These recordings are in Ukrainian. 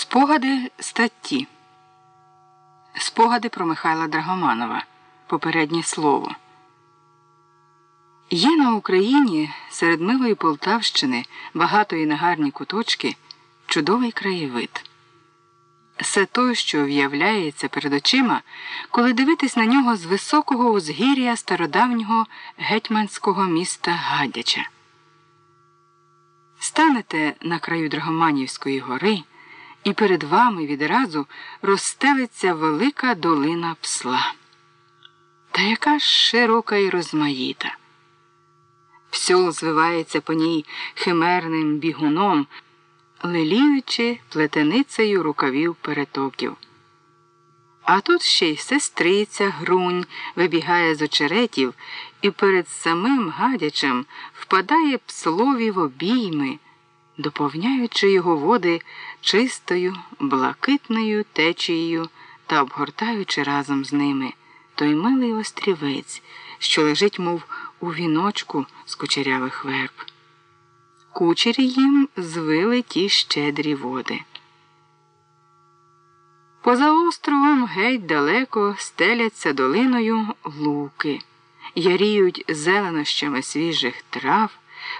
Спогади статті. Спогади про Михайла Драгоманова. Попереднє слово. Є на Україні серед милої Полтавщини багатої негарні куточки чудовий краєвид. Все то, що в'являється перед очима, коли дивитись на нього з високого узгір'я стародавнього гетьманського міста Гадяча. Станете на краю Драгоманівської гори і перед вами відразу розстелиться велика долина псла. Та яка ж широка і розмаїта. Псьол звивається по ній химерним бігуном, леліючи плетеницею рукавів перетоків. А тут ще й сестриця грунь вибігає з очеретів і перед самим гадячем впадає пслові в обійми доповняючи його води чистою, блакитною течією та обгортаючи разом з ними той милий острівець, що лежить, мов у віночку з кучерявих верб. Кучері їм звили ті щедрі води. Поза островом геть далеко стеляться долиною луки, яріють зеленощами свіжих трав,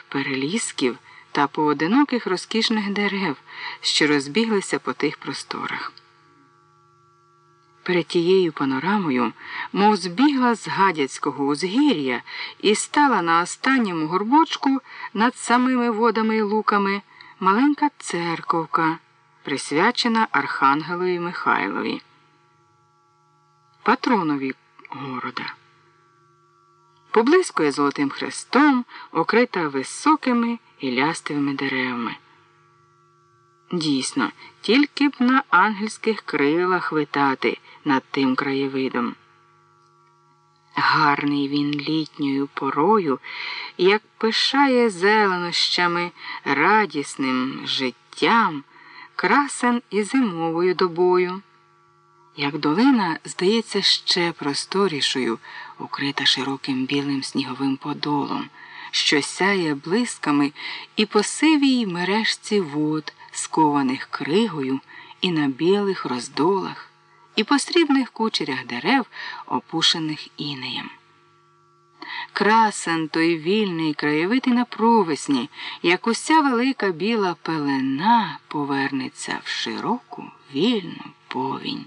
перелісків та поодиноких розкішних дерев, що розбіглися по тих просторах. Перед тією панорамою, мов збігла з гадяцького узгір'я і стала на останньому горбочку над самими водами й луками маленька церковка, присвячена Архангелові Михайлові, патронові города. Поблискує золотим хрестом, окрита високими і лястивими деревами. Дійсно, тільки б на ангельських крилах витати над тим краєвидом. Гарний він літньою порою, як пишає зеленощами, радісним життям, красен і зимовою добою. Як долина здається ще просторішою, укрита широким білим сніговим подолом що сяє блисками і по сивій мережці вод, скованих кригою, і на білих роздолах, і по срібних кучерях дерев, опушених інеєм. Красен той вільний краєвид на провесні, як уся велика біла пелена повернеться в широку вільну повінь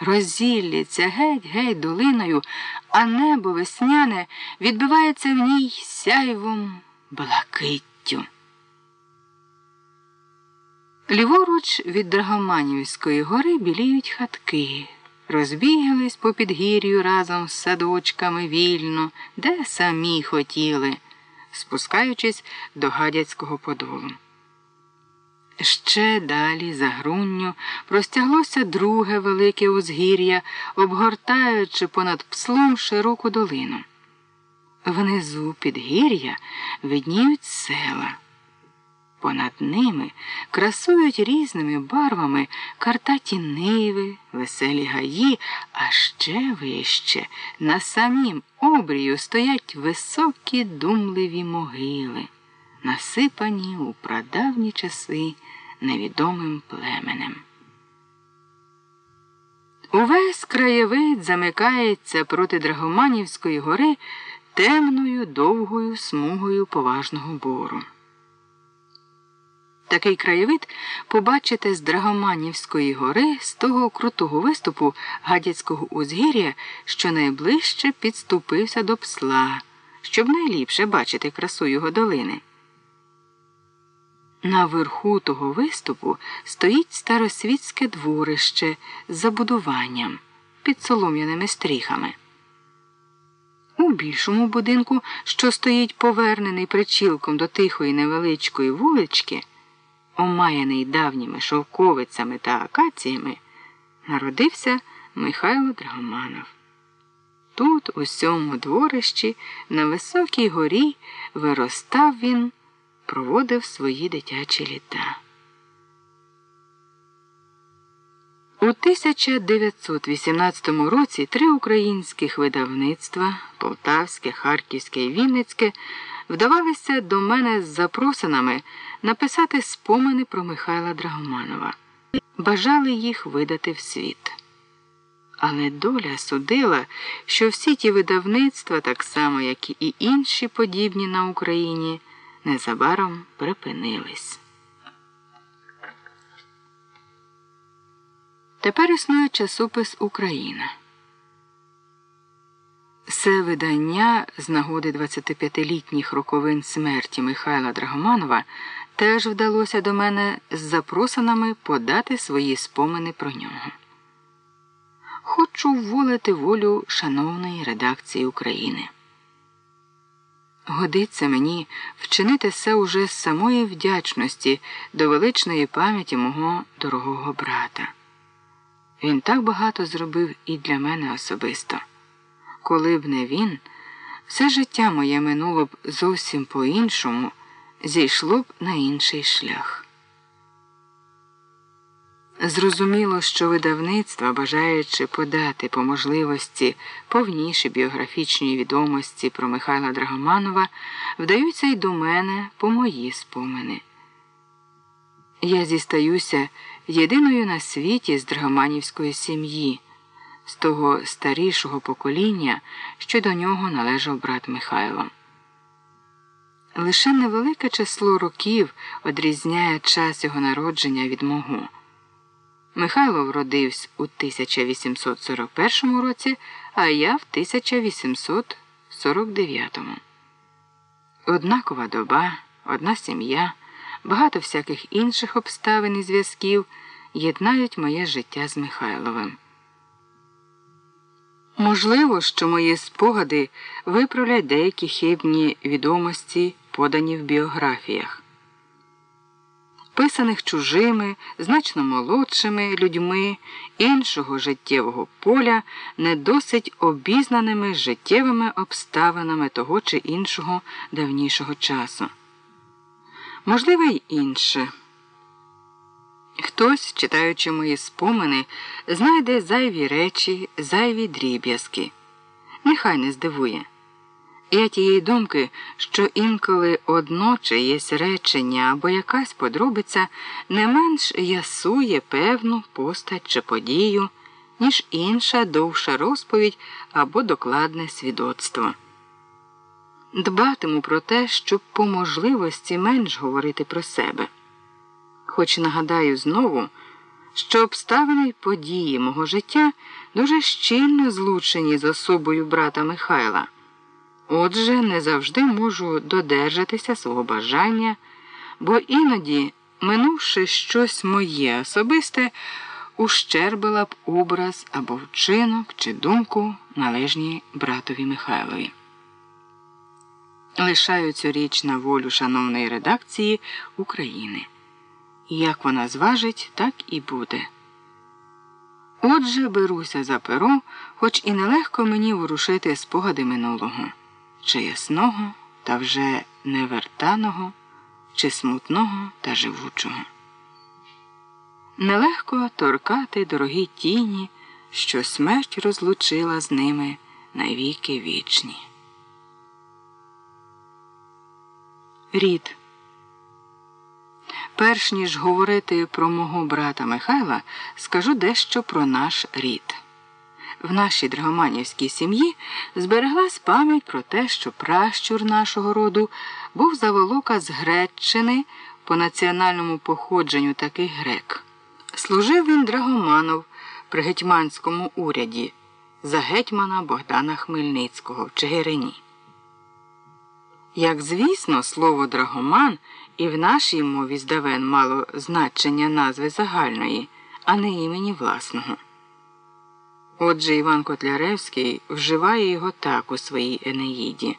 роззілляться геть-геть долиною, а небо весняне відбивається в ній сяйвом блакиттю. Ліворуч від Драгоманівської гори біліють хатки, розбігались по підгір'ю разом з садочками вільно, де самі хотіли, спускаючись до гадяцького подолу. Ще далі, за грунню, простяглося друге велике узгір'я, обгортаючи понад пслом широку долину. Внизу підгір'я видніють села. Понад ними красують різними барвами картаті ниви, веселі гаї, а ще вище на самім обрію стоять високі думливі могили, насипані у прадавні часи невідомим племенем. Увесь краєвид замикається проти Драгоманівської гори темною довгою смугою поважного бору. Такий краєвид побачите з Драгоманівської гори з того крутого виступу гадяцького узгір'я, що найближче підступився до псла, щоб найліпше бачити красу його долини. На верху того виступу стоїть старосвітське дворище з забудуванням під солом'яними стріхами. У більшому будинку, що стоїть повернений причілком до тихої невеличкої вулички, омаяний давніми шовковицями та акаціями, народився Михайло Драгоманов. Тут, у цьому дворищі, на високій горі, виростав він проводив свої дитячі літа. У 1918 році три українських видавництва Полтавське, Харківське і Вінницьке вдавалися до мене з запросинами написати спомини про Михайла Драгоманова. бажали їх видати в світ. Але доля судила, що всі ті видавництва, так само, як і інші подібні на Україні, незабаром припинились. Тепер існує часопис Україна. Це видання з нагоди 25-літніх роковин смерті Михайла Драгоманова теж вдалося до мене з запросинами подати свої спомини про нього. Хочу вволити волю шановної редакції України. Годиться мені вчинити це уже з самої вдячності до величної пам'яті мого дорогого брата. Він так багато зробив і для мене особисто. Коли б не він, все життя моє минуло б зовсім по-іншому, зійшло б на інший шлях. Зрозуміло, що видавництва, бажаючи подати по можливості повніші біографічні відомості про Михайла Драгоманова, вдаються й до мене по мої спомини. Я зістаюся єдиною на світі з драгоманівської сім'ї, з того старішого покоління, що до нього належав брат Михайло. Лише невелике число років одрізняє час його народження від мого. Михайло вродився у 1841 році, а я в 1849. Однакова доба, одна сім'я, багато всяких інших обставин і зв'язків єднають моє життя з Михайловим. Можливо, що мої спогади виправлять деякі хибні відомості, подані в біографіях писаних чужими, значно молодшими людьми іншого життєвого поля, не досить обізнаними життєвими обставинами того чи іншого давнішого часу. Можливо, й інше. Хтось, читаючи мої спомини, знайде зайві речі, зайві дріб'язки. Нехай не здивує. Я тієї думки, що інколи одно чиєсь речення або якась подробиця не менш ясує певну постать чи подію, ніж інша довша розповідь або докладне свідоцтво. Дбатиму про те, щоб по можливості менш говорити про себе. Хоч нагадаю знову, що обставини й події мого життя дуже щільно злучені з особою брата Михайла. Отже, не завжди можу додержатися свого бажання, бо іноді, минувши щось моє особисте, ущербила б образ або вчинок чи думку належні братові Михайлові. Лишаю цю річ на волю шановної редакції України. Як вона зважить, так і буде. Отже, беруся за перо, хоч і нелегко мені ворушити спогади минулого чи ясного та вже невертаного, чи смутного та живучого. Нелегко торкати дорогі тіні, що смерть розлучила з ними навіки вічні. Рід. Перш ніж говорити про мого брата Михайла, скажу дещо про наш рід в нашій драгоманівській сім'ї збереглась пам'ять про те, що пращур нашого роду був заволока з Греччини по національному походженню такий грек. Служив він Драгоманов при гетьманському уряді за гетьмана Богдана Хмельницького в Чигирині. Як звісно, слово драгоман і в нашій мові здавен мало значення назви загальної, а не імені власного. Отже, Іван Котляревський вживає його так у своїй Енеїді.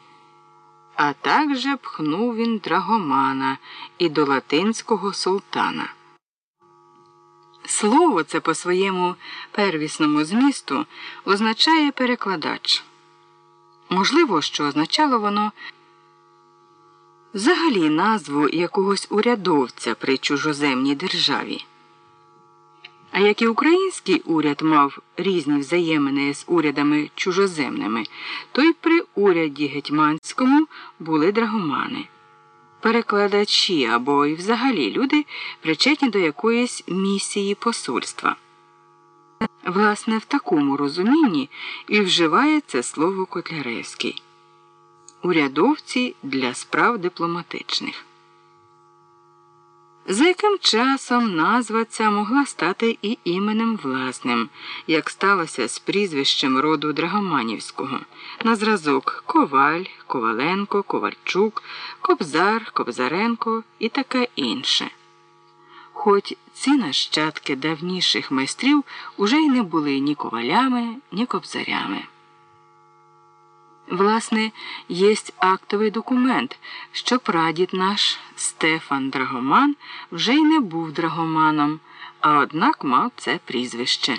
А також пхнув він драгомана і до латинського султана. Слово це по своєму первісному змісту означає перекладач. Можливо, що означало воно взагалі назву якогось урядовця при чужоземній державі. А як і український уряд мав різні взаємини з урядами чужоземними, то й при уряді гетьманському були драгомани. перекладачі або і взагалі люди, причетні до якоїсь місії посольства. Власне, в такому розумінні і вживає це слово Котляревський. Урядовці для справ дипломатичних. За яким часом назва ця могла стати і іменем власним, як сталося з прізвищем роду Драгоманівського, на зразок Коваль, Коваленко, Ковальчук, Кобзар, Кобзаренко і таке інше. Хоч ці нащадки давніших майстрів уже й не були ні ковалями, ні кобзарями. Власне, єсть актовий документ, що прадід наш Стефан Драгоман вже й не був драгоманом, а однак мав це прізвище.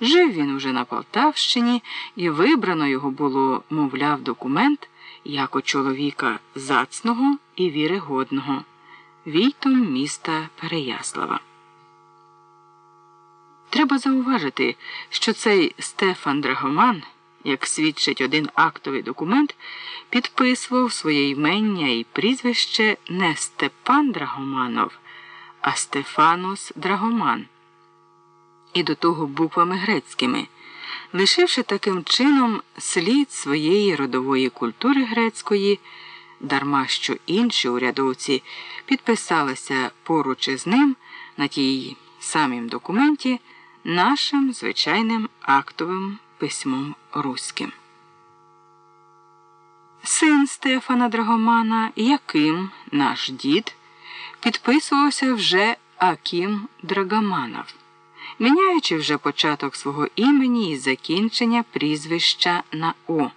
Жив він уже на Полтавщині, і вибрано його було, мовляв, документ як у чоловіка зацного і віригодного, війтом міста Переяслава. Треба зауважити, що цей Стефан Драгоман як свідчить один актовий документ, підписував своє імення і прізвище не Степан Драгоманов, а Стефанос Драгоман. І до того буквами грецькими, лишивши таким чином слід своєї родової культури грецької, дарма що інші урядовці підписалися поруч із ним на тій самім документі нашим звичайним актовим письмом руським. Син Стефана Драгомана, яким наш дід, підписувався вже Аким Драгоманов, міняючи вже початок свого імені і закінчення прізвища на О.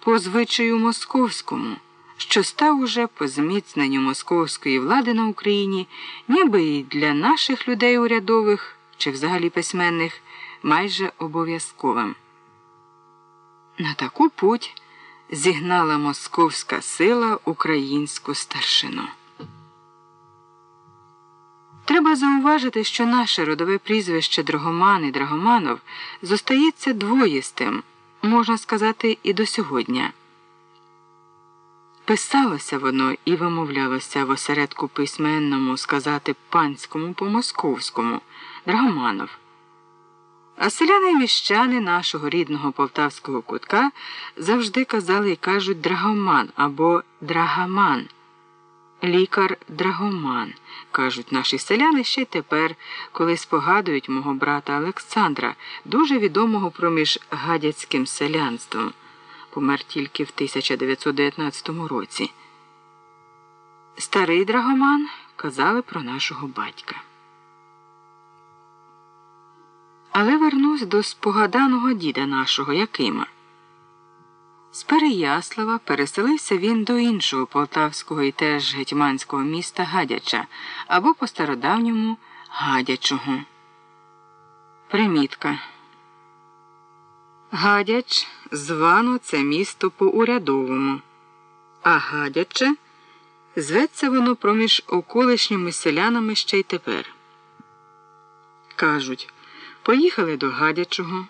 По звичаю московському, що став уже по зміцненню московської влади на Україні, ніби і для наших людей урядових чи взагалі письменних майже обов'язковим. На таку путь зігнала московська сила українську старшину. Треба зауважити, що наше родове прізвище Драгоман і Драгоманов зостається двоїстим, можна сказати, і до сьогодні. Писалося воно і вимовлялося в осередку письменному сказати панському по московському Драгоманов. А селяни міщани нашого рідного полтавського кутка завжди казали і кажуть драгоман або драгаман. Лікар драгоман, кажуть наші селяни ще й тепер, коли спогадують мого брата Олександра, дуже відомого проміж гадяцьким селянством, помер тільки в 1919 році. Старий драгоман казали про нашого батька. Але вернусь до спогаданого діда нашого Якима. З Переяслава переселився він до іншого полтавського і теж гетьманського міста Гадяча або по стародавньому Гадячого. Примітка. Гадяч звано це місто по урядовому, а Гадяче зветься воно проміж околишніми селянами ще й тепер. Кажуть Поїхали до Гадячого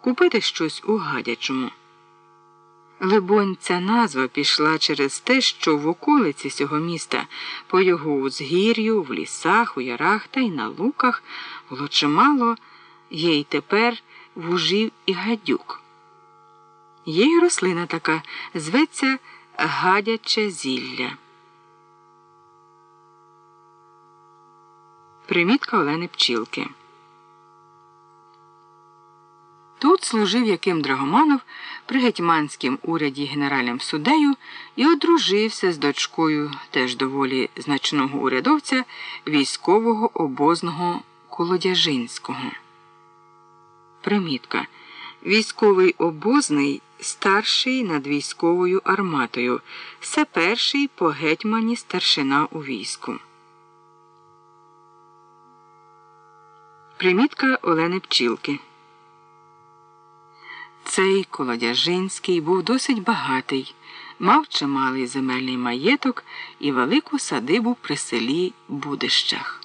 купити щось у Гадячому. Либонь, ця назва пішла через те, що в околиці цього міста, по його узгір'ю, в лісах, у ярах та й на луках було чимало, є й тепер вужів і гадюк. Є й рослина така, зветься гадяче зілля. Примітка Олени Пчілки. Тут служив Яким Драгоманов при гетьманському уряді генеральним суддею і одружився з дочкою теж доволі значного урядовця військового обозного Колодяжинського. Примітка. Військовий обозний старший над військовою арматою. Це перший по гетьмані старшина у війську. Примітка Олени Пчілки. Цей Колодяжинський був досить багатий, мав чималий земельний маєток і велику садибу при селі Будищах.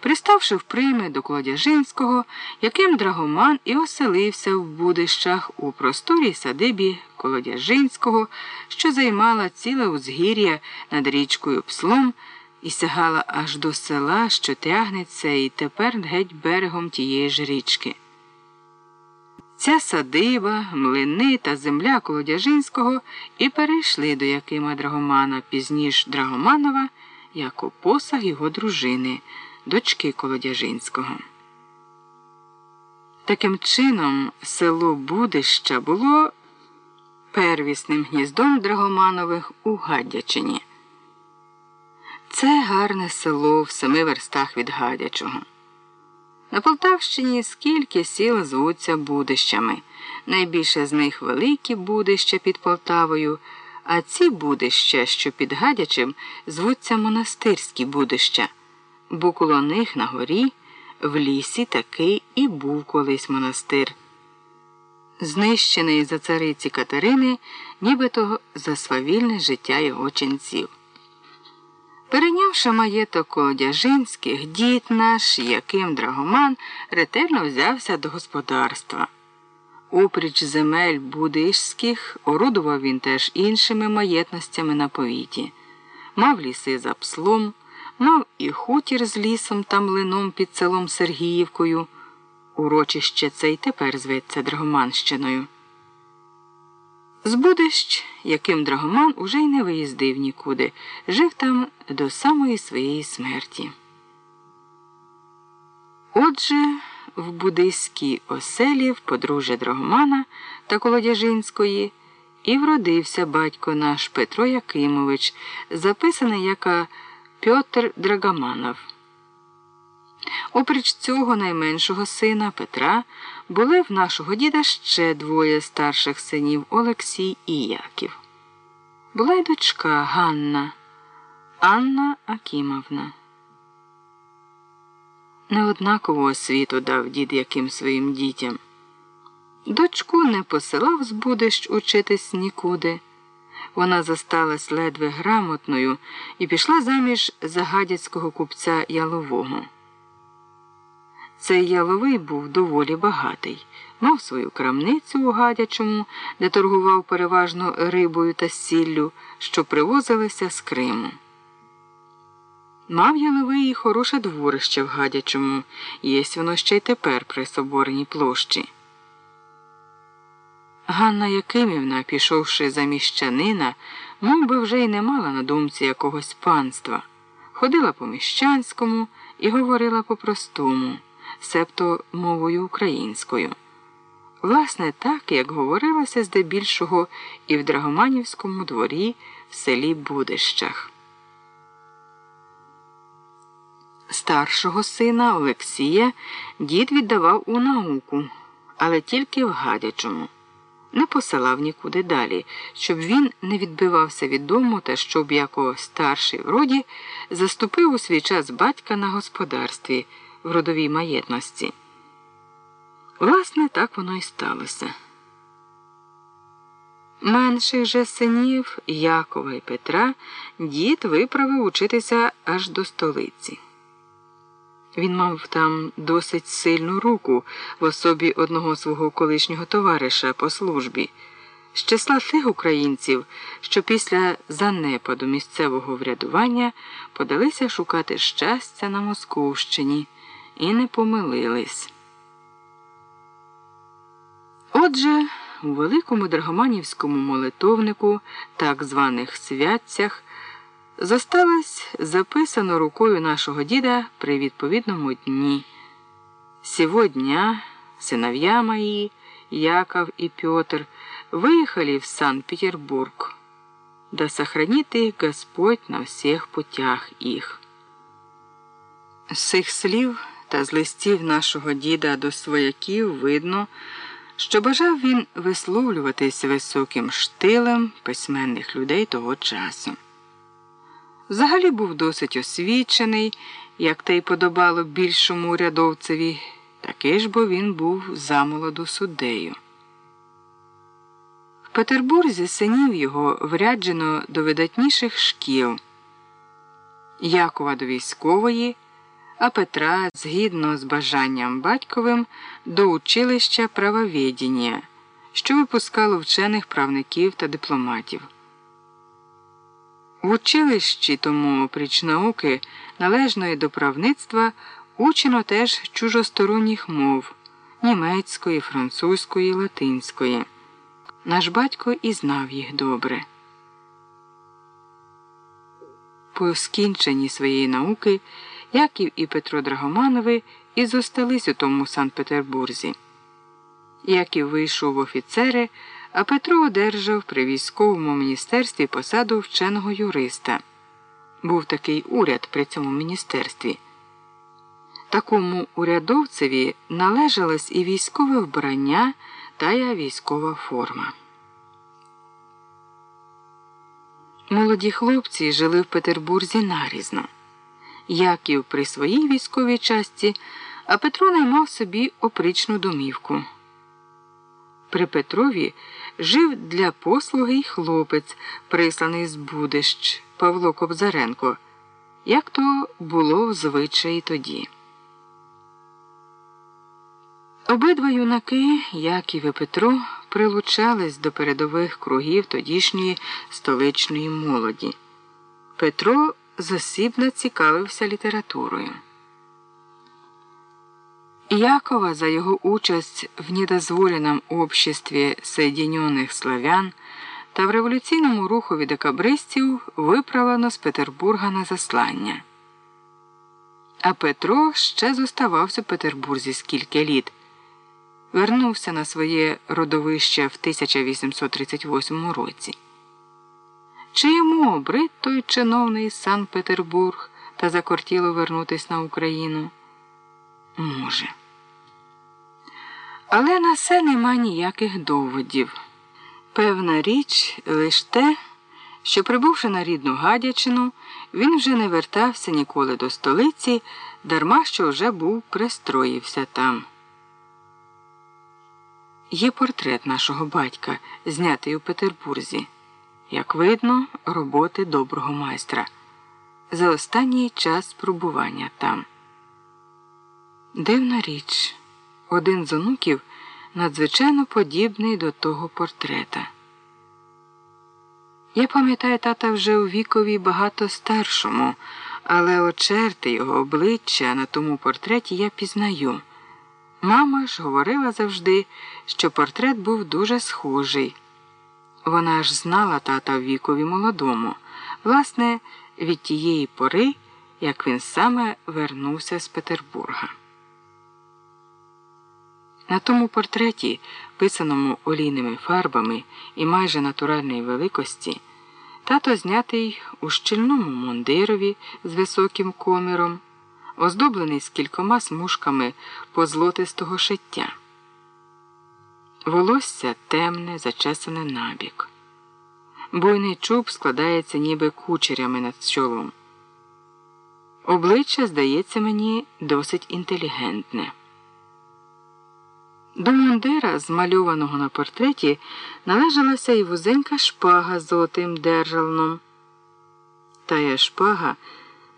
Приставши в прийми до Колодяжинського, яким Драгоман і оселився в будищах у просторій садибі Колодяжинського, що займала ціле узгір'я над річкою Пслом і сягала аж до села, що тягнеться, і тепер геть берегом тієї ж річки. Ця садиба, млини та земля Колодяжинського і перейшли до Якима Драгомана, пізніш Драгоманова, як у посаг його дружини, дочки Колодяжинського. Таким чином, село Будища було первісним гніздом Драгоманових у Гадячині. Це гарне село в семи верстах від Гадячого. На Полтавщині скільки сіл звуться будищами. Найбільше з них великі будища під Полтавою, а ці будища, що під Гадячем, звуться монастирські будища, бо коло них на горі, в лісі такий і був колись монастир. Знищений за цариці Катерини, нібито за свавільне життя його ченців. Перейнявши маєток Колодяжинських, дід наш, Яким Драгоман, ретельно взявся до господарства. Упріч земель будишських орудував він теж іншими маєтностями на повіті, мав ліси за пслом, мав і хутір з лісом та млином під селом Сергіївкою. Урочище це й тепер зветься Драгоманщиною. З Будищ, яким Драгоман уже й не виїздив нікуди, жив там до самої своєї смерті. Отже, в буддийській оселі в подружжя Драгомана та Колодяжинської і вродився батько наш Петро Якимович, записаний як Пьотр Драгоманов. Опріч цього найменшого сина Петра були в нашого діда ще двоє старших синів Олексій і Яків. Була й дочка Ганна, Анна Акімовна. Неоднакову освіту дав дід яким своїм дітям. Дочку не посилав з будищ учитись нікуди. Вона зосталась ледве грамотною і пішла заміж за гадяцького купця ялового. Цей яловий був доволі багатий, мав свою крамницю у гадячому, де торгував переважно рибою та сіллю, що привозилися з Криму. Мав яловий і хороше дворище в гадячому, єсть воно ще й тепер при соборній площі. Ганна Якимівна, пішовши за міщанина, мов би вже й не мала на думці якогось панства, ходила по міщанському і говорила по-простому себто мовою українською. Власне, так, як говорилося здебільшого і в Драгоманівському дворі в селі Будищах. Старшого сина Олексія дід віддавав у науку, але тільки в гадячому. Не посилав нікуди далі, щоб він не відбивався від дому та щоб, як старший в роді, заступив у свій час батька на господарстві в родовій маєтності. Власне, так воно і сталося. Менших же синів Якова і Петра дід виправив учитися аж до столиці. Він мав там досить сильну руку в особі одного свого колишнього товариша по службі, з числа тих українців, що після занепаду місцевого врядування подалися шукати щастя на Московщині і не помилились. Отже, у великому драгоманівському молитовнику, так званих святцях, зосталось записано рукою нашого діда при відповідному дні. Сего дня сыновья мои, Яков и Петр, выехали в Санкт-Петербург. Да сохранит их Господь на всех путях их. З цих слів та з листів нашого діда до свояків видно, що бажав він висловлюватись високим штилем письменних людей того часу. Взагалі був досить освічений, як те й подобало більшому урядовцеві, такий ж бо він був замолоду суддею. В Петербурзі синів його вряджено до видатніших шкіл Якова до військової а Петра, згідно з бажанням батьковим, до училища правовідіння, що випускало вчених правників та дипломатів. В училищі тому опріч науки, належної до правництва, учено теж чужосторонніх мов німецької, французької, латинської. Наш батько і знав їх добре. По скінченні своєї науки Яків і Петро Драгоманови і зостались у тому Санкт Петербурзі. Яків вийшов в офіцери, а Петро одержав при військовому міністерстві посаду вченого юриста. Був такий уряд при цьому міністерстві. Такому урядовцеві належалось і військове вбрання та й військова форма. Молоді хлопці жили в Петербурзі нарізно. Яків при своїй військовій часті, а Петро наймав собі опричну домівку. При Петрові жив для послуги й хлопець, присланий з Будищ Павло Кобзаренко, як то було в звичаї тоді. Обидва юнаки, Яків і Петро, прилучались до передових кругів тодішньої столичної молоді. Петро засібно цікавився літературою. Якова за його участь в недозволенном обществі Соединенных Славян та в революційному рухові декабристів виправлено з Петербурга на заслання. А Петро ще зоставався в Петербурзі скільки літ. Вернувся на своє родовище в 1838 році. Чи йому обрид той чиновний Санкт Петербург та закортіло вернутись на Україну? Може. Але на це нема ніяких доводів. Певна річ лиш те, що, прибувши на рідну Гадячину, він вже не вертався ніколи до столиці, дарма що вже був пристроївся там. Є портрет нашого батька, знятий у Петербурзі. Як видно, роботи доброго майстра за останній час пробування там. Дивна річ, один з онуків надзвичайно подібний до того портрета. Я пам'ятаю тата вже у вікові багато старшому, але очерти його обличчя на тому портреті я пізнаю. Мама ж говорила завжди, що портрет був дуже схожий. Вона ж знала тата в вікові молодому, власне, від тієї пори, як він саме вернувся з Петербурга. На тому портреті, писаному олійними фарбами і майже натуральної великості, тато знятий у щільному мундирові з високим коміром, оздоблений з кількома смужками позлотистого шиття. Волосся темне, зачесане набік. Буйний чуб складається ніби кучерями над чолом. Обличчя здається мені досить інтелігентне. До мундира, змальованого на портреті, належалася й вузенька шпага з золотим держалном. Тая шпага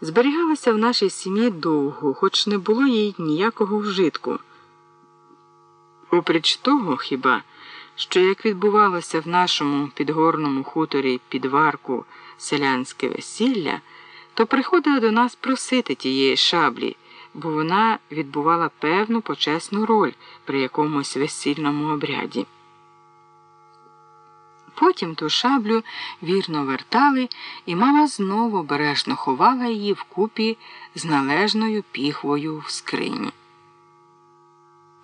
зберігалася в нашій сім'ї довго, хоч не було їй ніякого вжитку. Опріч того, хіба, що як відбувалося в нашому підгорному хуторі підварку селянське весілля, то приходили до нас просити тієї шаблі бо вона відбувала певну почесну роль при якомусь весільному обряді. Потім ту шаблю вірно вертали, і мама знову бережно ховала її вкупі з належною піхвою в скрині.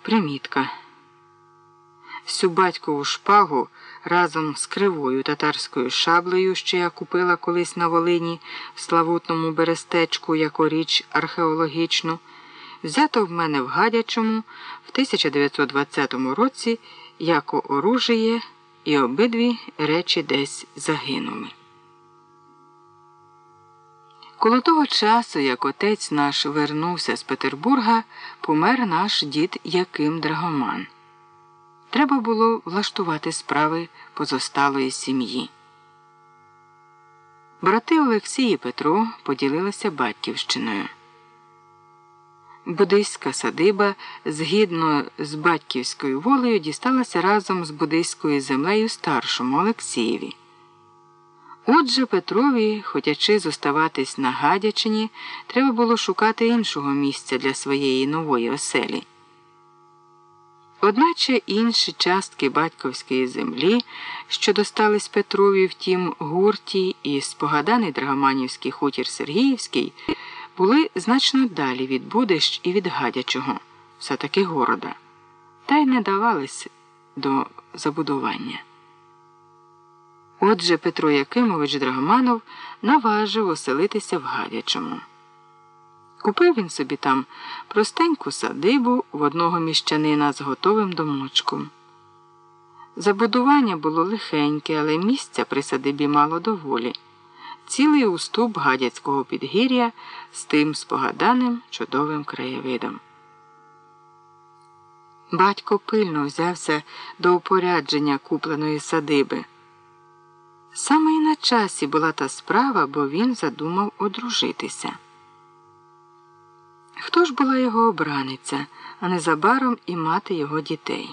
Примітка. Всю батькову шпагу разом з кривою татарською шаблею, що я купила колись на Волині в славутному берестечку як річ археологічну, взято в мене в Гадячому в 1920 році як оружіє, і обидві речі десь загинули. Коло того часу, як отець наш вернувся з Петербурга, помер наш дід Яким Драгоман. Треба було влаштувати справи позосталої сім'ї. Брати Олексій і Петро поділилися батьківщиною. Буддийська садиба, згідно з батьківською волею, дісталася разом з буддийською землею старшому Олексієві. Отже, Петрові, хотячи зоставатись на Гадячині, треба було шукати іншого місця для своєї нової оселі. Одначе інші частки батьковської землі, що достались Петрові в тім гурті і спогаданий Драгоманівський хутір Сергіївський, були значно далі від Будищ і від Гадячого, все таки города, та й не давались до забудування. Отже, Петро Якимович Драгоманов наважив оселитися в Гадячому. Купив він собі там простеньку садибу в одного міщанина з готовим домочком. Забудування було лихеньке, але місця при садибі мало доволі. Цілий уступ гадяцького підгір'я з тим спогаданим чудовим краєвидом. Батько пильно взявся до упорядження купленої садиби. Саме і на часі була та справа, бо він задумав одружитися. Хто ж була його обраниця, а незабаром і мати його дітей?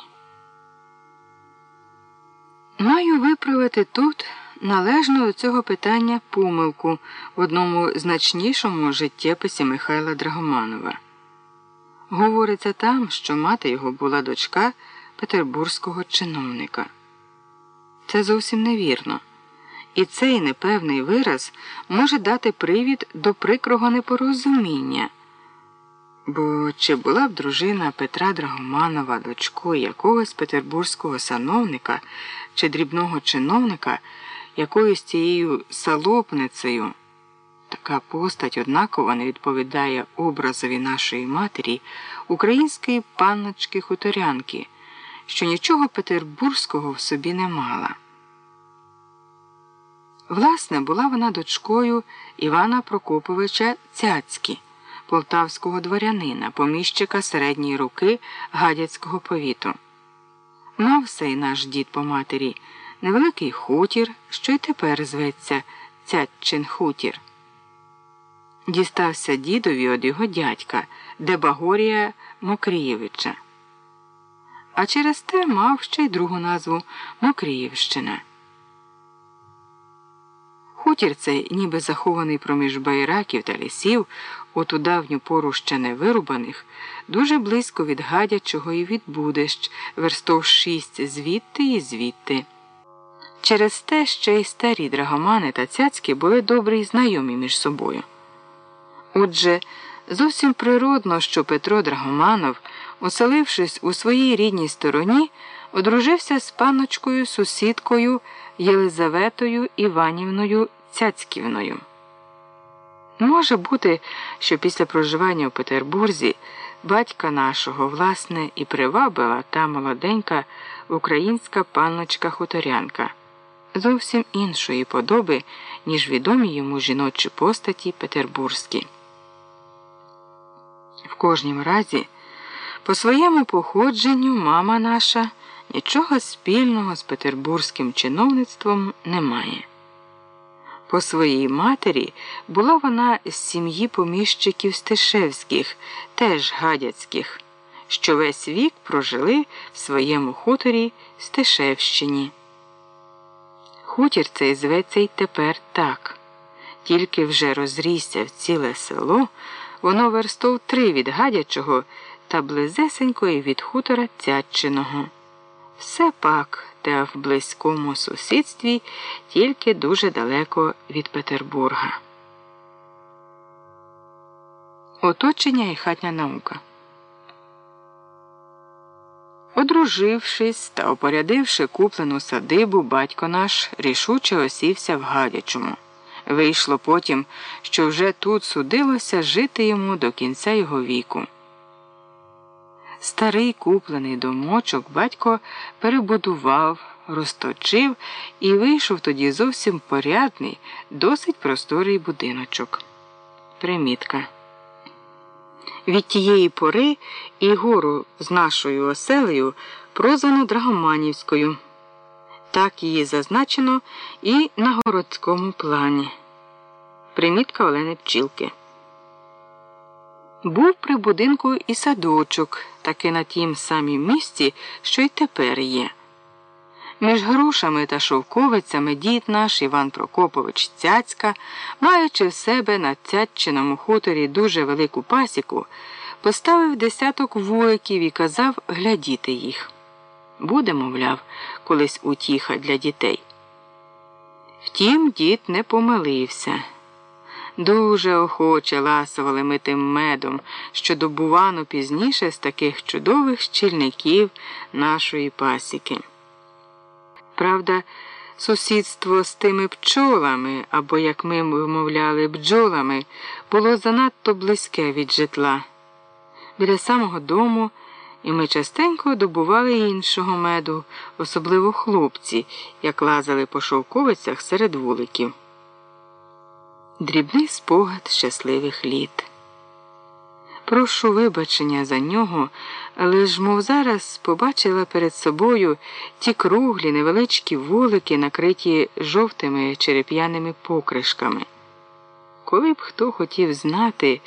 Маю виправити тут належну до цього питання помилку в одному значнішому життєписі Михайла Драгоманова. Говориться там, що мати його була дочка петербурзького чиновника. Це зовсім невірно. І цей непевний вираз може дати привід до прикрого непорозуміння. Бо чи була б дружина Петра Драгоманова дочкою якогось петербурзького сановника чи дрібного чиновника, якоюсь цією салопницею? Така постать однаково не відповідає образові нашої матері, української панночки хуторянки, що нічого петербурзького в собі не мала. Власне, була вона дочкою Івана Прокоповича Цяцькі полтавського дворянина, поміщика середньої руки гадяцького повіту. Мав сей наш дід по матері невеликий хутір, що й тепер зветься Цятчин хутір. Дістався дідові від його дядька Дебагорія Мокрієвича. А через те мав ще й другу назву Мокріївщина. Хутір цей, ніби захований проміж байраків та лісів, у ту давню пору ще не вирубаних, дуже близько від гадячого і від верстов шість звідти і звідти. Через те ще й старі драгомани та цяцькі були добрі й знайомі між собою. Отже, зовсім природно, що Петро Драгоманов, оселившись у своїй рідній стороні, одружився з паночкою сусідкою Єлизаветою Іванівною Цяцьківною. Може бути, що після проживання у Петербурзі батька нашого, власне, і привабила та молоденька українська панночка хуторянка зовсім іншої подоби, ніж відомі йому жіночі постаті петербурзькі. В кожнім разі, по своєму походженню, мама наша нічого спільного з петербурзьким чиновництвом не має. По своїй матері була вона з сім'ї поміщиків Стешевських, теж гадяцьких, що весь вік прожили в своєму хуторі Стешевщині. Хутір цей зветься й тепер так, тільки вже розрісся в ціле село, воно верстов три від гадячого та близесенької від хутора Цятчиного. Все пак та в близькому сусідстві тільки дуже далеко від Петербурга. Оточення і хатня наука. Одружившись та опорядивши куплену садибу, батько наш рішуче осівся в гадячому. Вийшло потім, що вже тут судилося жити йому до кінця його віку. Старий куплений домочок батько перебудував, розточив і вийшов тоді зовсім порядний, досить просторий будиночок. Примітка. Від тієї пори і гору з нашою оселею прозвано Драгоманівською. Так її зазначено і на городському плані. Примітка Олени Пчілки. Був при будинку і садочок, таки на тім самім місці, що й тепер є. Між грушами та шовковицями дід наш Іван Прокопович Цяцька, маючи в себе на Цятчиному хуторі дуже велику пасіку, поставив десяток вуликів і казав глядіти їх. Буде, мовляв, колись утіха для дітей. Втім, дід не помилився. Дуже охоче ласували ми тим медом, що добувано пізніше з таких чудових щільників нашої пасіки. Правда, сусідство з тими пчолами, або, як ми вимовляли, бджолами, було занадто близьке від житла. Біля самого дому, і ми частенько добували іншого меду, особливо хлопці, як лазили по шовковицях серед вуликів. Дрібний спогад щасливих літ. Прошу вибачення за нього, але ж, мов зараз, побачила перед собою ті круглі невеличкі вулики, накриті жовтими череп'яними покришками. Коли б хто хотів знати,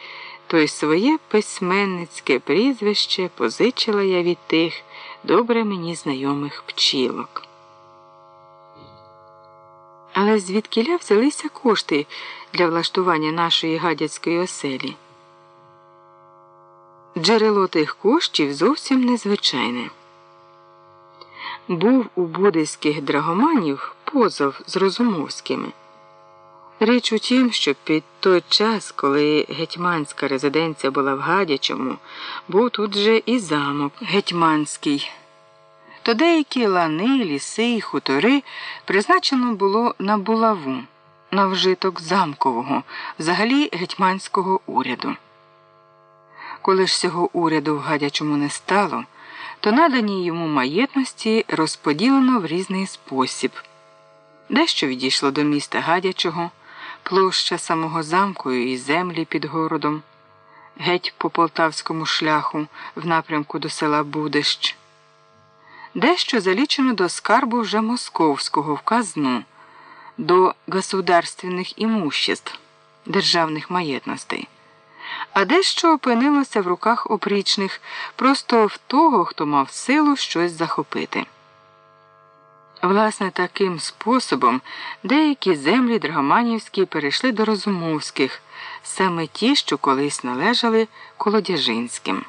то й своє письменницьке прізвище позичила я від тих добре мені знайомих пчілок. Але звідкіля взялися кошти для влаштування нашої гадяцької оселі? Джерело тих коштів зовсім незвичайне. Був у будиських драгоманів позов з Розумовськими. Річ у тім, що під той час, коли гетьманська резиденція була в Гадячому, був тут же і замок гетьманський. То деякі лани, ліси і хутори призначено було на булаву, на вжиток замкового, взагалі гетьманського уряду. Коли ж цього уряду в гадячому не стало, то надані йому маєтності розподілено в різний спосіб. Дещо відійшло до міста Гадячого, площа самого замку і землі під городом, геть по полтавському шляху в напрямку до села Будищ. Дещо залічено до скарбу вже московського в казну, до государственних імуществ, державних маєтностей а дещо опинилося в руках опрічних просто в того, хто мав силу щось захопити. Власне, таким способом деякі землі Драгоманівські перейшли до Розумовських, саме ті, що колись належали Колодяжинським.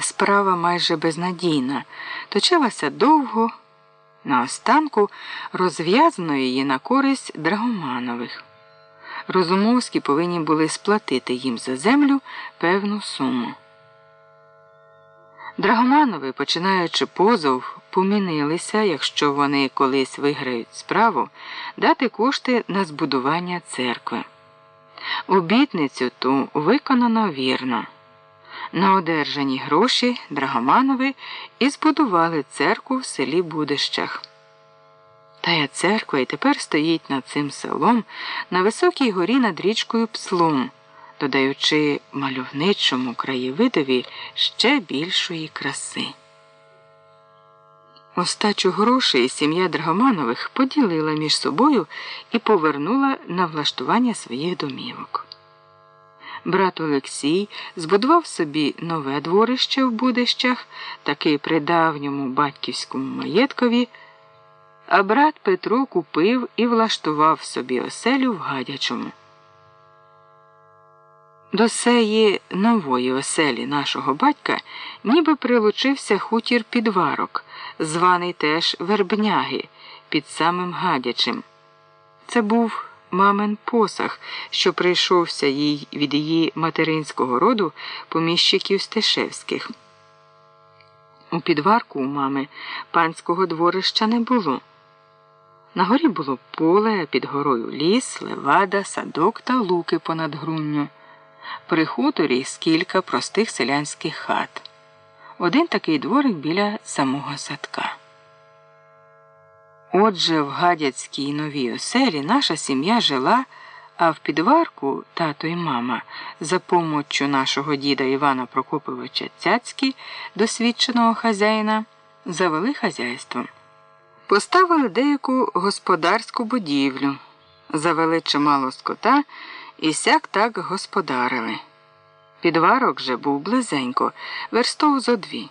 Справа майже безнадійна, точилася довго, наостанку розв'язано її на користь Драгоманових. Розумовські повинні були сплатити їм за землю певну суму. Драгоманови, починаючи позов, помінилися, якщо вони колись виграють справу, дати кошти на збудування церкви. Обітницю ту виконано вірно. На одержані гроші Драгоманови і збудували церкву в селі Будищах. Тая церква і тепер стоїть над цим селом на високій горі над річкою Пслом, додаючи мальовничому краєвидові ще більшої краси. Остачу грошей сім'я Драгоманових поділила між собою і повернула на влаштування своїх домівок. Брат Олексій збудував собі нове дворище в Будищах, таки при давньому батьківському маєткові а брат Петро купив і влаштував собі оселю в Гадячому. До сеї нової оселі нашого батька ніби прилучився хутір підварок, званий теж Вербняги під самим Гадячим. Це був мамин посах, що прийшовся їй від її материнського роду поміщиків Стешевських. У підварку у мами панського дворища не було. На горі було поле, під горою ліс, левада, садок та луки понад грунню. При хуторі скілька простих селянських хат. Один такий дворик біля самого садка. Отже, в гадяцькій новій оселі наша сім'я жила, а в підварку тато й мама за помоччю нашого діда Івана Прокоповича Цяцькі, досвідченого хазяїна, завели хазяйством. Поставили деяку господарську будівлю, завели чимало скота і сяк так господарили. Підварок же був близенько, верстов зо дві.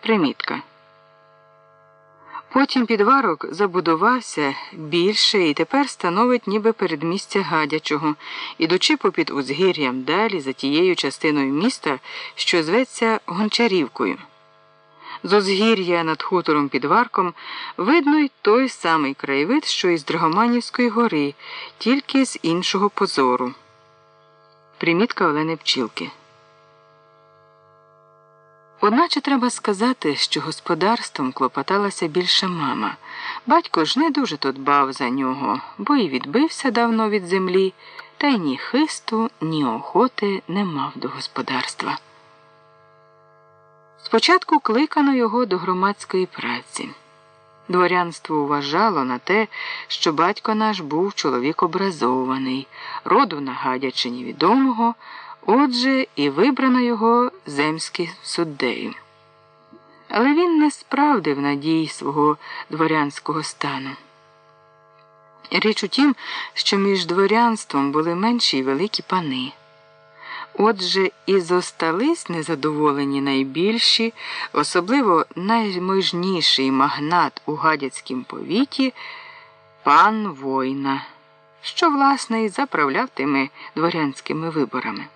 Примітка. Потім підварок забудувався більше і тепер становить ніби передмістя гадячого, ідучи попід узгір'ям далі за тією частиною міста, що зветься Гончарівкою. З узгір'я над хутором підварком видно й той самий краєвид, що із Драгоманівської гори, тільки з іншого позору. Примітка Олени Пчілки. Одначе треба сказати, що господарством клопоталася більше мама. Батько ж не дуже то дбав за нього, бо й відбився давно від землі, та й ні хисту, ні охоти не мав до господарства. Спочатку кликано його до громадської праці. Дворянство вважало на те, що батько наш був чоловік образований, роду на Гадячині відомого. Отже, і вибрано його земським суддею. Але він не справдив надій свого дворянського стану. Річ у тім, що між дворянством були менші й великі пани. Отже, і зостались незадоволені найбільші, особливо найможніший магнат у гадяцькім повіті пан Война, що, власне, і заправляв тими дворянськими виборами.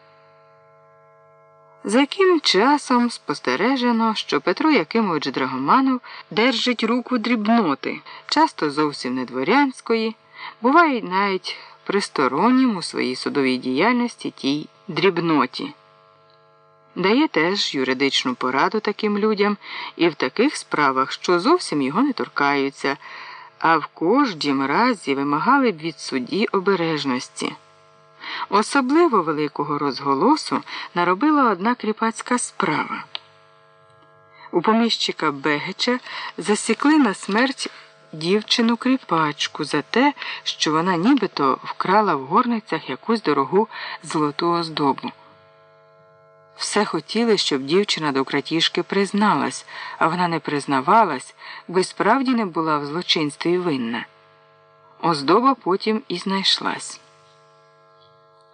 За яким часом спостережено, що Петро Якимович Драгоманов держить руку дрібноти, часто зовсім не дворянської, буває навіть пристороннім у своїй судовій діяльності тій дрібноті. Дає теж юридичну пораду таким людям і в таких справах, що зовсім його не торкаються, а в кождім разі вимагали б від судді обережності. Особливо великого розголосу наробила одна кріпацька справа. У поміщика Бегеча засікли на смерть дівчину кріпачку за те, що вона нібито вкрала в горницях якусь дорогу золоту оздобу. Все хотіли, щоб дівчина до кратіжки призналась, а вона не признавалась, бо справді не була в злочинстві винна. Оздоба потім і знайшлась.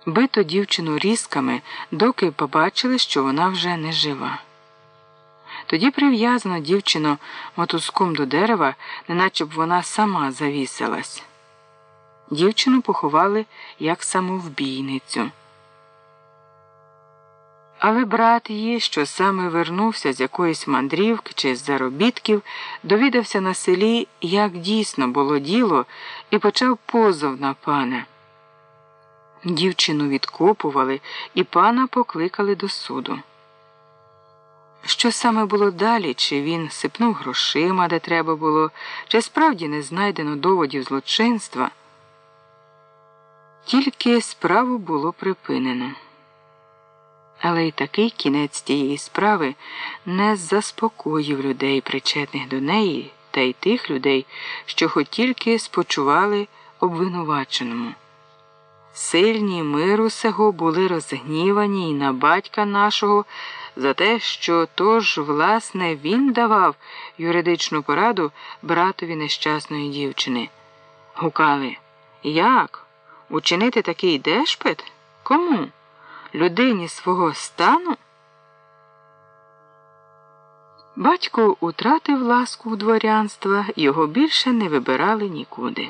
Бито дівчину різками, доки побачили, що вона вже не жива. Тоді прив'язано дівчину мотузком до дерева, неначе б вона сама завісилась. Дівчину поховали як самовбійницю. Але брат її, що саме вернувся з якоїсь мандрівки чи з заробітків, довідався на селі, як дійсно було діло, і почав позов на пана. Дівчину відкопували і пана покликали до суду. Що саме було далі, чи він сипнув грошима, де треба було, чи справді не знайдено доводів злочинства, тільки справу було припинено. Але й такий кінець тієї справи не заспокоїв людей, причетних до неї, та й тих людей, що хоч тільки спочували обвинуваченому. Сильні миру сего були розгнівані й на батька нашого за те, що тож, власне, він давав юридичну пораду братові нещасної дівчини. Гукали Як? Учинити такий дешпет? Кому? Людині свого стану? Батько утратив ласку в дворянства, його більше не вибирали нікуди.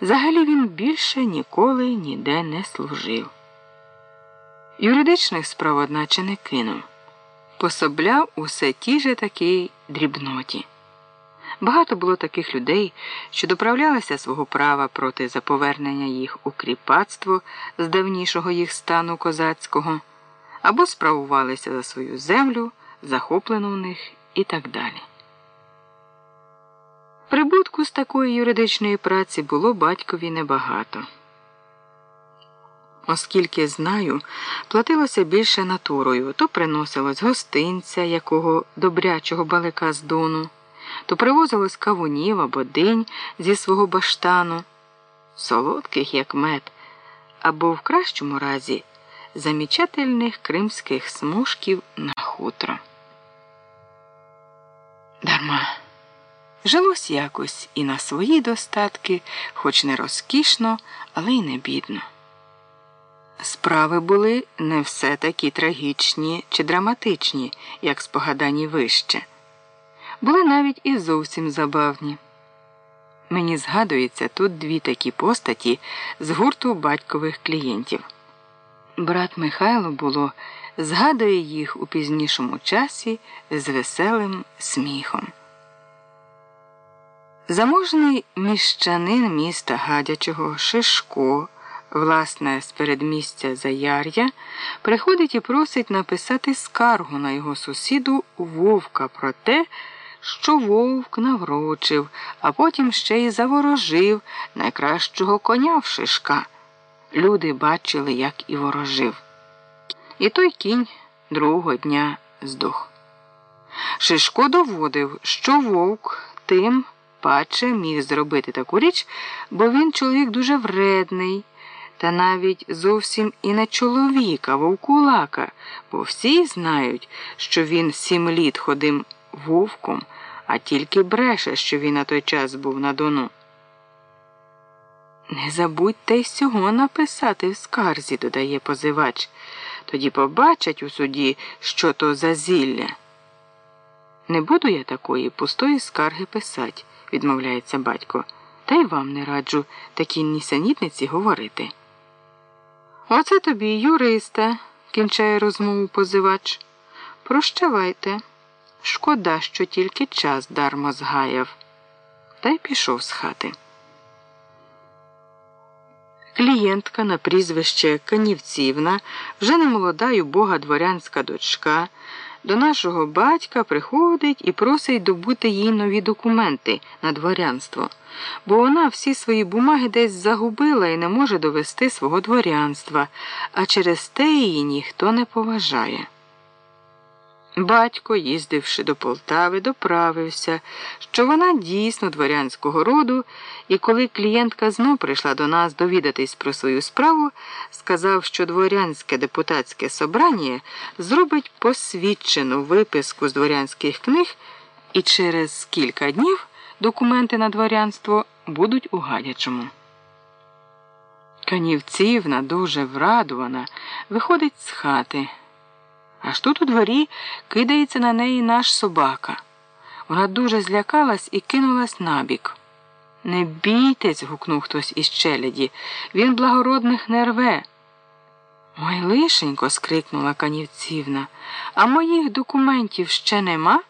Взагалі він більше ніколи ніде не служив. Юридичних справ, одначе, не кинув. Пособляв усе ті же такій дрібноті. Багато було таких людей, що доправлялися свого права проти заповернення їх у кріпацтво з давнішого їх стану козацького, або справувалися за свою землю, захоплену в них і так далі. Прибутку з такої юридичної праці було батькові небагато. Оскільки знаю, платилося більше натурою, то приносилось гостинця якого добрячого балика з дону, то привозилось кавунів або динь зі свого баштану, солодких, як мед, або в кращому разі замічательних кримських смужків на хутро. Дарма. Жилось якось і на свої достатки, хоч не розкішно, але й не бідно. Справи були не все такі трагічні чи драматичні, як спогадані вище. Були навіть і зовсім забавні. Мені згадується тут дві такі постаті з гурту батькових клієнтів. Брат Михайло було згадує їх у пізнішому часі з веселим сміхом. Заможний міщанин міста Гадячого Шишко, власне, з передмістя Заяр'я, приходить і просить написати скаргу на його сусіду Вовка про те, що вовк наврочив, а потім ще й заворожив найкращого коня в Шишка. Люди бачили, як і ворожив. І той кінь другого дня здох. Шишко доводив, що вовк тим паче міг зробити таку річ, бо він чоловік дуже вредний, та навіть зовсім і не чоловік, а вовкулака, бо всі знають, що він сім літ ходив вовком, а тільки бреше, що він на той час був на дону. Не забудьте й цього написати в скарзі, додає позивач. Тоді побачать у суді, що то за зілля. Не буду я такої пустої скарги писать, відмовляється батько, та й вам не раджу такі нісенітниці говорити. Оце тобі, юриста, кінчає розмову позивач. Прощавайте. Шкода, що тільки час дармо згаяв. Та й пішов з хати. Клієнтка на прізвище Канівцівна, вже не молода й убога дворянська дочка, до нашого батька приходить і просить добути їй нові документи на дворянство, бо вона всі свої бумаги десь загубила і не може довести свого дворянства, а через те її ніхто не поважає. Батько, їздивши до Полтави, доправився, що вона дійсно дворянського роду, і коли клієнтка знов прийшла до нас довідатись про свою справу, сказав, що дворянське депутатське собрання зробить посвідчену виписку з дворянських книг, і через кілька днів документи на дворянство будуть у гадячому. Канівцівна, дуже врадувана, виходить з хати. Аж тут у дворі кидається на неї наш собака. Вона дуже злякалась і кинулась набік. Не бійтесь, гукнув хтось із челяді. Він благородних не рве. Ой, лишенько, скрикнула канівцівна, а моїх документів ще нема.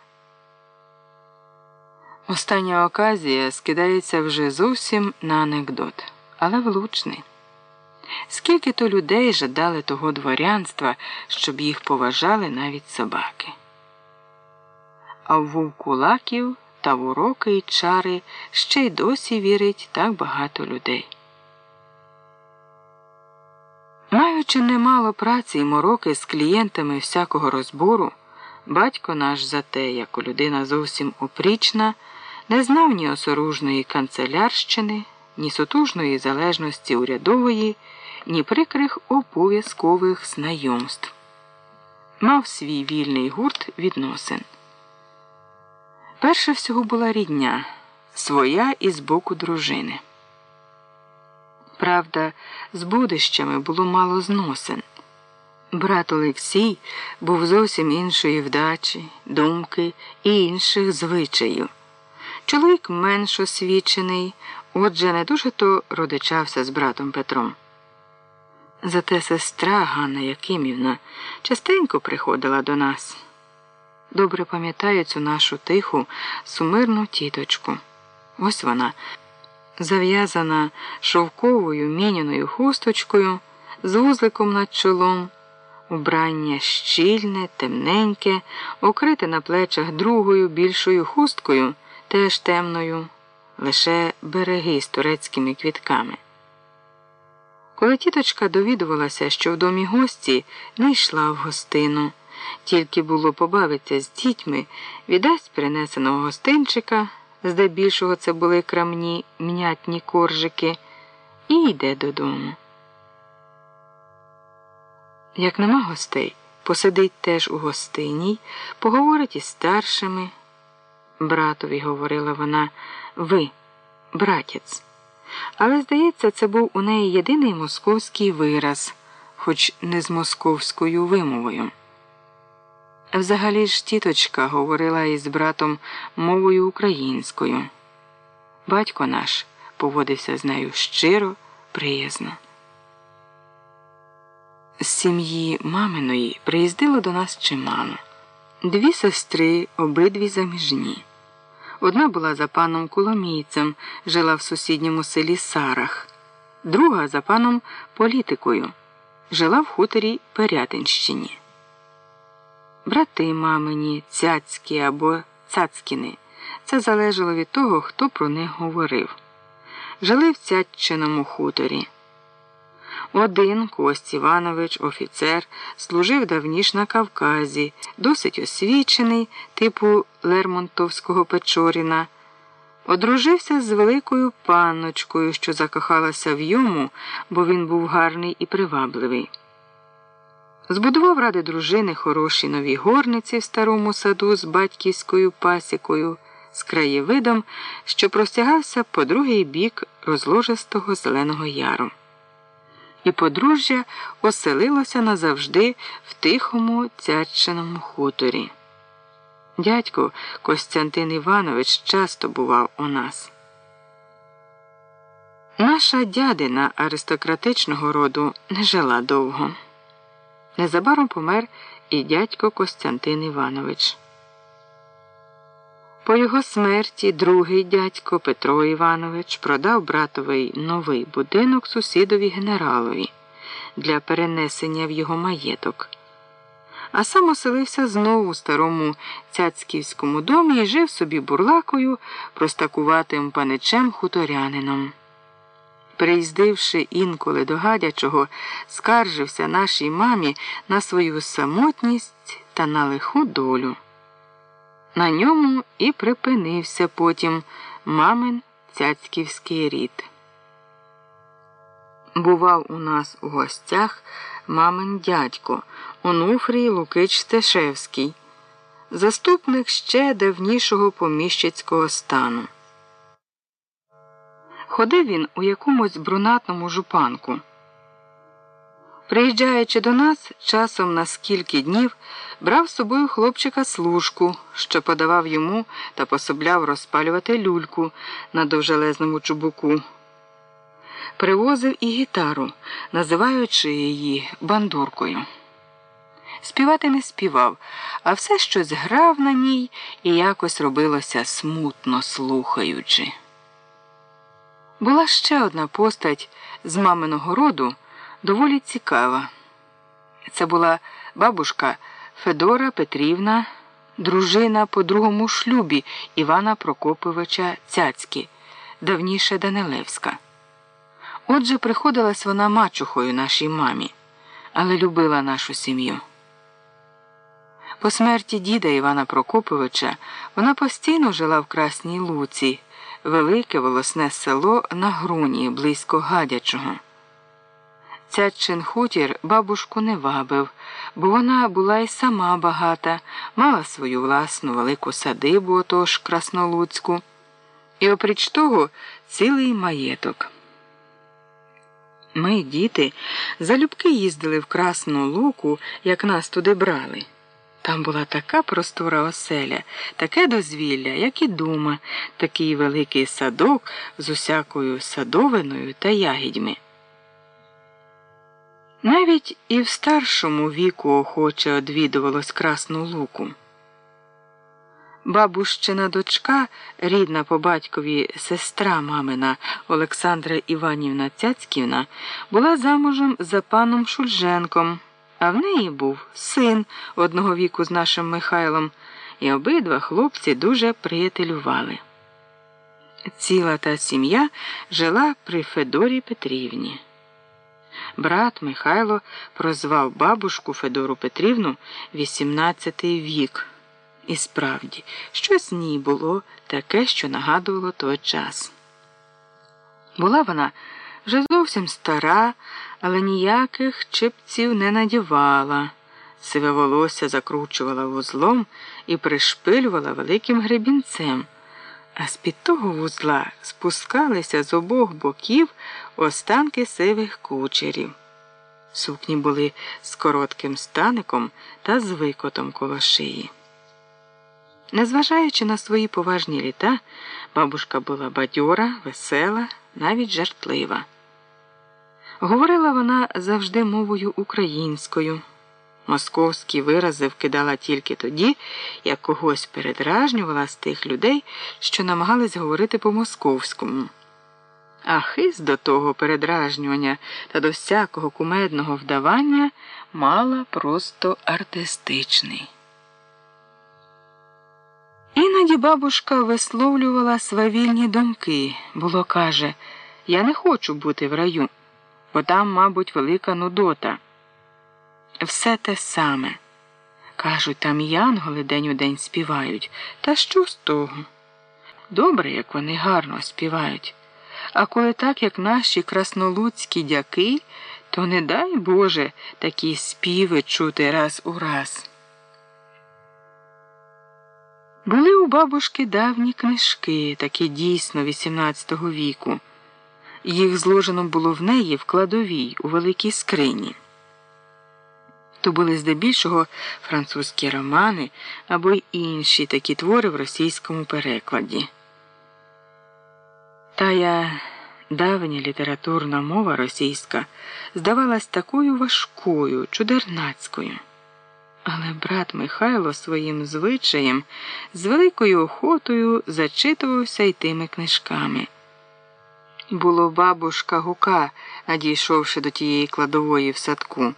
Остання оказія скидається вже зовсім на анекдот, але влучний. Скільки то людей жадали того дворянства, щоб їх поважали навіть собаки. А в вовкулаків та в уроки й чари ще й досі вірить так багато людей. Маючи немало праці й мороки з клієнтами всякого розбору, батько наш за те, як у людина зовсім опрічна, не знав ні осоружної канцелярщини, ні сотужної залежності урядової ні прикрих обов'язкових знайомств. Мав свій вільний гурт відносин. Перше всього була рідня, своя і з боку дружини. Правда, з будищами було мало зносин. Брат Олексій був зовсім іншої вдачі, думки і інших звичаїв. Чоловік менш освічений, отже, не дуже то родичався з братом Петром. Зате сестра Ганна Якимівна частенько приходила до нас. Добре пам'ятаю цю нашу тиху, сумирну тіточку. Ось вона, зав'язана шовковою міняною хусточкою, з вузликом над чолом, убрання щільне, темненьке, окрите на плечах другою більшою хусткою, теж темною, лише береги з турецькими квітками. Коли тіточка довідувалася, що в домі гості не йшла в гостину, тільки було побавитися з дітьми, віддасть принесеного гостинчика, здебільшого це були крамні мнятні коржики, і йде додому. Як нема гостей, посидить теж у гостиній, поговорить із старшими. Братові говорила вона, ви, братець. Але, здається, це був у неї єдиний московський вираз, хоч не з московською вимовою. Взагалі ж тіточка говорила із братом мовою українською. Батько наш поводився з нею щиро, приязно. З сім'ї маминої приїздило до нас чимало. Дві сестри, обидві заміжні. Одна була за паном Коломійцем, жила в сусідньому селі Сарах, друга за паном політикою, жила в хуторі Перятинщині. Брати мамині, цяцькі або цацькіни. Це залежало від того, хто про них говорив. Жили в Цятчиному хуторі. Один Кость Іванович, офіцер, служив давніш на Кавказі, досить освічений, типу Лермонтовського Печоріна. Одружився з великою панночкою, що закохалася в йому, бо він був гарний і привабливий. Збудував ради дружини хороші нові горниці в старому саду з батьківською пасікою, з краєвидом, що простягався по другий бік розложистого Зеленого Яру. І подружжя оселилося назавжди в тихому цячиному хуторі. Дядько Костянтин Іванович часто бував у нас. Наша дядина аристократичного роду не жила довго. Незабаром помер і дядько Костянтин Іванович. По його смерті другий дядько Петро Іванович продав братовий новий будинок сусідові генералові для перенесення в його маєток, а сам оселився знову у старому цяцьківському домі і жив собі бурлакою, простакуватим паничем хуторянином. Приїздивши інколи до гадячого, скаржився нашій мамі на свою самотність та на лиху долю. На ньому і припинився потім мамин цяцьківський рід. Бував у нас у гостях мамин дядько Онуфрій Лукич Стешевський, заступник ще давнішого поміщицького стану. Ходив він у якомусь брунатному жупанку. Приїжджаючи до нас, часом на скільки днів брав з собою хлопчика служку, що подавав йому та пособляв розпалювати люльку на довжелезному чубуку. Привозив і гітару, називаючи її бандуркою. Співати не співав, а все щось грав на ній і якось робилося смутно слухаючи. Була ще одна постать з маминого роду доволі цікава. Це була бабушка Федора Петрівна, дружина по другому шлюбі Івана Прокоповича Цяцьки, давніше Данилевська. Отже, приходилась вона мачухою нашій мамі, але любила нашу сім'ю. По смерті діда Івана Прокоповича вона постійно жила в Красній Луці, велике волосне село на Груні близько Гадячого. Цячин хутір бабушку не вабив, бо вона була й сама багата, мала свою власну велику садибу, отож Краснолуцьку, і опріч того цілий маєток. Ми, діти, залюбки їздили в Красну Луку, як нас туди брали. Там була така простора оселя, таке дозвілля, як і дома, такий великий садок з усякою садовиною та ягідьми. Навіть і в старшому віку охоче одвідувалось Красну Луку. Бабущина дочка, рідна по батькові сестра мамина Олександра Іванівна Цяцьківна, була замужем за паном Шульженком, а в неї був син одного віку з нашим Михайлом, і обидва хлопці дуже приятелювали. Ціла та сім'я жила при Федорі Петрівні. Брат Михайло прозвав бабушку Федору Петрівну XVIII вік. І справді, щось ній було таке, що нагадувало той час. Була вона вже зовсім стара, але ніяких чипців не надівала, сиве волосся закручувала вузлом і пришпилювала великим гребінцем, а з під того вузла спускалися з обох боків останки сивих кучерів. Сукні були з коротким стаником та з викотом коло шиї. Незважаючи на свої поважні літа, бабушка була бадьора, весела, навіть жартлива. Говорила вона завжди мовою українською. Московські вирази вкидала тільки тоді, як когось передражнювала з тих людей, що намагались говорити по-московському. А хист до того передражнювання та до всякого кумедного вдавання мала просто артистичний. Іноді бабушка висловлювала свавільні думки, було каже, я не хочу бути в раю, бо там, мабуть, велика нудота. Все те саме. Кажуть, там янголи день у день співають. Та що з того? Добре, як вони гарно співають. А коли так, як наші краснолуцькі дяки, то не дай Боже такі співи чути раз у раз. Були у бабушки давні книжки, такі дійсно XVIII віку. Їх зложено було в неї в кладовій у великій скрині. То були здебільшого французькі романи або й інші такі твори в російському перекладі. Тая давня літературна мова російська здавалась такою важкою, чудернацькою. Але брат Михайло своїм звичаєм з великою охотою зачитувався й тими книжками. Було бабушка гука, надійшовши до тієї кладової в садку.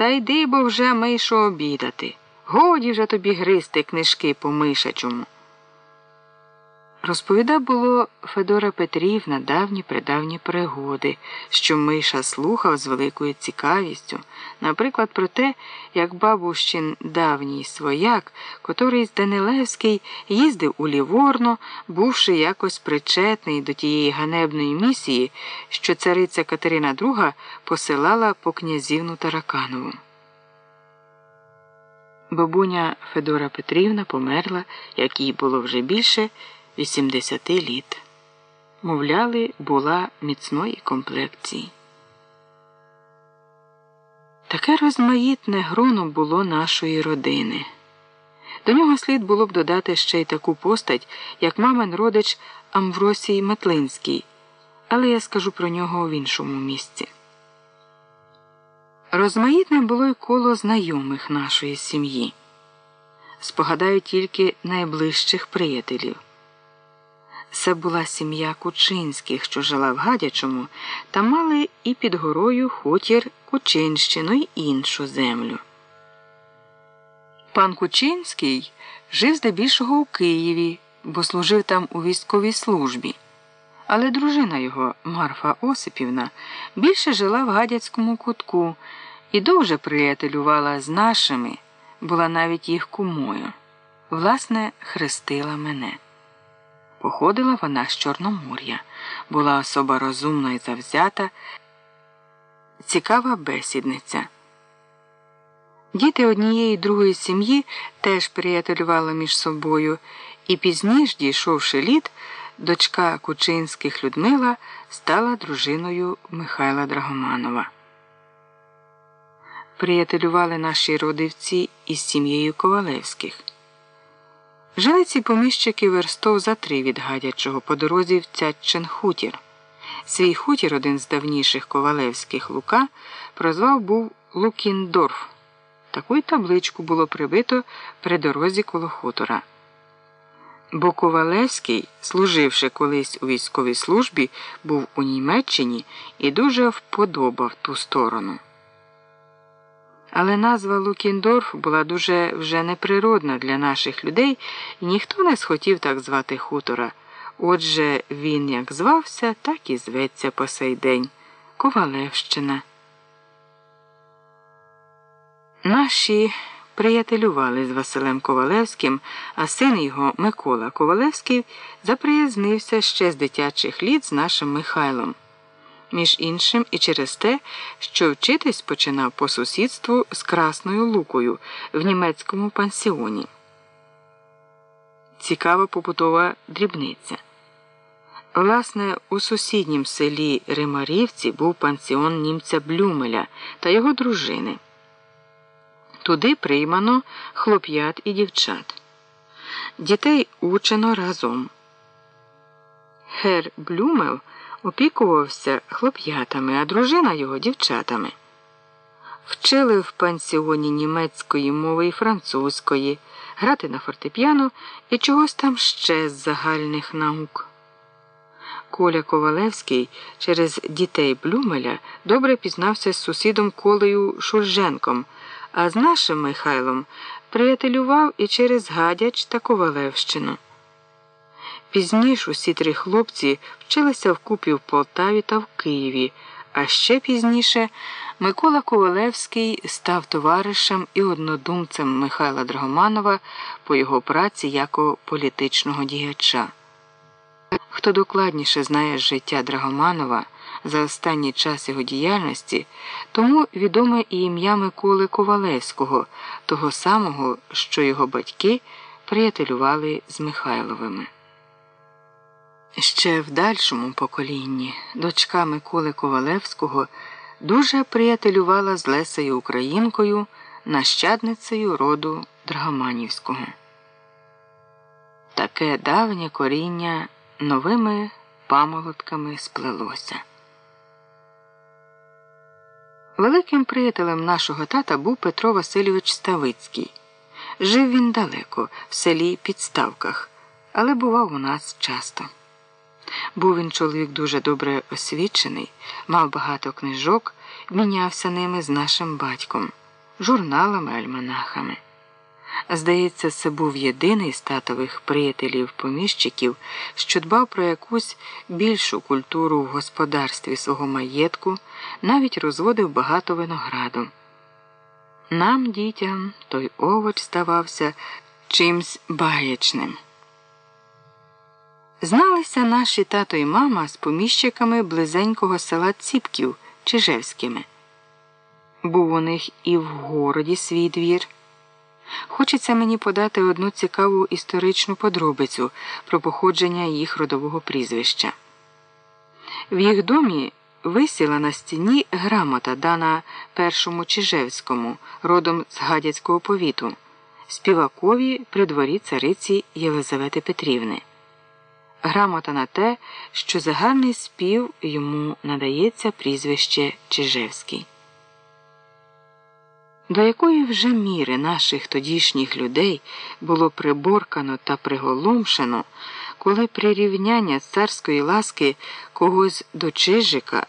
Та йди бо вже, Мишо, обідати. Годі вже тобі гризти книжки по мишачому. Розповідав було Федора Петрівна давні придавні пригоди, що Миша слухав з великою цікавістю, наприклад, про те, як бабущин давній свояк, котрий з Данилевський їздив у Ліворно, бувши якось причетний до тієї ганебної місії, що цариця Катерина II посилала по князівну Тараканову. Бабуня Федора Петрівна померла, як їй було вже більше. 80 літ. Мовляли, була міцної комплекції. Таке розмаїтне гроно було нашої родини. До нього слід було б додати ще й таку постать, як мамин родич Амвросій Метлинський, але я скажу про нього в іншому місці. Розмаїтне було й коло знайомих нашої сім'ї. Спогадаю тільки найближчих приятелів. Це була сім'я Кучинських, що жила в Гадячому, та мали і під горою хутір Кучинщину й іншу землю. Пан Кучинський жив здебільшого у Києві, бо служив там у військовій службі. Але дружина його, Марфа Осипівна, більше жила в гадяцькому кутку і дуже приятелювала з нашими, була навіть їх кумою. Власне, хрестила мене. Походила вона з Чорномор'я, була особа розумна і завзята, цікава бесідниця. Діти однієї другої сім'ї теж приятелювали між собою, і пізніше, дійшовши літ, дочка Кучинських Людмила стала дружиною Михайла Драгоманова. Приятелювали наші родивці із сім'єю Ковалевських. Жили ці поміщики верстов за три від гадячого по дорозі в Цятчин хутір. Свій хутір, один з давніших ковалевських лука, прозвав був Лукіндорф. Таку й табличку було прибито при дорозі коло хутора. Бо Ковалевський, служивши колись у військовій службі, був у Німеччині і дуже вподобав ту сторону. Але назва Лукіндорф була дуже вже неприродна для наших людей, і ніхто не схотів так звати хутора. Отже, він як звався, так і зветься по сей день Ковалевщина. Наші приятелювали з Василем Ковалевським, а син його Микола Ковалевський заприязнився ще з дитячих літ з нашим Михайлом між іншим і через те, що вчитись починав по сусідству з Красною Лукою в німецькому пансіоні. Цікава побутова дрібниця. Власне, у сусіднім селі Римарівці був пансіон німця Блюмеля та його дружини. Туди приймано хлоп'ят і дівчат. Дітей учено разом. Гер Блюмел опікувався хлоп'ятами, а дружина його дівчатами. Вчили в пансіоні німецької мови і французької, грати на фортепіано і чогось там ще з загальних наук. Коля Ковалевський через дітей Блюмеля добре пізнався з сусідом Колею Шульженком, а з нашим Михайлом приятелював і через Гадяч та Ковалевщину. Пізніше усі три хлопці вчилися вкупі в Полтаві та в Києві, а ще пізніше Микола Ковалевський став товаришем і однодумцем Михайла Драгоманова по його праці як політичного діяча. Хто докладніше знає життя Драгоманова за останній час його діяльності, тому відоме і ім'я Миколи Ковалевського, того самого, що його батьки приятелювали з Михайловими. Ще в дальшому поколінні дочка Миколи Ковалевського дуже приятелювала з Лесею Українкою, нащадницею роду Драгоманівського. Таке давнє коріння новими памолотками сплелося. Великим приятелем нашого тата був Петро Васильович Ставицький. Жив він далеко, в селі Підставках, але бував у нас часто. Був він чоловік дуже добре освічений, мав багато книжок, мінявся ними з нашим батьком, журналами, альманахами. Здається, це був єдиний з татових приятелів поміщиків, що дбав про якусь більшу культуру в господарстві свого маєтку, навіть розводив багато винограду. Нам, дітям, той овоч ставався чимсь баєчним. Зналися наші тато і мама з поміщиками близенького села Ціпків Чижевськими. Був у них і в городі свій двір. Хочеться мені подати одну цікаву історичну подробицю про походження їх родового прізвища. В їх домі висіла на стіні грамота, дана першому Чижевському, родом з Гадяцького повіту, співакові при дворі цариці Єлизавети Петрівни. Грамота на те, що загальний спів йому надається прізвище Чижевський. До якої вже міри наших тодішніх людей було приборкано та приголомшено, коли прирівняння царської ласки когось до Чижика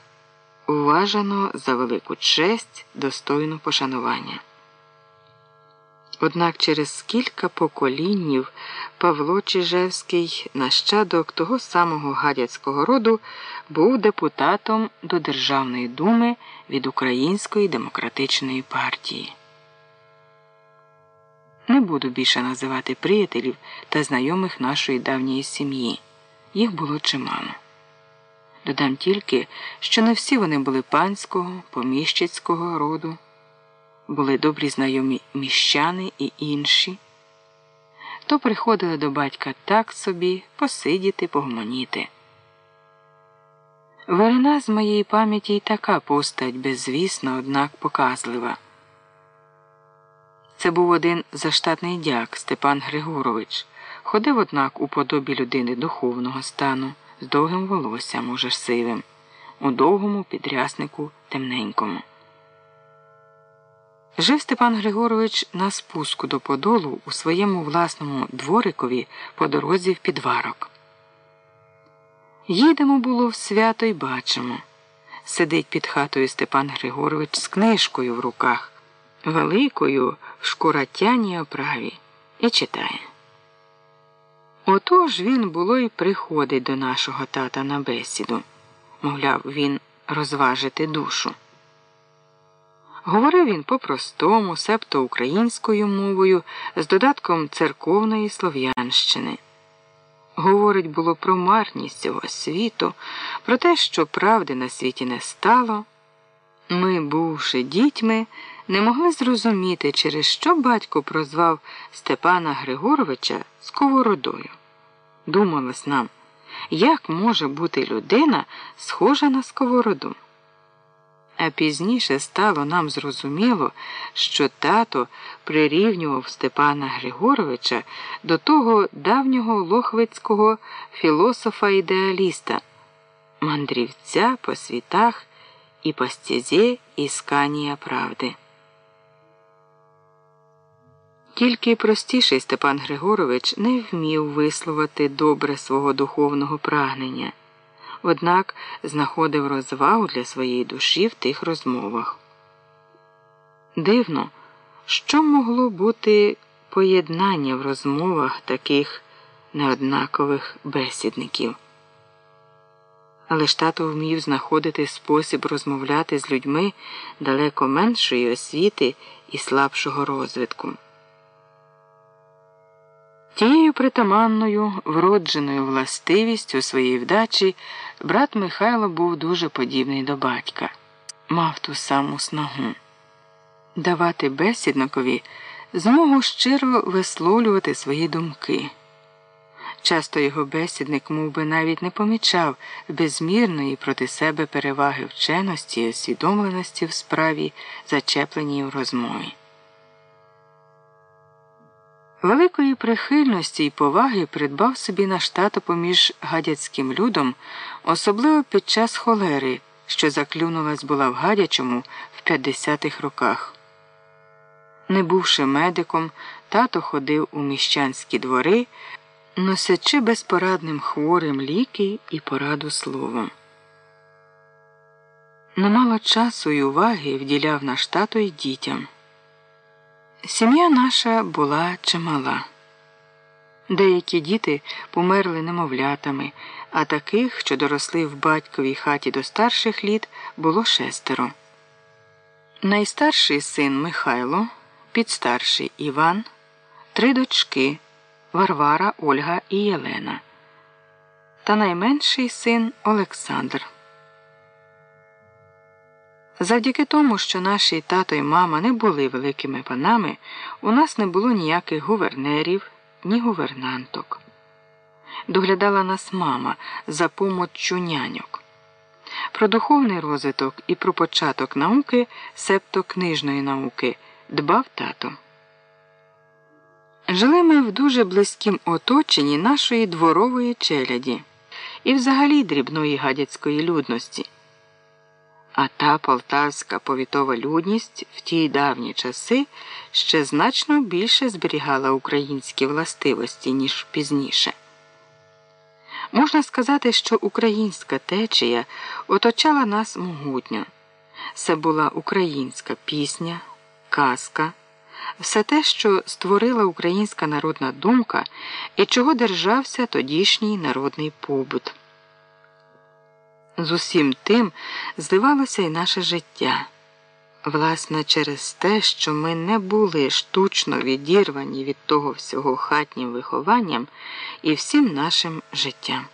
вважано за велику честь достойну пошанування. Однак через кілька поколіннів Павло Чижевський, нащадок того самого гадяцького роду, був депутатом до Державної думи від Української демократичної партії. Не буду більше називати приятелів та знайомих нашої давньої сім'ї. Їх було чимало. Додам тільки, що не всі вони були панського, поміщицького роду були добрі знайомі міщани і інші, то приходили до батька так собі посидіти, погомоніти. Верена з моєї пам'яті й така постать беззвісна, однак показлива. Це був один заштатний дяк Степан Григорович. Ходив, однак, у подобі людини духовного стану, з довгим волоссям, уже сивим, у довгому підряснику темненькому. Жив Степан Григорович на спуску до Подолу у своєму власному дворикові по дорозі в підварок. Їдемо було в свято й бачимо. Сидить під хатою Степан Григорович з книжкою в руках, великою в шкуратяній оправі, і читає. Отож він було й приходить до нашого тата на бесіду, мовляв, він розважити душу. Говорив він по-простому, себто українською мовою, з додатком церковної слов'янщини. Говорить було про марність цього світу, про те, що правди на світі не стало. Ми, бувши дітьми, не могли зрозуміти, через що батько прозвав Степана Григоровича сковородою. Думалось нам, Як може бути людина схожа на сковороду? А пізніше стало нам зрозуміло, що тато прирівнював Степана Григоровича до того давнього лохвицького філософа-ідеаліста, мандрівця по світах і по стезі ісканія правди. Тільки простіший Степан Григорович не вмів висловити добре свого духовного прагнення, однак знаходив розвагу для своєї душі в тих розмовах. Дивно, що могло бути поєднання в розмовах таких неоднакових бесідників. Але ж тато вмів знаходити спосіб розмовляти з людьми далеко меншої освіти і слабшого розвитку. Тією притаманною, вродженою властивістю своєї вдачі брат Михайло був дуже подібний до батька, мав ту саму снагу давати бесідникові змогу щиро висловлювати свої думки. Часто його бесідник мов би, навіть не помічав безмірної проти себе переваги вченості і освідомленості в справі, зачепленій у розмові. Великої прихильності й поваги придбав собі наш тато поміж гадяцьким людом, особливо під час холери, що заклюнулась була в гадячому в 50-х роках. Не бувши медиком, тато ходив у міщанські двори, носячи безпорадним хворим ліки і пораду словом. Немало часу й уваги вділяв наш тато й дітям. Сім'я наша була чимала. Деякі діти померли немовлятами, а таких, що доросли в батьковій хаті до старших літ, було шестеро. Найстарший син Михайло, підстарший Іван, три дочки Варвара, Ольга і Єлена, та найменший син Олександр. Завдяки тому, що наші тато і мама не були великими панами, у нас не було ніяких гувернерів, ні гувернанток. Доглядала нас мама за помоччю няньок. Про духовний розвиток і про початок науки, септо книжної науки, дбав тато. Жили ми в дуже близькім оточенні нашої дворової челяді і взагалі дрібної гадяцької людності. А та полтавська повітова людність в ті давні часи ще значно більше зберігала українські властивості, ніж пізніше. Можна сказати, що українська течія оточала нас могутньо. Це була українська пісня, казка, все те, що створила українська народна думка і чого держався тодішній народний побут. З усім тим зливалося й наше життя. Власне, через те, що ми не були штучно відірвані від того всього хатнім вихованням і всім нашим життям.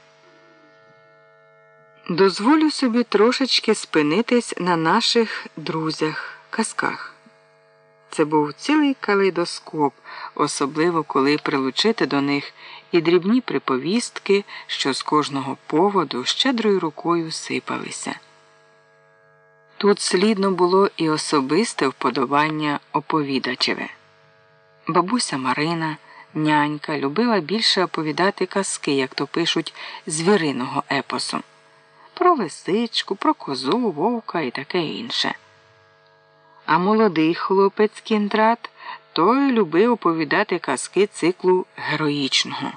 Дозволю собі трошечки спинитись на наших друзях, казках. Це був цілий калейдоскоп, особливо коли прилучити до них і дрібні приповістки, що з кожного поводу щедрою рукою сипалися. Тут слідно було і особисте вподобання оповідачеве. Бабуся Марина, нянька, любила більше оповідати казки, як то пишуть, звіриного епосу, про лисичку, про козу, вовка і таке інше. А молодий хлопець кіндрат той любив оповідати казки циклу героїчного.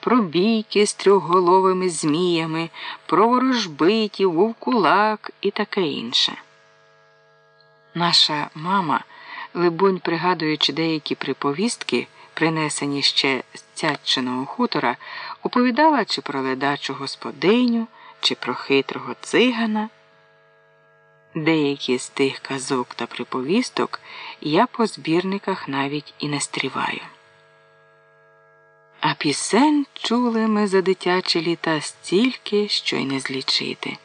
Про бійки з трьохголовими зміями, про ворожбитів, вовкулак і таке інше. Наша мама, либонь, пригадуючи деякі приповістки, принесені ще з Цятчиного хутора, оповідала чи про ледачу господиню, чи про хитрого цигана. Деякі з тих казок та приповісток я по збірниках навіть і не стріваю. А пісень чули ми за дитячі літа стільки, що й не злічити.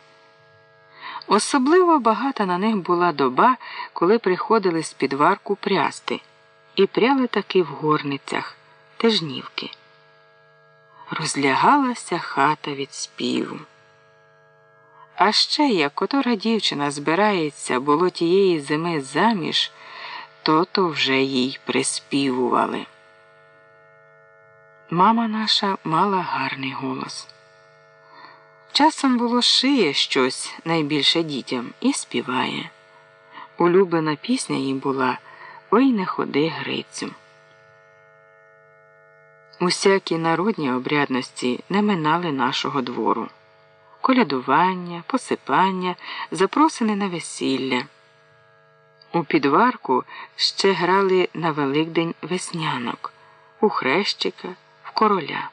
Особливо багата на них була доба, коли приходили з підварку прясти, і пряли таки в горницях, тежнівки. розлягалася хата від співу. А ще як котора дівчина збирається було тієї зими заміж, то то вже їй приспівували. Мама наша мала гарний голос. Часом було шиє щось найбільше дітям і співає. Улюблена пісня їй була Ой не ходи Грицю. Усякі народні обрядності не минали нашого двору колядування, посипання, запросини на весілля. У підварку ще грали на Великдень веснянок, у хрещика, в короля.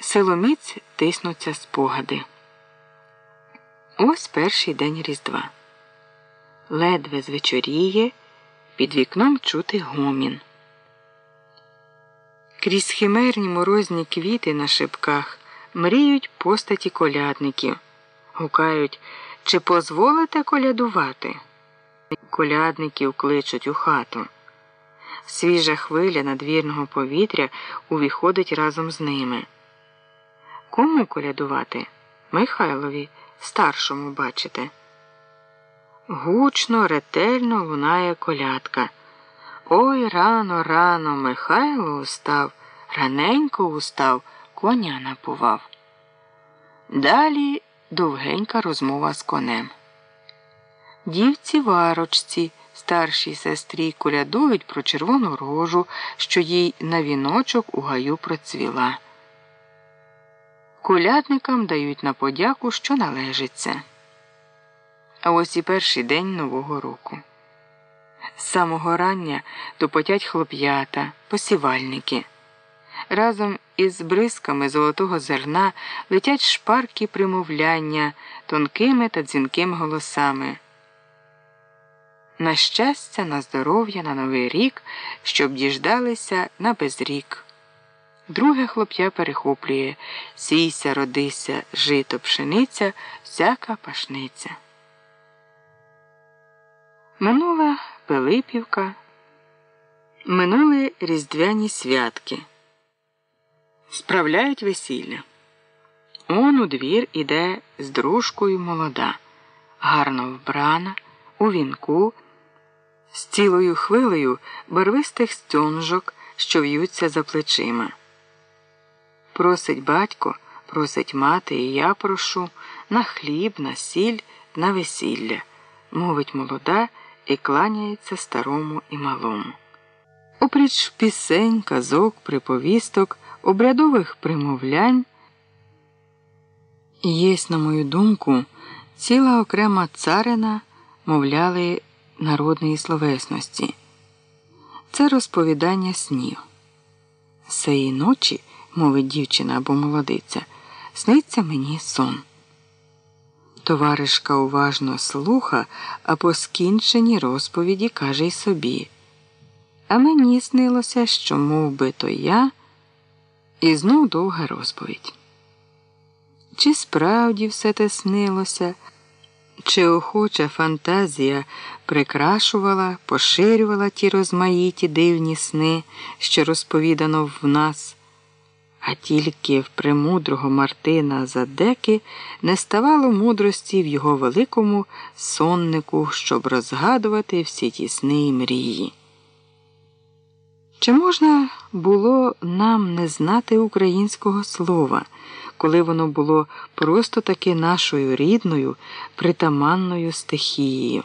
Силоміць тиснуться спогади. Ось перший день Різдва. Ледве звечоріє, під вікном чути гомін. Крізь химерні морозні квіти на шипках мріють постаті колядників, гукають, чи позволите колядувати? Колядників кличуть у хату. Свіжа хвиля надвірного повітря увіходить разом з ними. Кому колядувати? Михайлові, старшому бачите. Гучно, ретельно лунає колядка. Ой рано, рано Михайло устав, раненько устав коня напував. Далі довгенька розмова з конем. Дівці варочці, старшій сестрі, колядують про червону рожу, що їй на віночок у гаю процвіла. Колядникам дають на подяку, що належиться. А ось і перший день Нового року. З самого рання допотять хлоп'ята, посівальники. Разом із бризками золотого зерна летять шпаркі примовляння тонкими та дзвінкими голосами. На щастя, на здоров'я, на новий рік, щоб діждалися на безрік. Друге хлоп'я перехоплює сійся, родися, жито, пшениця, всяка пашниця. Минула Пилипівка, минули різдвяні святки. Справляють весілля. Он у двір іде з дружкою молода, гарно вбрана, у вінку, з цілою хвилею барвистих стьонжок, що в'ються за плечима. Просить батько, просить мати, і я прошу на хліб, на сіль, на весілля, мовить молода і кланяється старому і малому. Опріч пісень, казок, приповісток обрядових примовлянь єсть, на мою думку, ціла окрема царина, мовляли, народної словесності. Це розповідання снів. Сеї ночі, мовить дівчина або молодиця, сниться мені сон. Товаришка уважно слуха, а по скінченні розповіді каже й собі. А мені снилося, що мов би то я. І знов довга розповідь. Чи справді все те снилося, чи охоча фантазія прикрашувала, поширювала ті розмаїті дивні сни, що розповідано в нас, а тільки в премудрого Мартина Задеки не ставало мудрості в його великому соннику, щоб розгадувати всі ті сни і мрії. Чи можна було нам не знати українського слова, коли воно було просто таки нашою рідною, притаманною стихією?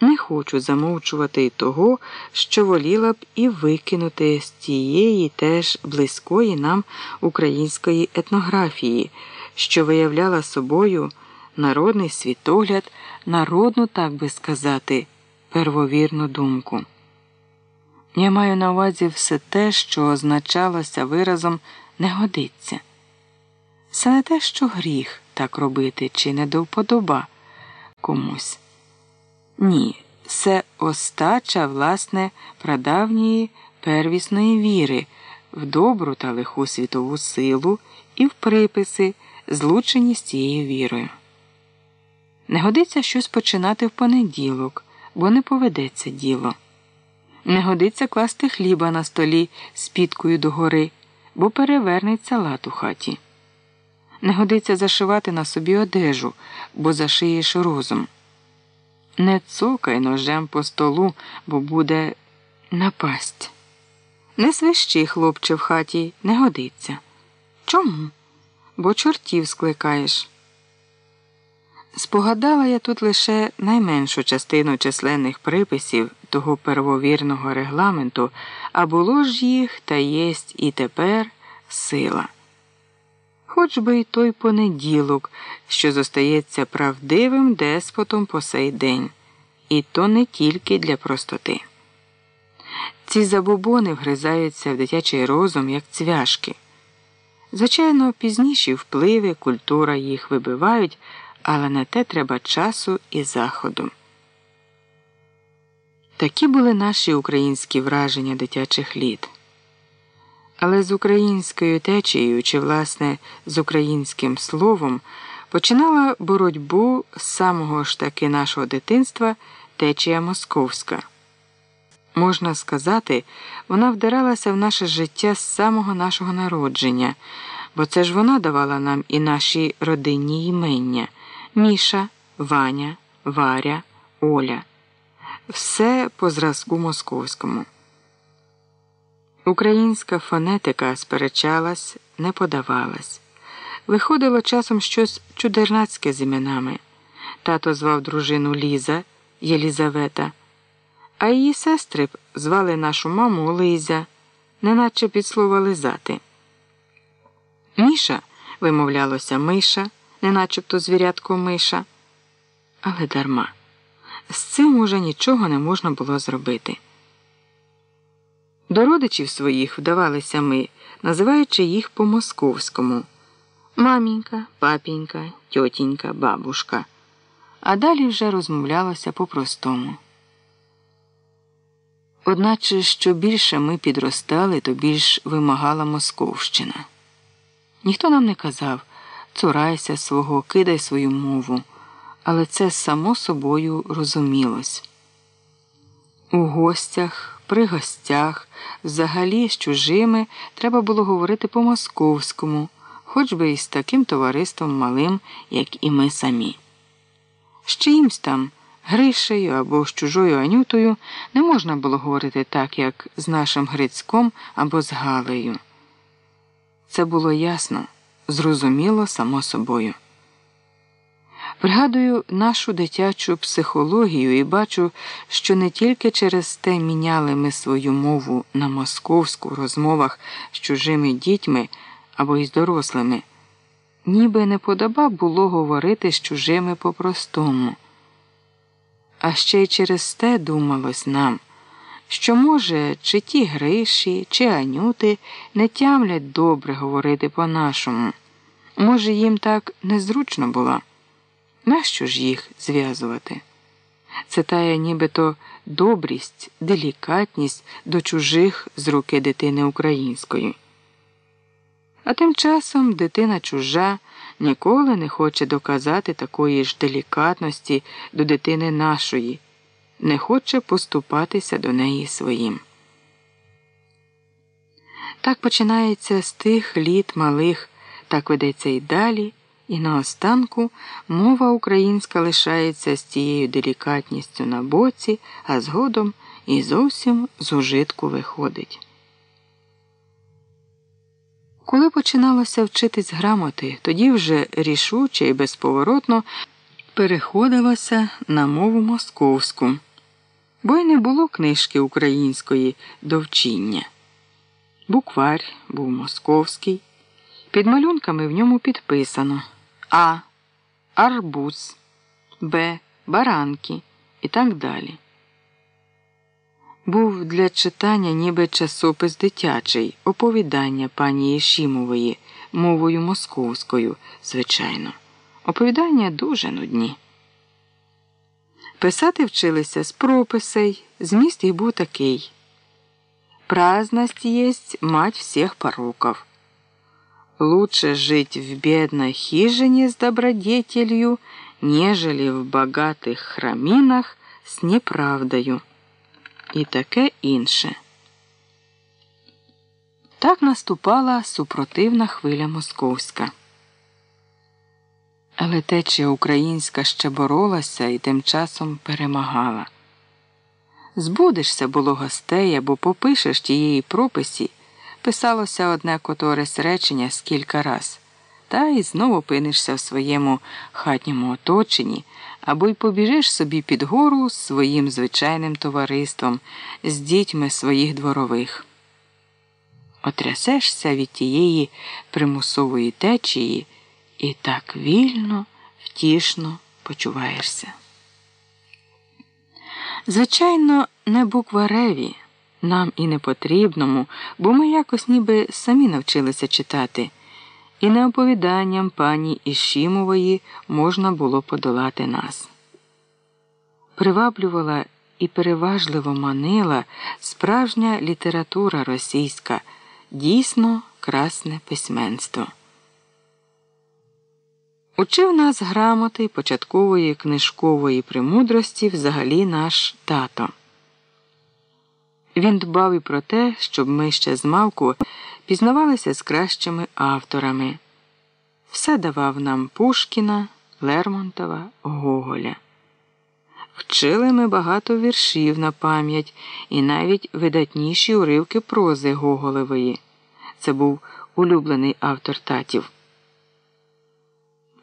Не хочу замовчувати й того, що воліла б і викинути з тієї теж близької нам української етнографії, що виявляла собою народний світогляд, народну, так би сказати, первовірну думку. Я маю на увазі все те, що означалося виразом не годиться. Це не те, що гріх так робити, чи не до вподоба комусь. Ні, це остача, власне, прадавньої первісної віри в добру та лиху світову силу і в приписи, злучені з цією вірою. Не годиться щось починати в понеділок, бо не поведеться діло. Не годиться класти хліба на столі з піткою догори, бо перевернеться лад у хаті. Не годиться зашивати на собі одежу, бо зашиєш розум. Не цокай ножем по столу, бо буде напасть. Не свищи, хлопче, в хаті, не годиться. Чому? Бо чортів скликаєш. Спогадала я тут лише найменшу частину численних приписів того первовірного регламенту, а було ж їх та єсть і тепер сила. Хоч би й той понеділок, що зостається правдивим деспотом по сей день, і то не тільки для простоти. Ці забобони вгризаються в дитячий розум, як цвяшки. Звичайно, пізніші впливи, культура їх вибивають, але на те треба часу і заходу. Такі були наші українські враження дитячих літ. Але з українською течією, чи, власне, з українським словом починала боротьбу з самого ж таки нашого дитинства течія московська. Можна сказати, вона вдиралася в наше життя з самого нашого народження, бо це ж вона давала нам і наші родинні імення Міша, Ваня, Варя, Оля. Все по зразку московському. Українська фонетика сперечалась, не подавалась. Виходило часом щось чудернацьке з іменами. Тато звав дружину Ліза Єлізавета, а її сестри б звали нашу маму Лизя, неначе під слово лизати. Міша вимовлялося Миша, неначебто звірятко Миша. Але дарма. З цим уже нічого не можна було зробити. До родичів своїх вдавалися ми, називаючи їх по московському мамінька, папінька, тьотінька, бабушка. А далі вже розмовлялося по-простому. Одначе, що більше ми підростали, то більш вимагала Московщина. Ніхто нам не казав цурайся свого, кидай свою мову, але це само собою розумілось. У гостях при гостях, взагалі з чужими, треба було говорити по-московському, хоч би і з таким товариством малим, як і ми самі. З чиїмсь там Гришею або з чужою Анютою не можна було говорити так, як з нашим Грицьком або з Галею. Це було ясно, зрозуміло само собою. Пригадую нашу дитячу психологію і бачу, що не тільки через те міняли ми свою мову на московську в розмовах з чужими дітьми або із дорослими, ніби не подоба було говорити з чужими по-простому. А ще й через те думалось нам, що, може, чи ті Гриші, чи Анюти не тямлять добре говорити по-нашому. Може, їм так незручно було. Нащо ж їх зв'язувати? Це тая нібито добрість, делікатність до чужих з руки дитини української. А тим часом дитина чужа ніколи не хоче доказати такої ж делікатності до дитини нашої, не хоче поступатися до неї своїм. Так починається з тих літ малих, так ведеться і далі. І наостанку мова українська лишається з тією делікатністю на боці, а згодом і зовсім з ужитку виходить. Коли починалося вчитись грамоти, тоді вже рішуче і безповоротно переходилося на мову московську, бо й не було книжки української до вчіння. Букварь був московський, під малюнками в ньому підписано. А. Арбуз, Б. Баранки і так далі. Був для читання ніби часопис дитячий, оповідання пані Єшімової, мовою московською, звичайно. Оповідання дуже нудні. Писати вчилися з прописей, зміст їх був такий. Праздность есть мать всех пороков. Лучше жить в бедной хижине с добродетелью, нежели в богатых храминах с неправдою. і таке інше. Так наступала супротивна хвиля московська. Але течія українська ще боролася і тим часом перемагала. Збудешся було гостей або попишеш тієї прописі, писалося одне которесь речення скілька раз, та й знову опинишся в своєму хатньому оточенні, або й побіжиш собі під гору з своїм звичайним товариством, з дітьми своїх дворових. Отрясешся від тієї примусової течії і так вільно, втішно почуваєшся. Звичайно, не буквареві, нам і не потрібному, бо ми якось ніби самі навчилися читати, і не оповіданням пані Ішімової можна було подолати нас. Приваблювала і переважливо манила справжня література російська, дійсно красне письменство. Учив нас грамоти початкової книжкової премудрості взагалі наш тато. Він дбав і про те, щоб ми ще з малку пізнавалися з кращими авторами. Все давав нам Пушкіна, Лермонтова, Гоголя. Вчили ми багато віршів на пам'ять і навіть видатніші уривки прози Гоголевої. Це був улюблений автор татів.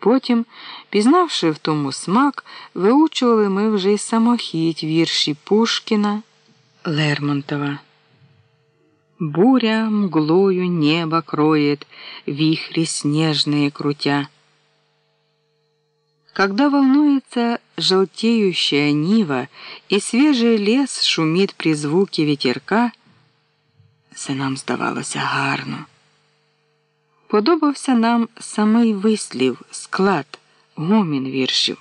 Потім, пізнавши в тому смак, виучували ми вже й самохідь вірші Пушкіна Лермонтова. Буря мглою небо кроет, вихри снежные крутя. Когда волнуется желтеющая нива и свежий лес шумит при звуке ветерка, це нам здавалося гарно. Подобався нам самий вислів, склад, гомін віршів.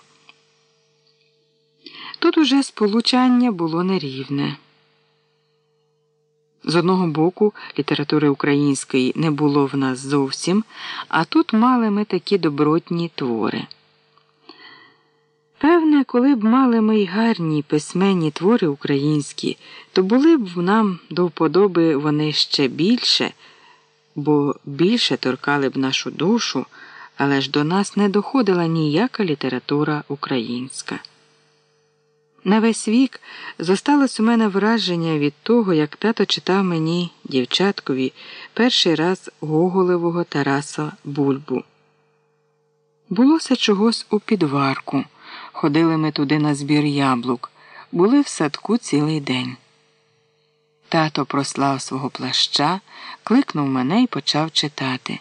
Тут уже сполучання було нерівне. З одного боку, літератури української не було в нас зовсім, а тут мали ми такі добротні твори. Певне, коли б мали ми й гарні письменні твори українські, то були б нам до вподоби вони ще більше бо більше торкали б нашу душу, але ж до нас не доходила ніяка література українська. На весь вік зосталось у мене враження від того, як тато читав мені, дівчаткові, перший раз Гоголевого Тараса Бульбу. Булося чогось у підварку. Ходили ми туди на збір яблук, були в садку цілий день. Тато прослав свого плаща, кликнув мене і почав читати.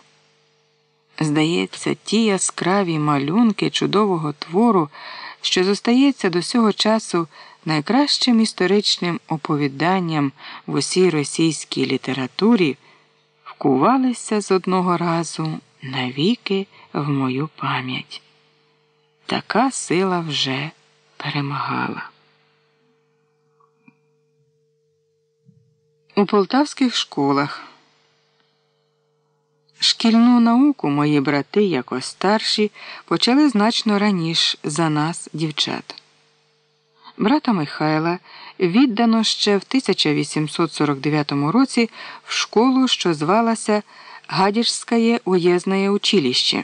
Здається, ті яскраві малюнки чудового твору, що зостається до сього часу найкращим історичним оповіданням в усій російській літературі, вкувалися з одного разу навіки в мою пам'ять. Така сила вже перемагала. У полтавських школах. Шкільну науку мої брати, якось старші, почали значно раніше за нас, дівчат. Брата Михайла віддано ще в 1849 році в школу, що звалася Гадяжське уєзне училище.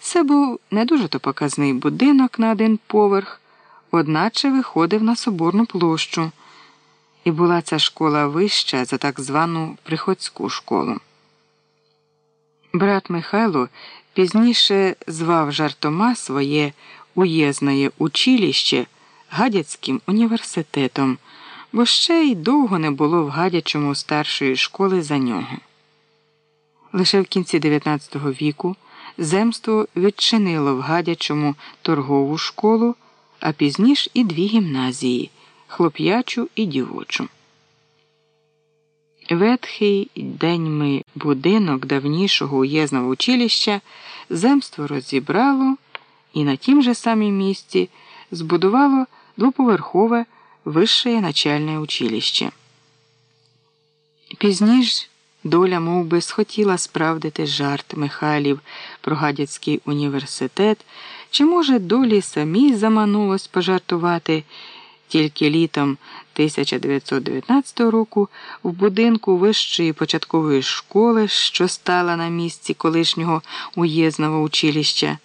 Це був не дуже то показний будинок на один поверх, одначе виходив на соборну площу. І була ця школа вища за так звану приходську школу. Брат Михайло пізніше звав жартома своє уєзне училище Гадяцьким університетом, бо ще й довго не було в гадячому старшої школи за нього. Лише в кінці 19 віку земство відчинило в гадячому торгову школу, а пізніше і дві гімназії хлоп'ячу і дівочу. Ветхий деньми будинок давнішого уєзного училища земство розібрало і на тім же самім місці збудувало двоповерхове вище начальне училище. Пізніше доля мов би, схотіла справдити жарт Михайлів про Гадяцький університет, чи, може, долі самі заманулось пожартувати. Тільки літом 1919 року в будинку вищої початкової школи, що стала на місці колишнього уєзного училища,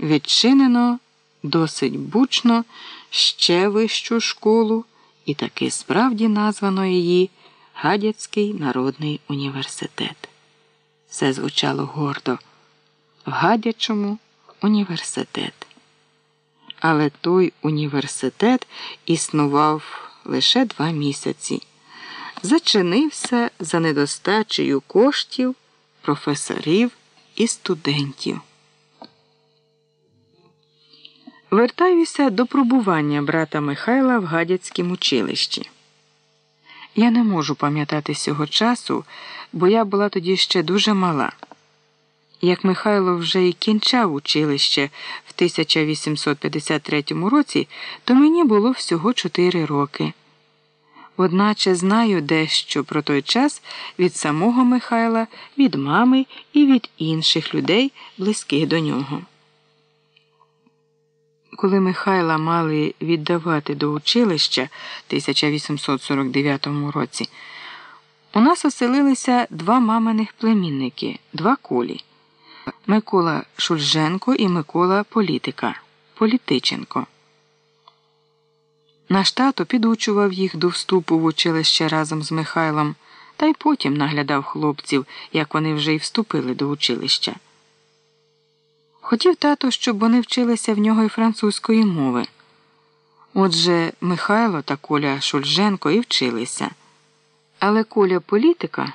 відчинено досить бучно ще вищу школу і таки справді названо її Гадяцький народний університет. Все звучало гордо. В Гадячому університет. Але той університет існував лише два місяці. Зачинився за недостачею коштів професорів і студентів. Вертаюся до пробування брата Михайла в Гадяцькім училищі. Я не можу пам'ятати цього часу, бо я була тоді ще дуже мала. Як Михайло вже і кінчав училище в 1853 році, то мені було всього 4 роки. Одначе знаю дещо про той час від самого Михайла, від мами і від інших людей, близьких до нього. Коли Михайла мали віддавати до училища в 1849 році, у нас оселилися два маминих племінники, два кулі Микола Шульженко і Микола Політика Політиченко. Наш тато підучував їх до вступу в училище разом з Михайлом, та й потім наглядав хлопців, як вони вже й вступили до училища. Хотів тато, щоб вони вчилися в нього і французької мови. Отже, Михайло та Коля Шульженко і вчилися. Але Коля політика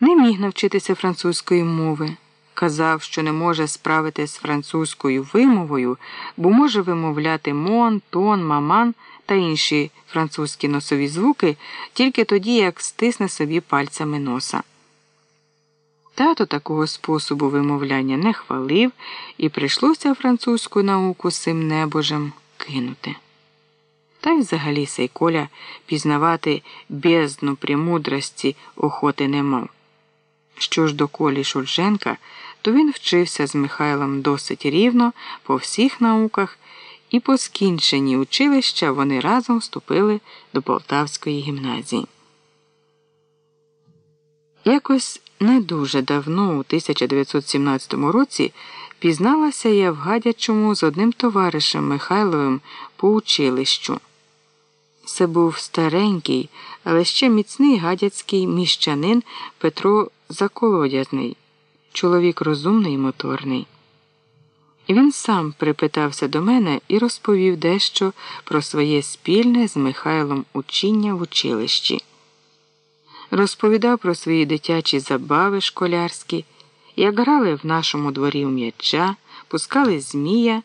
не міг навчитися французької мови. Казав, що не може справитись з французькою вимовою, бо може вимовляти мон, тон, маман та інші французькі носові звуки тільки тоді, як стисне собі пальцями носа. Тато такого способу вимовляння не хвалив, і прийшлося французьку науку сим небожем кинути. Та й взагалі сей Коля пізнавати бездну премудрості охоти не мав. Що ж до Колі Шульженка, то він вчився з Михайлом досить рівно по всіх науках, і по скінченні училища вони разом вступили до Полтавської гімназії. Якось не дуже давно, у 1917 році, пізналася я в Гадячому з одним товаришем Михайловим по училищу. Це був старенький, але ще міцний гадяцький міщанин Петро Заколодязний, чоловік розумний і моторний. Він сам припитався до мене і розповів дещо про своє спільне з Михайлом учіння в училищі розповідав про свої дитячі забави школярські, як грали в нашому дворі в м'яча, пускали змія,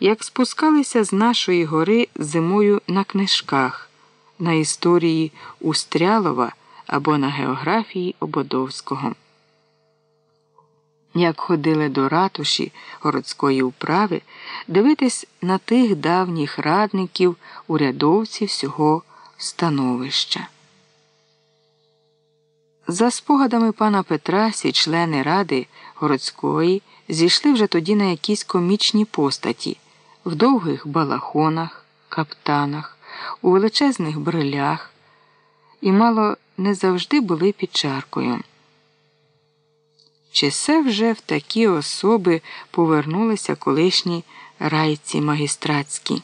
як спускалися з нашої гори зимою на книжках, на історії Устрялова або на географії Ободовського. Як ходили до ратуші городської управи дивитись на тих давніх радників, урядовців всього становища. За спогадами пана Петра, сі члени ради городської зійшли вже тоді на якісь комічні постаті в довгих балахонах, каптанах, у величезних брилях і мало не завжди були під чаркою. Чи все вже в такі особи повернулися колишні райці магістратські?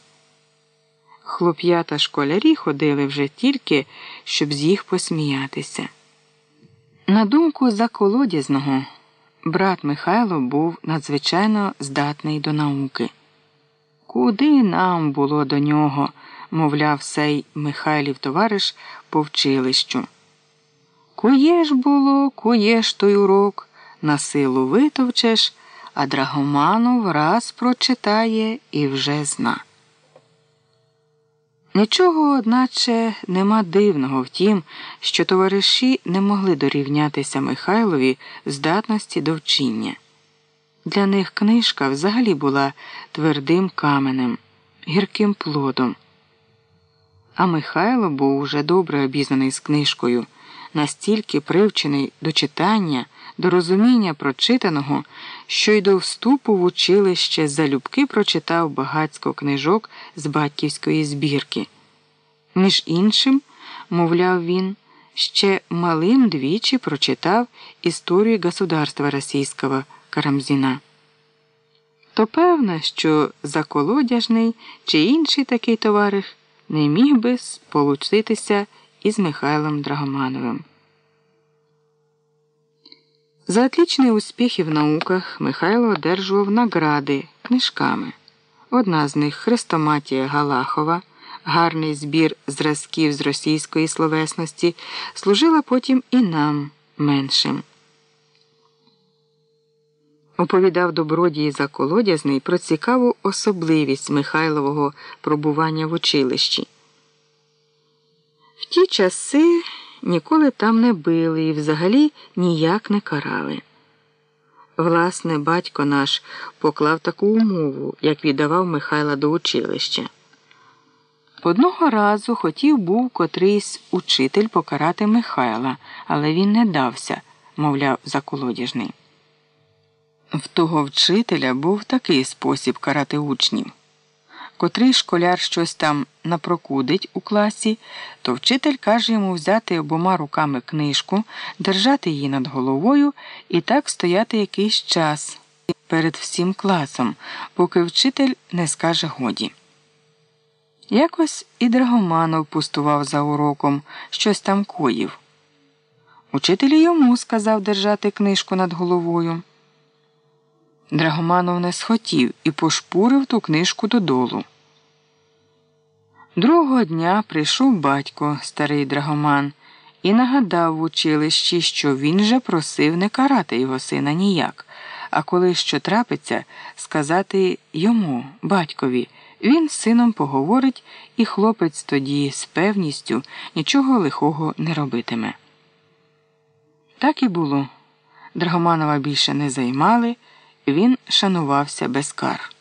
Хлоп'ята школярі ходили вже тільки, щоб з їх посміятися. На думку заколодязного, брат Михайло був надзвичайно здатний до науки. Куди нам було до нього, мовляв сей Михайлів товариш по вчилищу. Куєш було, куєш той урок, на силу витовчеш, а Драгоманов раз прочитає і вже зна. Нічого, одначе, нема дивного в тім, що товариші не могли дорівнятися Михайлові здатності до вчення. Для них книжка взагалі була твердим каменем, гірким плодом. А Михайло був уже добре обізнаний з книжкою, настільки привчений до читання, до розуміння прочитаного, що й до вступу в училище залюбки прочитав багацько книжок з батьківської збірки. Між іншим, мовляв він, ще малим двічі прочитав історію государства російського Карамзіна. То певно, що заколодяжний чи інший такий товариш не міг би сполучитися із Михайлом Драгомановим. За отличні успіхи в науках Михайло одержував награди книжками. Одна з них Хрестоматія Галахова, гарний збір зразків з російської словесності, служила потім і нам меншим. Оповідав добродій Заколодязний про цікаву особливість Михайлового пробування в училищі. В ті часи ніколи там не били і взагалі ніяк не карали. Власне, батько наш поклав таку умову, як віддавав Михайла до училища. Одного разу хотів був котрийсь учитель покарати Михайла, але він не дався, мовляв, заколодяжний. В того вчителя був такий спосіб карати учнів. Котрий школяр щось там напрокудить у класі, то вчитель каже йому взяти обома руками книжку, держати її над головою і так стояти якийсь час перед всім класом, поки вчитель не скаже годі. Якось і Драгоманов пустував за уроком, щось там коїв. Учитель йому сказав держати книжку над головою. Драгоманов не схотів і пошпурив ту книжку додолу. Другого дня прийшов батько, старий драгоман, і нагадав в училищі, що він же просив не карати його сина ніяк, а коли що трапиться, сказати йому, батькові, він з сином поговорить, і хлопець тоді з певністю нічого лихого не робитиме. Так і було. Драгоманова більше не займали, він шанувався без кар.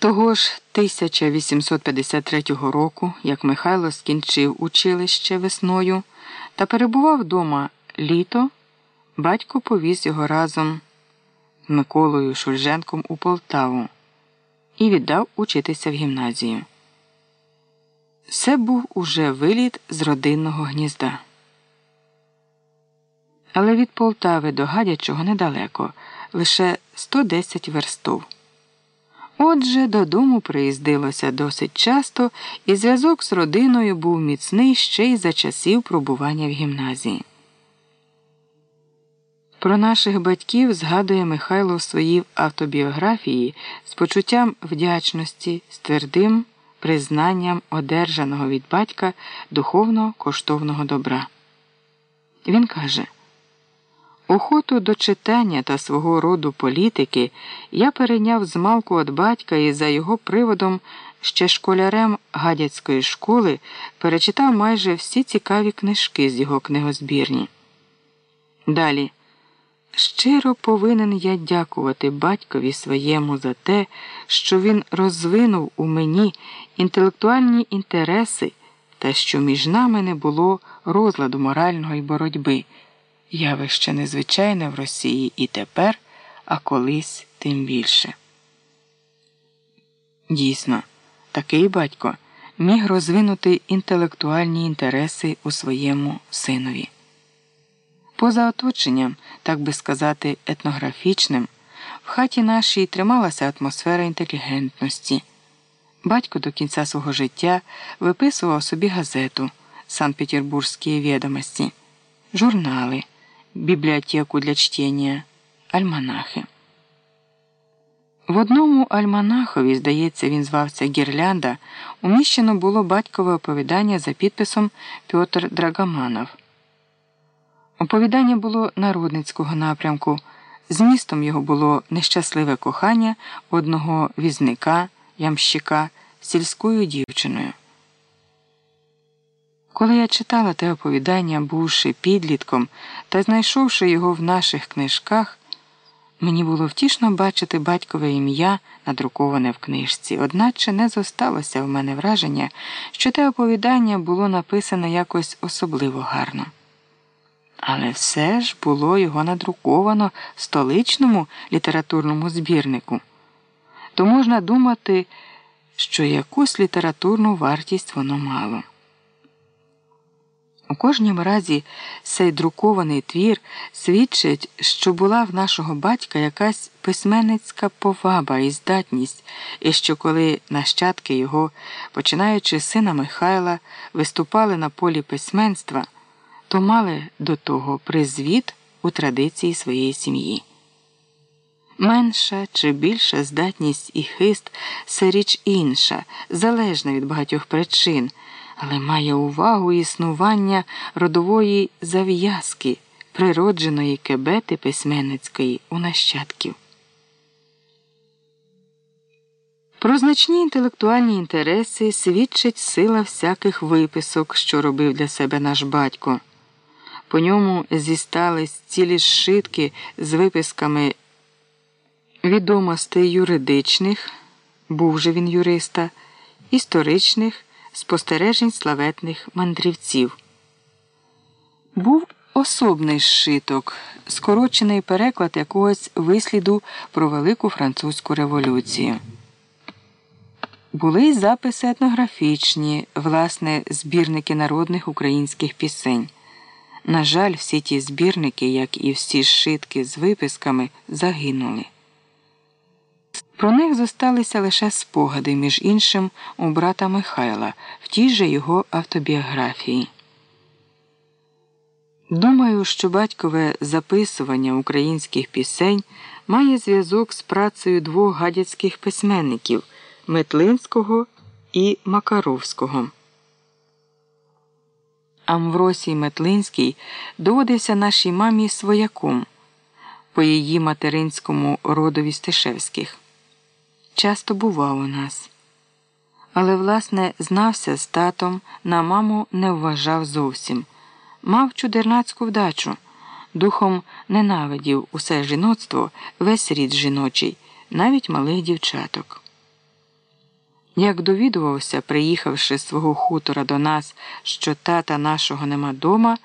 Того ж 1853 року, як Михайло скінчив училище весною та перебував вдома літо, батько повіз його разом з Миколою Шульженком у Полтаву і віддав учитися в гімназію. Це був уже виліт з родинного гнізда. Але від Полтави до Гадячого недалеко, лише 110 верстов. Отже, додому приїздилося досить часто, і зв'язок з родиною був міцний ще й за часів пробування в гімназії. Про наших батьків згадує Михайло в своїй автобіографії з почуттям вдячності, з твердим признанням одержаного від батька духовно коштовного добра. Він каже Охоту до читання та свого роду політики я перейняв з малку від батька і за його приводом ще школярем гадяцької школи перечитав майже всі цікаві книжки з його книгозбірні. Далі. Щиро повинен я дякувати батькові своєму за те, що він розвинув у мені інтелектуальні інтереси та що між нами не було розладу моральної боротьби явище незвичайне в Росії і тепер, а колись тим більше. Дійсно, такий батько міг розвинути інтелектуальні інтереси у своєму синові. Поза оточенням, так би сказати, етнографічним, в хаті нашій трималася атмосфера інтелігентності. Батько до кінця свого життя виписував собі газету Санкт Петербурзькі відомості, журнали бібліотеку для чтення, альманахи. В одному альманахові, здається, він звався Гірлянда, уміщено було батькове оповідання за підписом Пьотр Драгоманов. Оповідання було народницького напрямку. Змістом його було нещасливе кохання одного візника, ямщика сільською дівчиною. Коли я читала те оповідання, бувши підлітком та знайшовши його в наших книжках, мені було втішно бачити батькове ім'я, надруковане в книжці, одначе не зосталося в мене враження, що те оповідання було написане якось особливо гарно. Але все ж було його надруковано в столичному літературному збірнику. То можна думати, що якусь літературну вартість воно мало. У кожнім разі цей друкований твір свідчить, що була в нашого батька якась письменницька поваба і здатність, і що коли нащадки його, починаючи з сина Михайла, виступали на полі письменства, то мали до того призвіт у традиції своєї сім'ї. Менша чи більша здатність і хист це річ інша, залежна від багатьох причин але має увагу існування родової зав'язки, природженої кебети письменницької у нащадків. Про значні інтелектуальні інтереси свідчить сила всяких виписок, що робив для себе наш батько. По ньому зістались цілі зшитки з виписками відомостей юридичних, був же він юриста, історичних спостережень славетних мандрівців. Був особний зшиток, скорочений переклад якогось висліду про Велику Французьку революцію. Були й записи етнографічні, власне, збірники народних українських пісень. На жаль, всі ті збірники, як і всі зшитки з виписками, загинули. Про них зосталися лише спогади, між іншим, у брата Михайла в тій же його автобіографії. Думаю, що батькове записування українських пісень має зв'язок з працею двох гадяцьких письменників Метлинського і Макаровського. Амвросій Метлинський доводився нашій мамі свояком по її материнському родові Стишевських часто бував у нас. Але, власне, знався з татом, на маму не вважав зовсім. Мав чудернацьку вдачу, духом ненавидів усе жіноцтво, весь рід жіночий, навіть малих дівчаток. Як довідувався, приїхавши з свого хутора до нас, що тата нашого нема дома,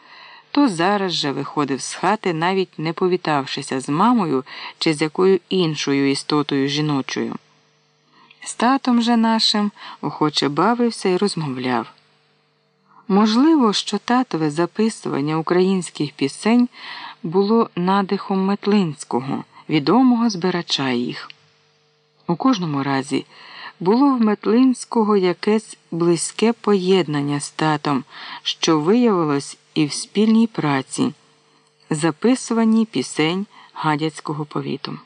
то зараз же виходив з хати, навіть не повітавшися з мамою чи з якою іншою істотою жіночою. З татом же нашим охоче бавився і розмовляв. Можливо, що татове записування українських пісень було надихом Метлинського, відомого збирача їх. У кожному разі було в Метлинського якесь близьке поєднання з татом, що виявилось і в спільній праці, записуванні пісень гадяцького повіту.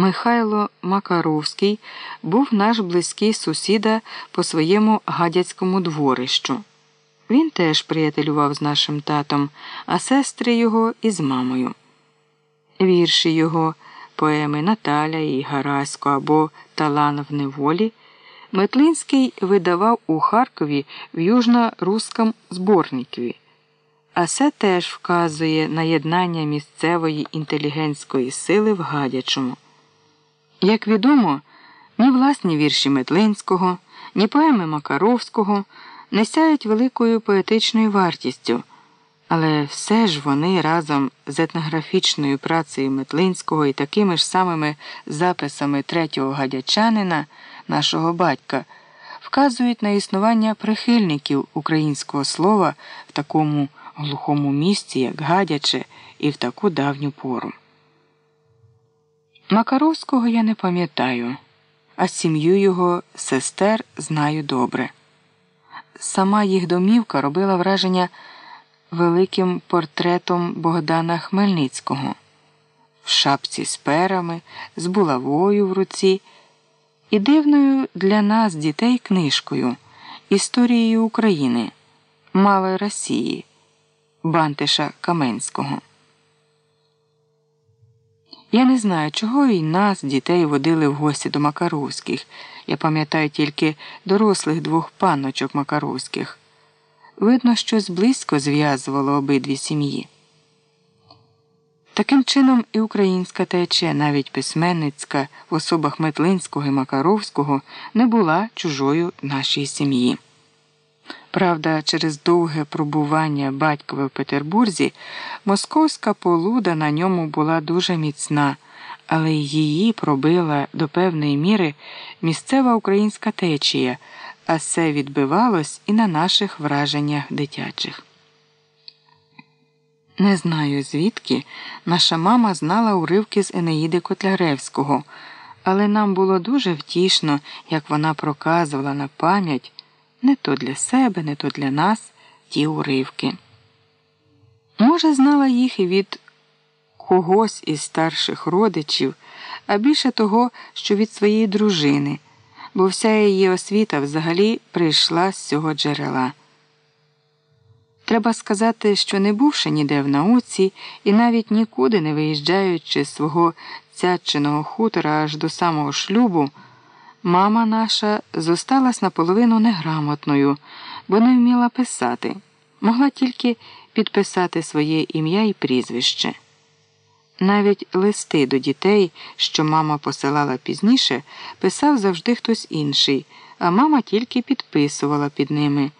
Михайло Макаровський був наш близький сусіда по своєму гадяцькому дворищу. Він теж приятелював з нашим татом, а сестри його із мамою. Вірші його, поеми Наталя і Гарасько або Талан в неволі. Метлинський видавав у Харкові в южно-русском зборникові. А це теж вказує на єднання місцевої інтелігентської сили в гадячому. Як відомо, ні власні вірші Метлинського, ні поеми Макаровського не сяють великою поетичною вартістю, але все ж вони разом з етнографічною працею Метлинського і такими ж самими записами третього гадячанина, нашого батька, вказують на існування прихильників українського слова в такому глухому місці, як Гадяче, і в таку давню пору. Макаровського я не пам'ятаю, а сім'ю його сестер знаю добре. Сама їх домівка робила враження великим портретом Богдана Хмельницького в шапці з перами, з булавою в руці і дивною для нас дітей книжкою Історією України Малої Росії Бантиша Каменського. Я не знаю, чого і нас, дітей, водили в гості до Макаровських. Я пам'ятаю тільки дорослих двох панночок Макаровських. Видно, щось близько зв'язувало обидві сім'ї. Таким чином, і українська тече, навіть письменницька в особах Метлинського і Макаровського, не була чужою нашій сім'ї. Правда, через довге пробування батькове в Петербурзі московська полуда на ньому була дуже міцна. але її пробила до певної міри місцева українська течія, а це відбивалось і на наших враженнях дитячих. Не знаю, звідки наша мама знала уривки з Енеїди Котляревського, але нам було дуже втішно, як вона проказувала на пам'ять не то для себе, не то для нас ті уривки. Може, знала їх і від когось із старших родичів, а більше того, що від своєї дружини, бо вся її освіта взагалі прийшла з цього джерела. Треба сказати, що не бувши ніде в науці і навіть нікуди не виїжджаючи з свого цячиного хутора аж до самого шлюбу, мама наша зосталась наполовину неграмотною, бо не вміла писати, могла тільки підписати своє ім'я і прізвище. Навіть листи до дітей, що мама посилала пізніше, писав завжди хтось інший, а мама тільки підписувала під ними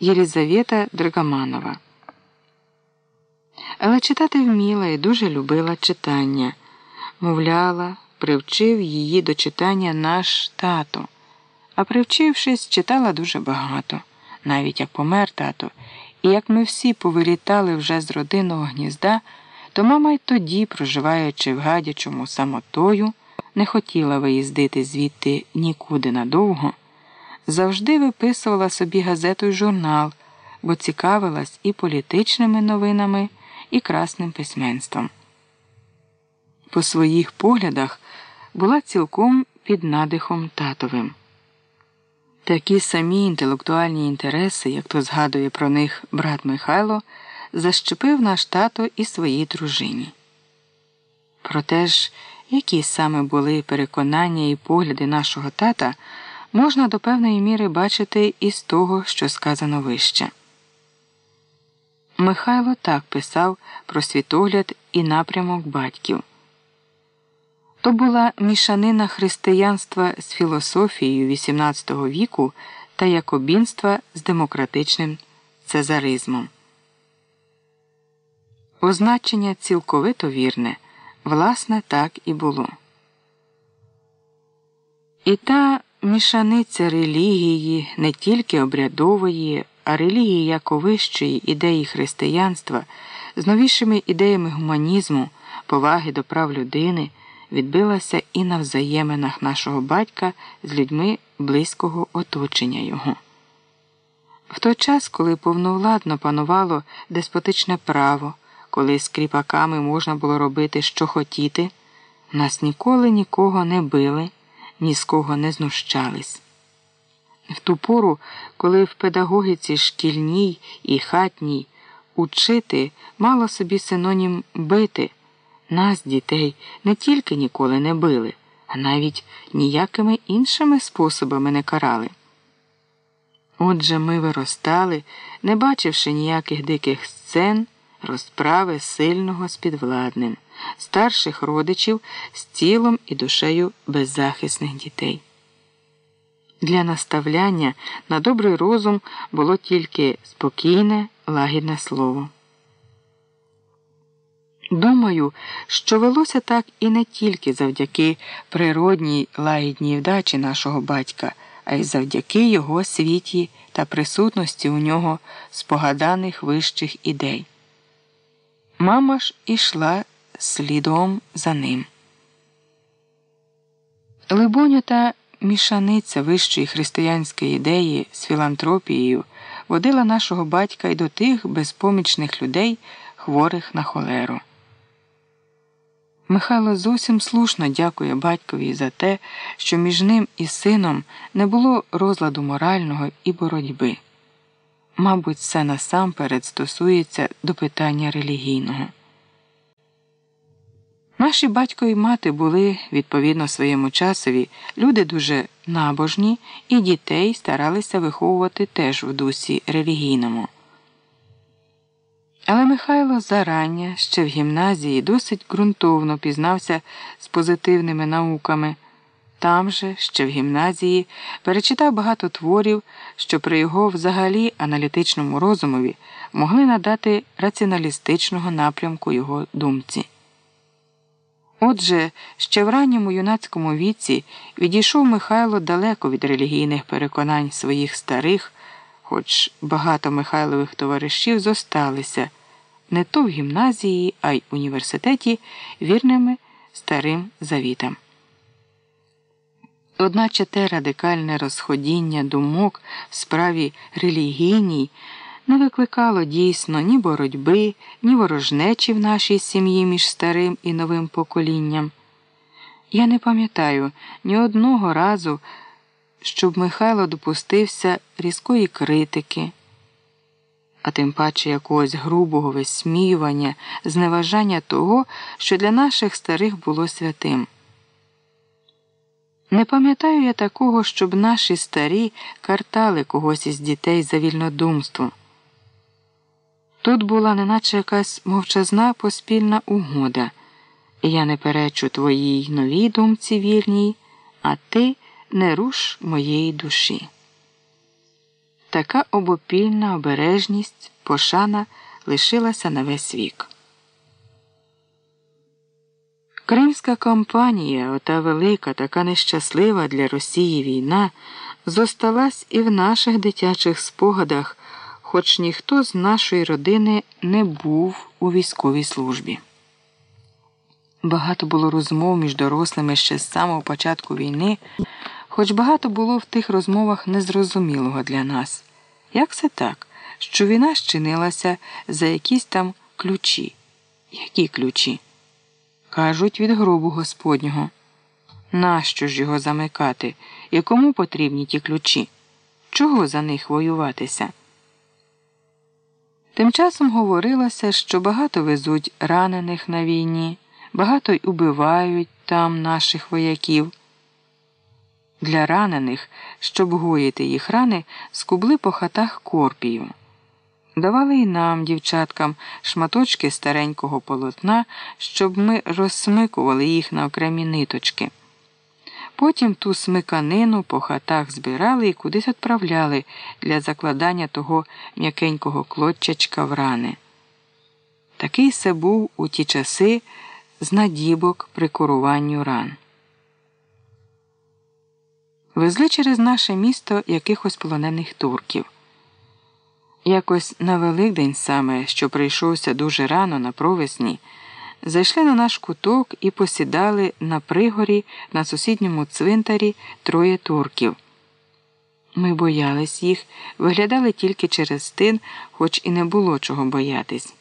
Єлізавета Драгоманова. Але читати вміла і дуже любила читання, мовляла, привчив її до читання наш тато, а привчившись, читала дуже багато, навіть як помер тато, і як ми всі повилітали вже з родинного гнізда то мама й тоді, проживаючи в гадячому самотою, не хотіла виїздити звідти нікуди надовго, завжди виписувала собі газету й журнал, бо цікавилась і політичними новинами, і красним письменством. По своїх поглядах була цілком під надихом татовим. Такі самі інтелектуальні інтереси, як то згадує про них брат Михайло защепив наш тато і своїй дружині. Проте ж, які саме були переконання і погляди нашого тата, можна до певної міри бачити із того, що сказано вище. Михайло так писав про світогляд і напрямок батьків. То була мішанина християнства з філософією XVIII віку та якобінства з демократичним цезаризмом. Означення цілковито вірне, власне, так і було. І та мішаниця релігії не тільки обрядової, а релігії як вищої ідеї християнства з новішими ідеями гуманізму, поваги до прав людини відбилася і на взаєминах нашого батька з людьми близького оточення його. В той час, коли повновладно панувало деспотичне право коли з кріпаками можна було робити, що хотіти, нас ніколи нікого не били, ні з кого не знущались. В ту пору, коли в педагогіці шкільній і хатній учити мало собі синонім бити, нас, дітей, не тільки ніколи не били, а навіть ніякими іншими способами не карали. Отже, ми виростали, не бачивши ніяких диких сцен розправи сильного з підвладним, старших родичів з тілом і душею беззахисних дітей. Для наставляння на добрий розум було тільки спокійне, лагідне слово. Думаю, що велося так і не тільки завдяки природній лагідній вдачі нашого батька, а й завдяки його світі та присутності у нього спогаданих вищих ідей. Мама ж ішла слідом за ним. Либоню та мішаниця вищої християнської ідеї з філантропією водила нашого батька й до тих безпомічних людей, хворих на холеру. Михайло зовсім слушно дякує батькові за те, що між ним і сином не було розладу морального і боротьби. Мабуть, це насамперед стосується до питання релігійного. Наші батько і мати були, відповідно своєму часові, люди дуже набожні, і дітей старалися виховувати теж в дусі релігійному. Але Михайло зарання ще в гімназії досить ґрунтовно пізнався з позитивними науками. Там же, ще в гімназії, перечитав багато творів, що при його взагалі аналітичному розумові могли надати раціоналістичного напрямку його думці. Отже, ще в ранньому юнацькому віці відійшов Михайло далеко від релігійних переконань своїх старих, хоч багато Михайлових товаришів зосталися не то в гімназії, а й університеті вірними старим завітам. Одначе те радикальне розходіння думок в справі релігійній не викликало дійсно ні боротьби, ні ворожнечі в нашій сім'ї між старим і новим поколінням. Я не пам'ятаю ні одного разу, щоб Михайло допустився різкої критики, а тим паче якогось грубого висміювання, зневажання того, що для наших старих було святим. Не пам'ятаю я такого, щоб наші старі картали когось із дітей за вільнодумство. Тут була неначе якась мовчазна поспільна угода. Я не перечу твоїй новій думці вільній, а ти не руш моєї душі. Така обопільна обережність, пошана лишилася на весь вік. Кримська кампанія, ота велика, така нещаслива для Росії війна, зосталась і в наших дитячих спогадах, хоч ніхто з нашої родини не був у військовій службі. Багато було розмов між дорослими ще з самого початку війни, хоч багато було в тих розмовах незрозумілого для нас. Як це так, що війна щинилася за якісь там ключі? Які ключі? Кажуть, від гробу Господнього. Нащо ж його замикати? І кому потрібні ті ключі? Чого за них воюватися? Тим часом говорилося, що багато везуть ранених на війні, багато й убивають там наших вояків. Для ранених, щоб гоїти їх рани, скубли по хатах корпію. Давали й нам, дівчаткам, шматочки старенького полотна, щоб ми розсмикували їх на окремі ниточки. Потім ту смиканину по хатах збирали і кудись відправляли для закладання того м'якенького клоччачка в рани. Такий се був у ті часи з надібок при куруванню ран. Везли через наше місто якихось полонених турків. Якось на Великдень саме, що прийшовся дуже рано на провесні, зайшли на наш куток і посідали на пригорі на сусідньому цвинтарі троє турків. Ми боялись їх, виглядали тільки через тин, хоч і не було чого боятись.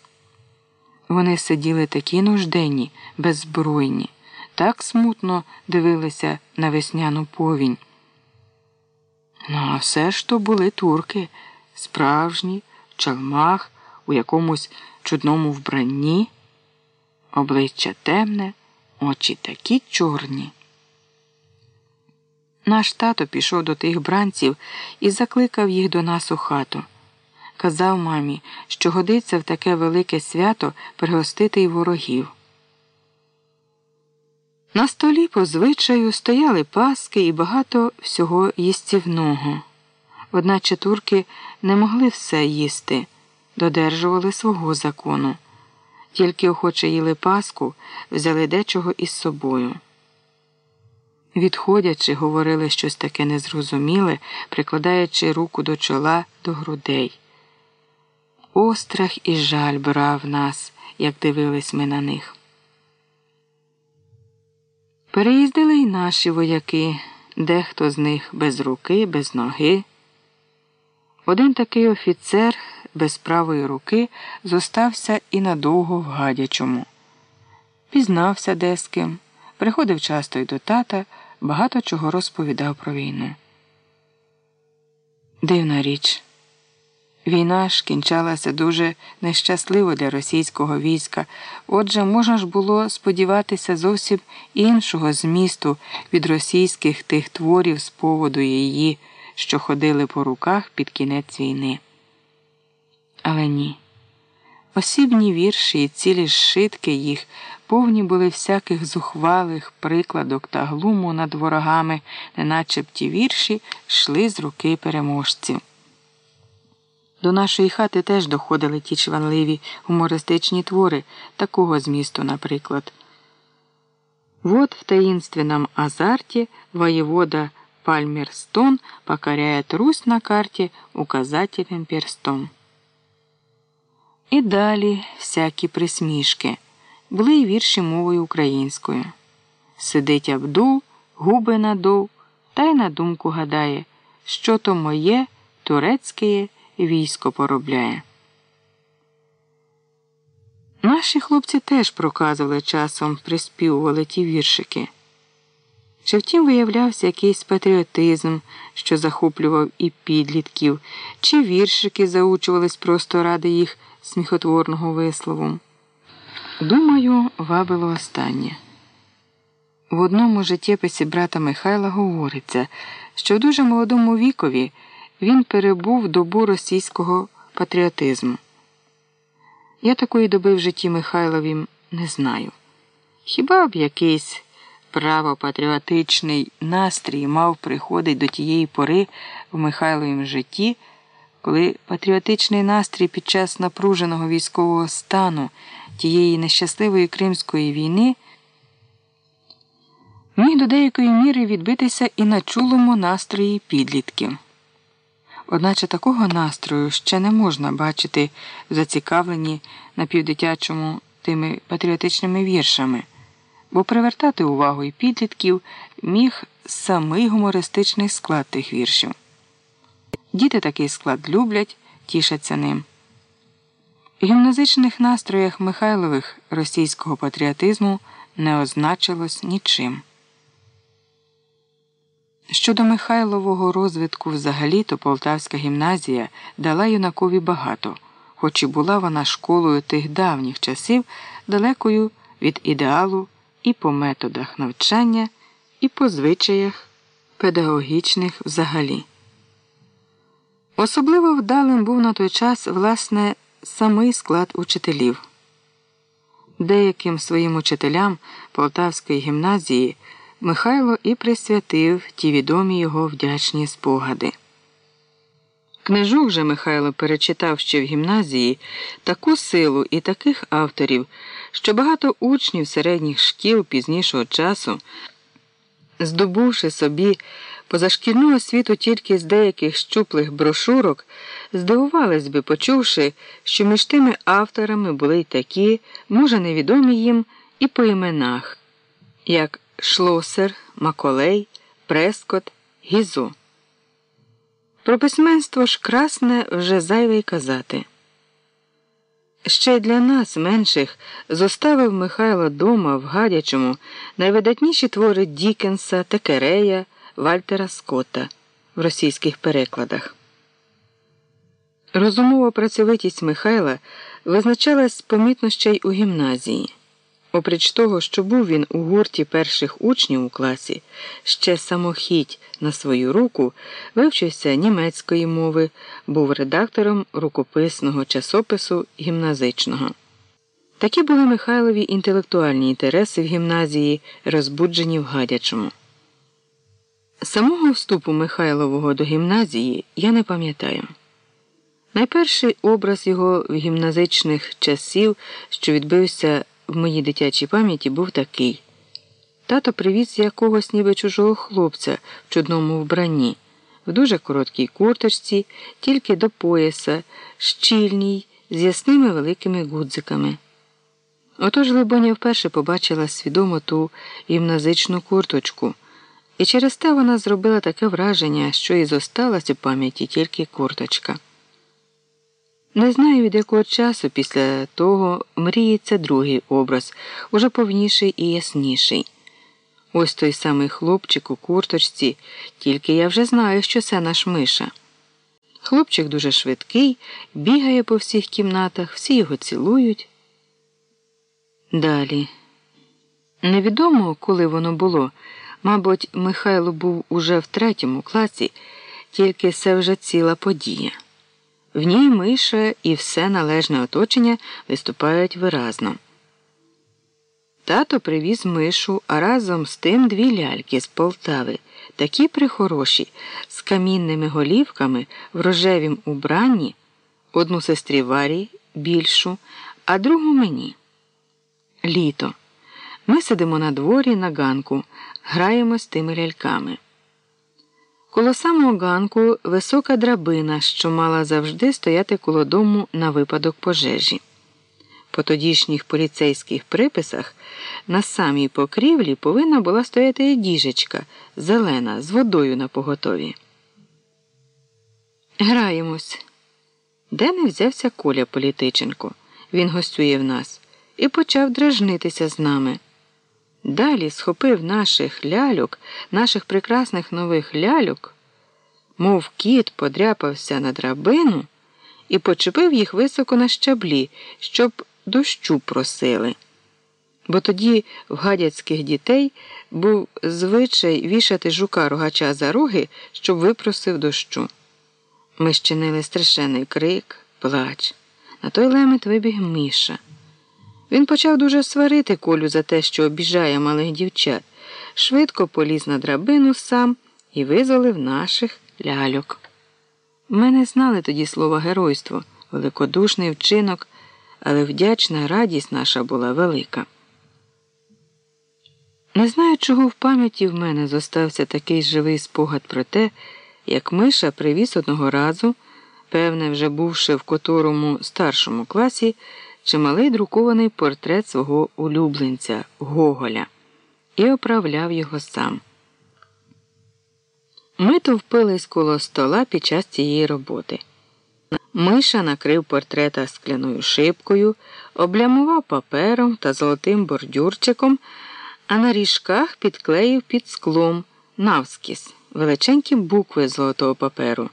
Вони сиділи такі нужденні, беззбройні, так смутно дивилися на весняну повінь. Ну, а все ж то були турки справжні, в чалмах, у якомусь чудному вбранні, обличчя темне, очі такі чорні. Наш тато пішов до тих бранців і закликав їх до нас у хату. Казав мамі, що годиться в таке велике свято пригостити й ворогів. На столі по звичаю стояли паски і багато всього їстівного. Одначе турки не могли все їсти, додержували свого закону, тільки охоче їли паску, взяли дечого із собою. Відходячи, говорили щось таке незрозуміле, прикладаючи руку до чола до грудей. Острах і жаль брав нас, як дивились ми на них. Переїздили й наші вояки, дехто з них без руки, без ноги. Один такий офіцер без правої руки зостався і надовго в гадячому. Пізнався де з ким, приходив часто й до тата, багато чого розповідав про війну. Дивна річ. Війна ж кінчалася дуже нещасливо для російського війська, отже, можна ж було сподіватися зовсім іншого змісту від російських тих творів з поводу її що ходили по руках під кінець війни. Але ні. Осібні вірші і цілі зшитки їх повні були всяких зухвалих прикладок та глуму над ворогами, неначе б ті вірші йшли з руки переможців. До нашої хати теж доходили ті чванливі гумористичні твори, такого змісту, наприклад. Вот в таинственном азарте воевода Пальмерстон покоряет Русь на карте указательним перстом. І далі всякі присмішки. Були й вірші мовою українською. Сидить Абдул, губи надув, та й на думку гадає, що то моє турецьке військо поробляє. Наші хлопці теж проказували часом, приспівували ті віршики. Чи втім виявлявся якийсь патріотизм, що захоплював і підлітків, чи віршики заучувались просто ради їх сміхотворного вислову. Думаю, вабило останнє. В одному життєписі брата Михайла говориться, що в дуже молодому вікові він перебув добу російського патріотизму. Я такої доби в житті Михайловім не знаю. Хіба б якийсь правопатріотичний настрій мав приходить до тієї пори в Михайловім житті, коли патріотичний настрій під час напруженого військового стану тієї нещасливої Кримської війни міг до деякої міри відбитися і на чулому настрої підлітків. Одначе такого настрою ще не можна бачити в зацікавленні напівдитячому тими патріотичними віршами, бо привертати увагу і підлітків міг самий гумористичний склад тих віршів. Діти такий склад люблять, тішаться ним. В гімназичних настроях Михайлових російського патріотизму не означилось нічим. Щодо Михайлового розвитку взагалі, то Полтавська гімназія дала юнакові багато, хоч і була вона школою тих давніх часів далекою від ідеалу і по методах навчання, і по звичаях педагогічних взагалі. Особливо вдалим був на той час, власне, самий склад учителів. Деяким своїм учителям Полтавської гімназії. Михайло і присвятив ті відомі його вдячні спогади. Книжок же Михайло перечитав ще в гімназії таку силу і таких авторів, що багато учнів середніх шкіл пізнішого часу, здобувши собі позашкільну освіту тільки з деяких щуплих брошурок, здивувались би, почувши, що між тими авторами були й такі, може, невідомі їм і по іменах, як Шлосер, Маколей, Прескот, Гізо. Про письменство ж красне вже зайве й казати. Ще й для нас, менших, зоставив Михайло дома в Гадячому найвидатніші твори Дікенса, Текерея, Вальтера Скотта в російських перекладах. Розумова працьовитість Михайла визначалась помітно ще й у гімназії. Опріч того, що був він у гурті перших учнів у класі, ще самохідь на свою руку, вивчився німецької мови, був редактором рукописного часопису гімназичного. Такі були Михайлові інтелектуальні інтереси в гімназії, розбуджені в гадячому. Самого вступу Михайлового до гімназії я не пам'ятаю. Найперший образ його в гімназичних часів, що відбився в моїй дитячій пам'яті був такий. Тато привіз якогось ніби чужого хлопця в чудному вбранні, в дуже короткій курточці, тільки до пояса, щільній, з ясними великими гудзиками. Отож, Либоня вперше побачила свідомо ту гімназичну курточку, і через те вона зробила таке враження, що і зосталась у пам'яті тільки курточка. Не знаю, від якого часу після того мріється другий образ, уже повніший і ясніший. Ось той самий хлопчик у курточці, тільки я вже знаю, що це наш Миша. Хлопчик дуже швидкий, бігає по всіх кімнатах, всі його цілують. Далі. Невідомо, коли воно було. Мабуть, Михайло був уже в третьому класі, тільки це вже ціла подія. В ній Миша і все належне оточення виступають виразно. Тато привіз мишу, а разом з тим дві ляльки з Полтави, такі прихороші, з камінними голівками в рожевім убранні, одну сестрі Варі більшу, а другу мені. Літо. Ми сидимо на дворі на ганку, граємо з тими ляльками. Коло самого ганку висока драбина, що мала завжди стояти коло дому на випадок пожежі. По тодішніх поліцейських приписах на самій покрівлі повинна була стояти і діжечка зелена з водою на поготові. Граємось. Де не взявся Коля Політиченко. Він гостює в нас і почав дражнитися з нами. Далі схопив наших ляльок, наших прекрасних нових ляльок, мов кіт подряпався на драбину і почепив їх високо на щаблі, щоб дощу просили. Бо тоді в гадяцьких дітей був звичай вішати жука рогача за роги, щоб випросив дощу. Ми щинили страшенний крик, плач. На той лемет вибіг Міша. Він почав дуже сварити колю за те, що обіжає малих дівчат, швидко поліз на драбину сам і визволив наших ляльок. Ми не знали тоді слова геройство, великодушний вчинок, але вдячна радість наша була велика. Не знаю, чого в пам'яті в мене зостався такий живий спогад про те, як Миша привіз одного разу, певне, вже бувши в которому старшому класі, чималий друкований портрет свого улюбленця Гоголя і оправляв його сам. Ми товпились коло стола під час цієї роботи. Миша накрив портрета скляною шибкою, облямував папером та золотим бордюрчиком, а на ріжках підклеїв під склом навскіс величенькі букви золотого паперу.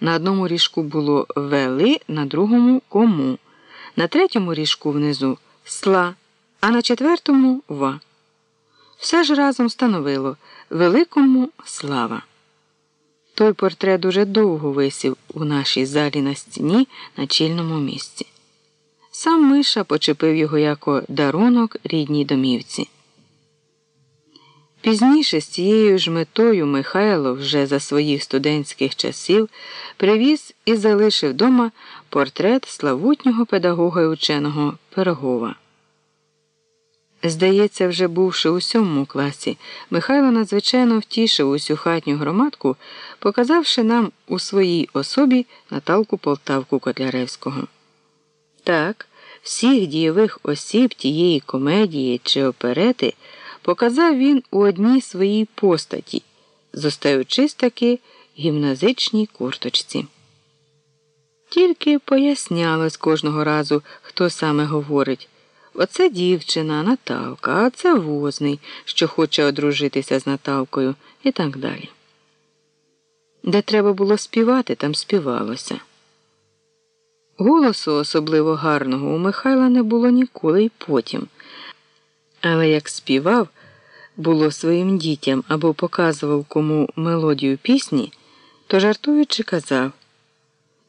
На одному ріжку було вели, на другому кому, на третьому ріжку внизу сла, а на четвертому ва. Все ж разом становило великому слава. Той портрет дуже довго висів у нашій залі на стіні на чільному місці. Сам Миша почепив його як дарунок рідній домівці. Пізніше з цією ж метою Михайло вже за своїх студентських часів привіз і залишив дома портрет славутнього педагога і ученого Пирогова. Здається, вже бувши у сьомому класі, Михайло надзвичайно втішив усю хатню громадку, показавши нам у своїй особі Наталку Полтавку Котляревського. Так, всіх дієвих осіб тієї комедії чи оперети показав він у одній своїй постаті, зостаючись таки гімназичній курточці. Тільки пояснялось кожного разу, хто саме говорить. Оце дівчина, Наталка, а це возний, що хоче одружитися з Наталкою, і так далі. Де треба було співати, там співалося. Голосу особливо гарного у Михайла не було ніколи й потім. Але як співав, було своїм дітям або показував кому мелодію пісні, то жартуючи казав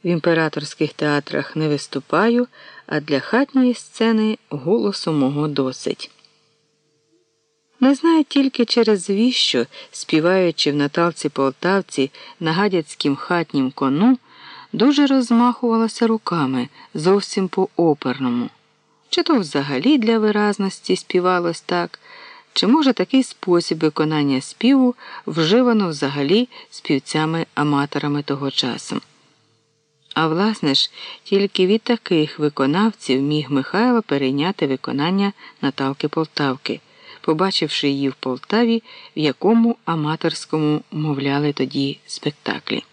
в імператорських театрах не виступаю, а для хатньої сцени голосу мого досить. Не знаю тільки через віщо, співаючи в Наталці Полтавці на гадяцькім хатнім кону, дуже розмахувалася руками зовсім по оперному. Чи то взагалі для виразності співалось так, чи може такий спосіб виконання співу вживано взагалі співцями-аматорами того часу. А власне ж, тільки від таких виконавців міг Михайло перейняти виконання Наталки Полтавки, побачивши її в Полтаві, в якому аматорському мовляли тоді спектаклі.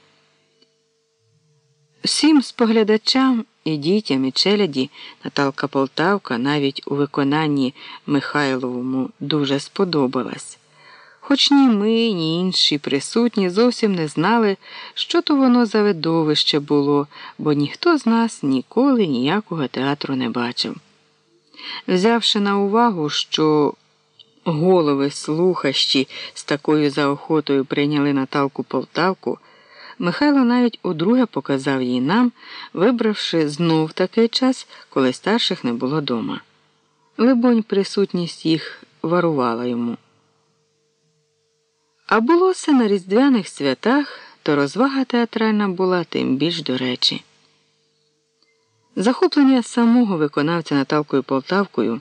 Всім споглядачам і дітям, і челяді Наталка Полтавка навіть у виконанні Михайловому дуже сподобалась. Хоч ні ми, ні інші присутні зовсім не знали, що то воно за видовище було, бо ніхто з нас ніколи ніякого театру не бачив. Взявши на увагу, що голови слухащі з такою заохотою прийняли Наталку Полтавку. Михайло навіть удруге показав її нам, вибравши знов такий час, коли старших не було дома. Либонь, присутність їх варувала йому. А було це на різдвяних святах, то розвага театральна була тим більш до речі. Захоплення самого виконавця Наталкою Полтавкою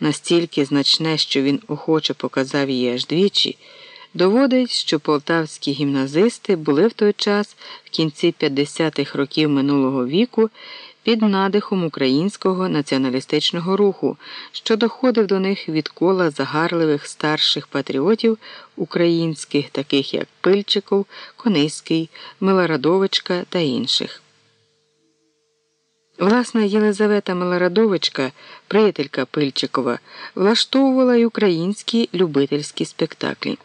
настільки значне, що він охоче показав її аж двічі, доводить, що полтавські гімназисти були в той час в кінці 50-х років минулого віку під надихом українського націоналістичного руху, що доходив до них від кола загарливих старших патріотів українських, таких як Пильчиков, Кониський, Милорадовичка та інших. Власна Єлизавета Милорадовичка, приятелька Пильчикова, влаштовувала й українські любительські спектаклі.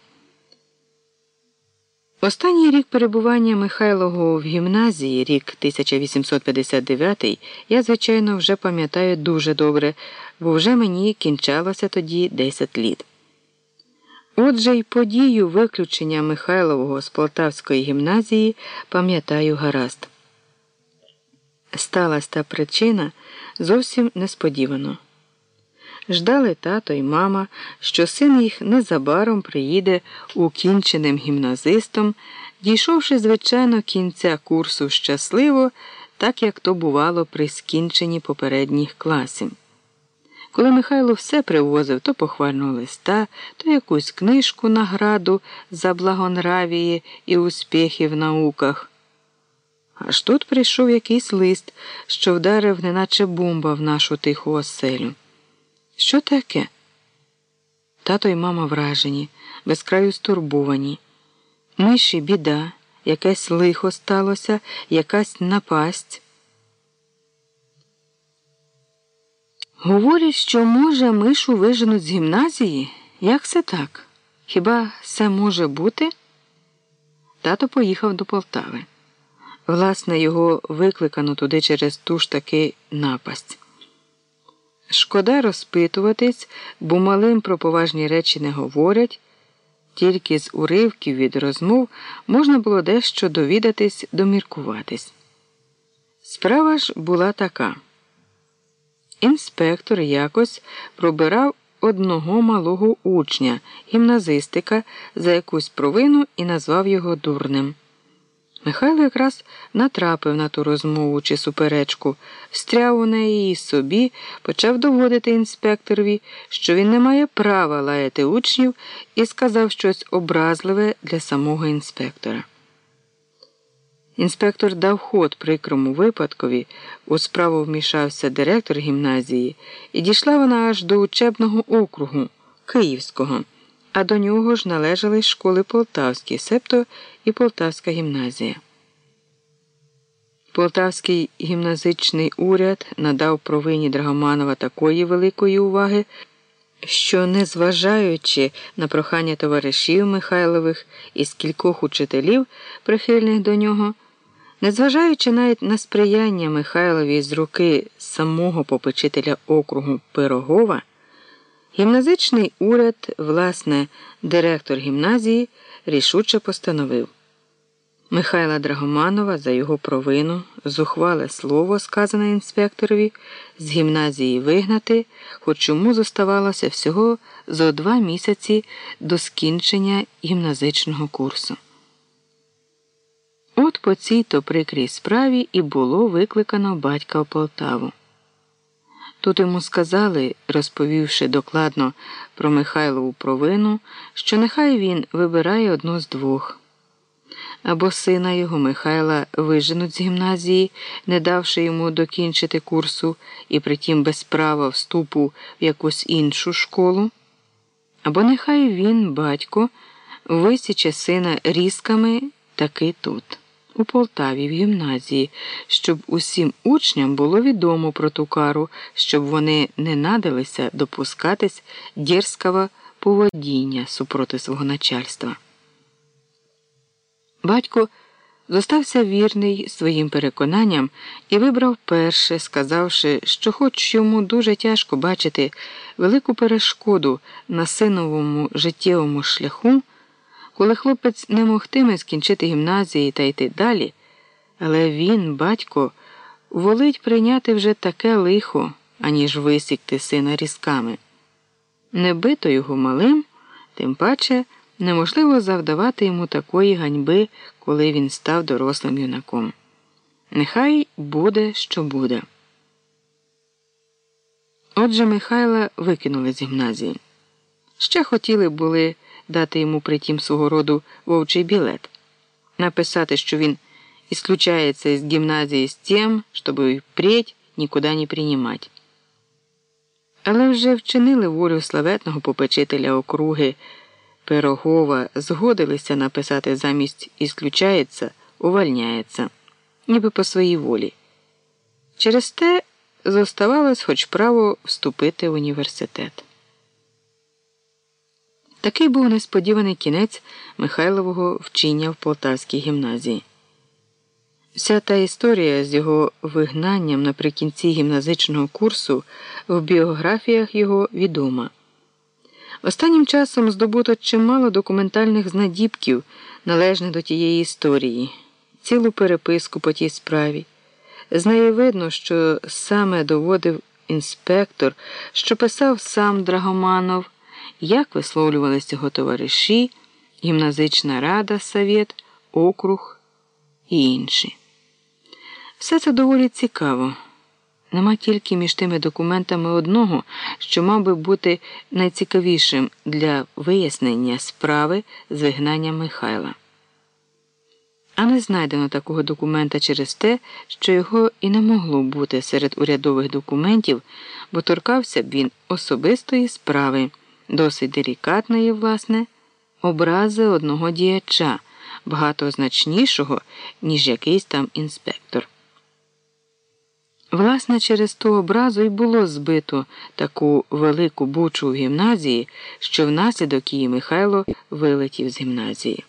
Останній рік перебування Михайлого в гімназії, рік 1859, я, звичайно, вже пам'ятаю дуже добре, бо вже мені кінчалося тоді 10 літ. Отже, й подію виключення Михайлового з Полтавської гімназії пам'ятаю гаразд. Сталася та причина зовсім несподівано. Ждали тато й мама, що син їх незабаром приїде укінченим гімназистом, дійшовши, звичайно, кінця курсу щасливо, так як то бувало при скінченні попередніх класів. Коли Михайло все привозив то похвального листа, то якусь книжку награду за благонравії і успіхи в науках. Аж тут прийшов якийсь лист, що вдарив, неначе бомба в нашу тиху оселю. Що таке? Тато й мама вражені, безкраю стурбовані. Миші біда, якесь лихо сталося, якась напасть. Говорять, що, може, мишу виженуть з гімназії? Як це так? Хіба це може бути? Тато поїхав до Полтави. Власне, його викликано туди через ту ж таки напасть. Шкода розпитуватись, бо малим про поважні речі не говорять, тільки з уривків від розмов можна було дещо довідатись, доміркуватись. Справа ж була така. Інспектор якось пробирав одного малого учня, гімназистика, за якусь провину і назвав його дурним. Михайло якраз натрапив на ту розмову чи суперечку, встряв у неї і собі, почав доводити інспекторові, що він не має права лаяти учнів, і сказав щось образливе для самого інспектора. Інспектор дав ход прикрому випадкові, у справу вмішався директор гімназії, і дійшла вона аж до учебного округу Київського, а до нього ж належали школи Полтавські, себто і Полтавська гімназія. Полтавський гімназичний уряд надав провині Драгоманова такої великої уваги, що, незважаючи на прохання товаришів Михайлових і скількох учителів, прихильних до нього, незважаючи навіть на сприяння Михайлові з руки самого попечителя округу Пирогова, гімназичний уряд, власне, директор гімназії, рішуче постановив. Михайла Драгоманова за його провину зухвале слово, сказане інспекторові, з гімназії вигнати, хоч йому зоставалося всього зо два місяці до скінчення гімназичного курсу. От по цій то прикрій справі і було викликано батька в Полтаву. Тут йому сказали, розповівши докладно про Михайлову провину, що нехай він вибирає одно з двох. Або сина його Михайла виженуть з гімназії, не давши йому докінчити курсу і притім без права вступу в якусь іншу школу, або нехай він, батько, висіче сина різками таки тут, у Полтаві, в гімназії, щоб усім учням було відомо про ту кару, щоб вони не надалися допускатись дерзкого поводіння супроти свого начальства. Батько зостався вірний своїм переконанням і вибрав перше, сказавши, що, хоч йому дуже тяжко бачити велику перешкоду на синовому життєвому шляху, коли хлопець не могтиме скінчити гімназії та йти далі, але він, батько, волить прийняти вже таке лихо, аніж висікти сина різками. Не бито його малим, тим паче неможливо завдавати йому такої ганьби, коли він став дорослим юнаком. Нехай буде, що буде. Отже, Михайла викинули з гімназії. Ще хотіли були дати йому притім свого роду вовчий білет, написати, що він исключается из гімназії з тем, щоб впредь нікуди не приймати. Але вже вчинили волю славетного попечителя округи Пирогова, згодилися написати замість ісключається, увольняється, ніби по своїй волі. Через те зоставалось хоч право вступити в університет. Такий був несподіваний кінець Михайлового вчення в Полтавській гімназії. Вся та історія з його вигнанням наприкінці гімназичного курсу в біографіях його відома. Останнім часом здобуто чимало документальних знадібків, належних до тієї історії, цілу переписку по тій справі. З неї видно, що саме доводив інспектор, що писав сам Драгоманов, як висловлювалися його товариші, гімназична рада, совєт, округ і інші. Все це доволі цікаво. Нема тільки між тими документами одного, що мав би бути найцікавішим для вияснення справи з вигнанням Михайла. А не знайдено такого документа через те, що його і не могло бути серед урядових документів, бо торкався б він особистої справи, досить делікатної, власне, образи одного діяча, багато значнішого, ніж якийсь там інспектор. Власне, через ту образу й було збито таку велику бучу в гімназії, що внаслідок її Михайло вилетів з гімназії.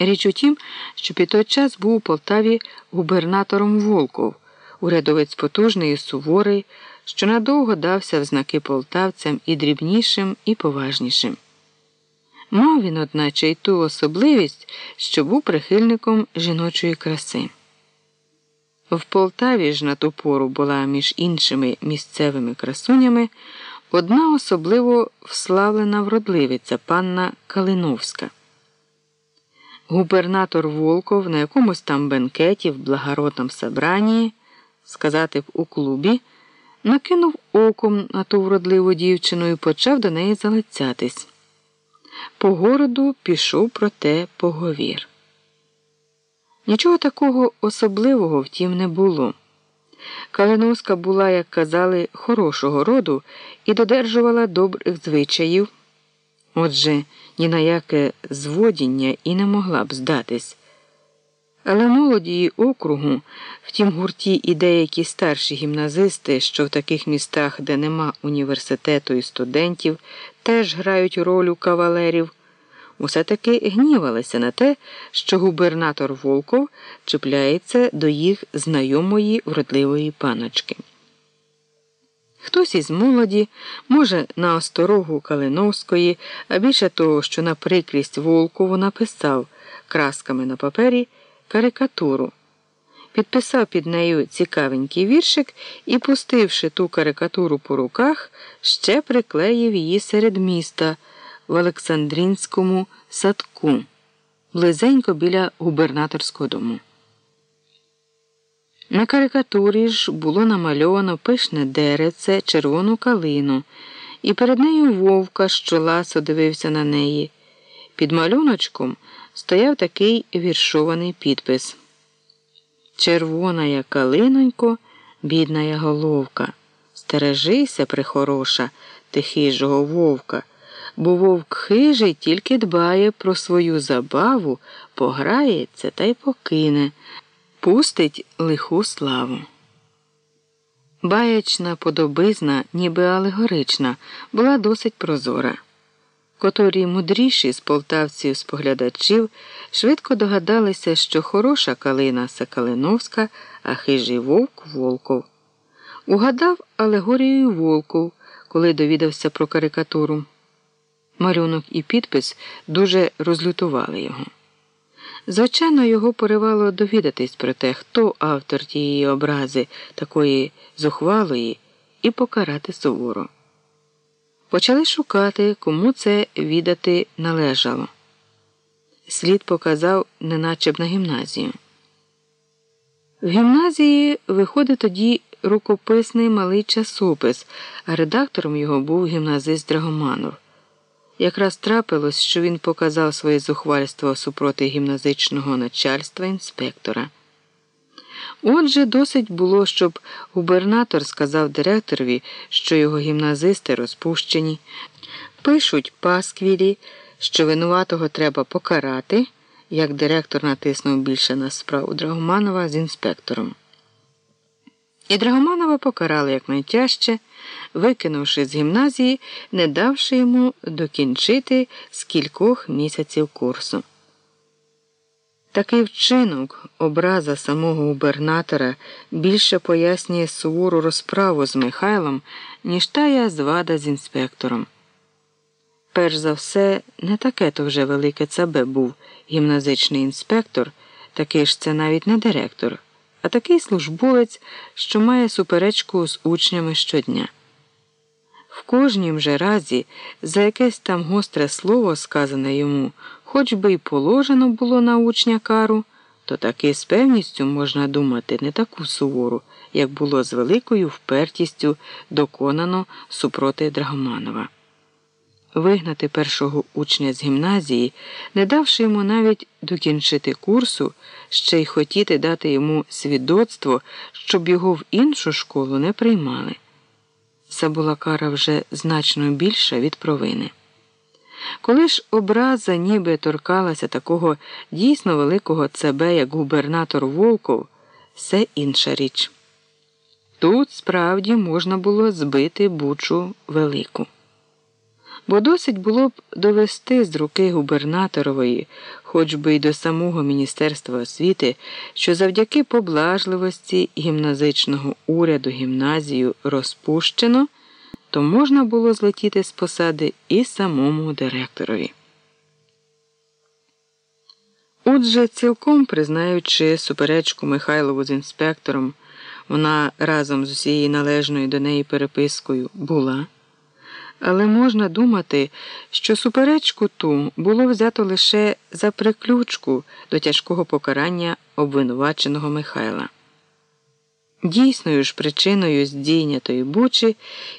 Річ у тім, що під той час був у Полтаві губернатором Волков, урядовець потужний і суворий, що надовго дався в знаки полтавцям і дрібнішим, і поважнішим. Мав він, одначе, й ту особливість, що був прихильником жіночої краси. В Полтаві ж на ту пору була між іншими місцевими красунями одна особливо вславлена вродливиця панна Калиновська. Губернатор Волков на якомусь там бенкеті в благородному собранні, сказати б у клубі, накинув оком на ту вродливу дівчину і почав до неї залицятись. По городу пішов проте поговір. Нічого такого особливого втім не було. Калиновська була, як казали, хорошого роду і додержувала добрих звичаїв. Отже, ні на яке зводіння і не могла б здатись. Але молоді округу, втім гурті і деякі старші гімназисти, що в таких містах, де нема університету і студентів, теж грають роль кавалерів усе таки гнівалися на те, що губернатор Волков чіпляється до їх знайомої вродливої паночки. Хтось із молоді, може, на осторогу Калиновської, а більше того, що на прикрість Волкову написав красками на папері карикатуру, підписав під нею цікавенький віршик і, пустивши ту карикатуру по руках, ще приклеїв її серед міста в Олександринському садку, близенько біля губернаторського дому. На карикатурі ж було намальовано пишне дереце, червону калину, і перед нею вовка, що ласо дивився на неї. Під малюночком стояв такий віршований підпис Червона я калинонько, бідна я головка. Стережися, прихороша, ти хижого вовка бо вовк хижий тільки дбає про свою забаву, пограється та й покине, пустить лиху славу. Баячна подобизна, ніби алегорична, була досить прозора. Котрі мудріші з полтавців споглядачів швидко догадалися, що хороша калина Сакалиновська, а хижий вовк Волков. Угадав алегорію Волков, коли довідався про карикатуру. Малюнок і підпис дуже розлютували його. Звичайно, його поривало довідатись про те, хто автор тієї образи, такої зухвалої, і покарати суворо. Почали шукати, кому це віддати належало. Слід показав, неначе б на гімназію. В гімназії виходить тоді рукописний малий часопис, а редактором його був гімназист Драгоманов. Якраз трапилось, що він показав своє зухвальство супроти гімназичного начальства інспектора. Отже, досить було, щоб губернатор сказав директорові, що його гімназисти розпущені, пишуть пасквілі, що винуватого треба покарати, як директор натиснув більше на справу Драгоманова з інспектором. І Драгоманова покарали якнайтяжче, викинувши з гімназії, не давши йому докінчити з кількох місяців курсу. Такий вчинок, образа самого губернатора, більше пояснює сувору розправу з Михайлом, ніж тая звада з інспектором. Перш за все, не таке то вже велике цабе був гімназичний інспектор, такий ж це навіть не директор, а такий службовець, що має суперечку з учнями щодня. В кожнім же разі за якесь там гостре слово, сказане йому, хоч би й положено було на учня кару, то таки з певністю можна думати не таку сувору, як було з великою впертістю доконано супроти Драгоманова. Вигнати першого учня з гімназії, не давши йому навіть докінчити курсу, ще й хотіти дати йому свідоцтво, щоб його в іншу школу не приймали. Це була кара вже значно більша від провини. Коли ж образа ніби торкалася такого дійсно великого ЦБ, як губернатор Волков, це інша річ. Тут справді можна було збити бучу велику. Бо досить було б довести з руки губернаторової, хоч би й до самого Міністерства освіти, що завдяки поблажливості гімназичного уряду гімназію розпущено, то можна було злетіти з посади і самому директорові. Отже, цілком признаючи суперечку Михайлову з інспектором, вона разом з усією належною до неї перепискою була. Але можна думати, що суперечку ту було взято лише за приключку до тяжкого покарання обвинуваченого Михайла. Дійсною ж причиною здійнятої бучі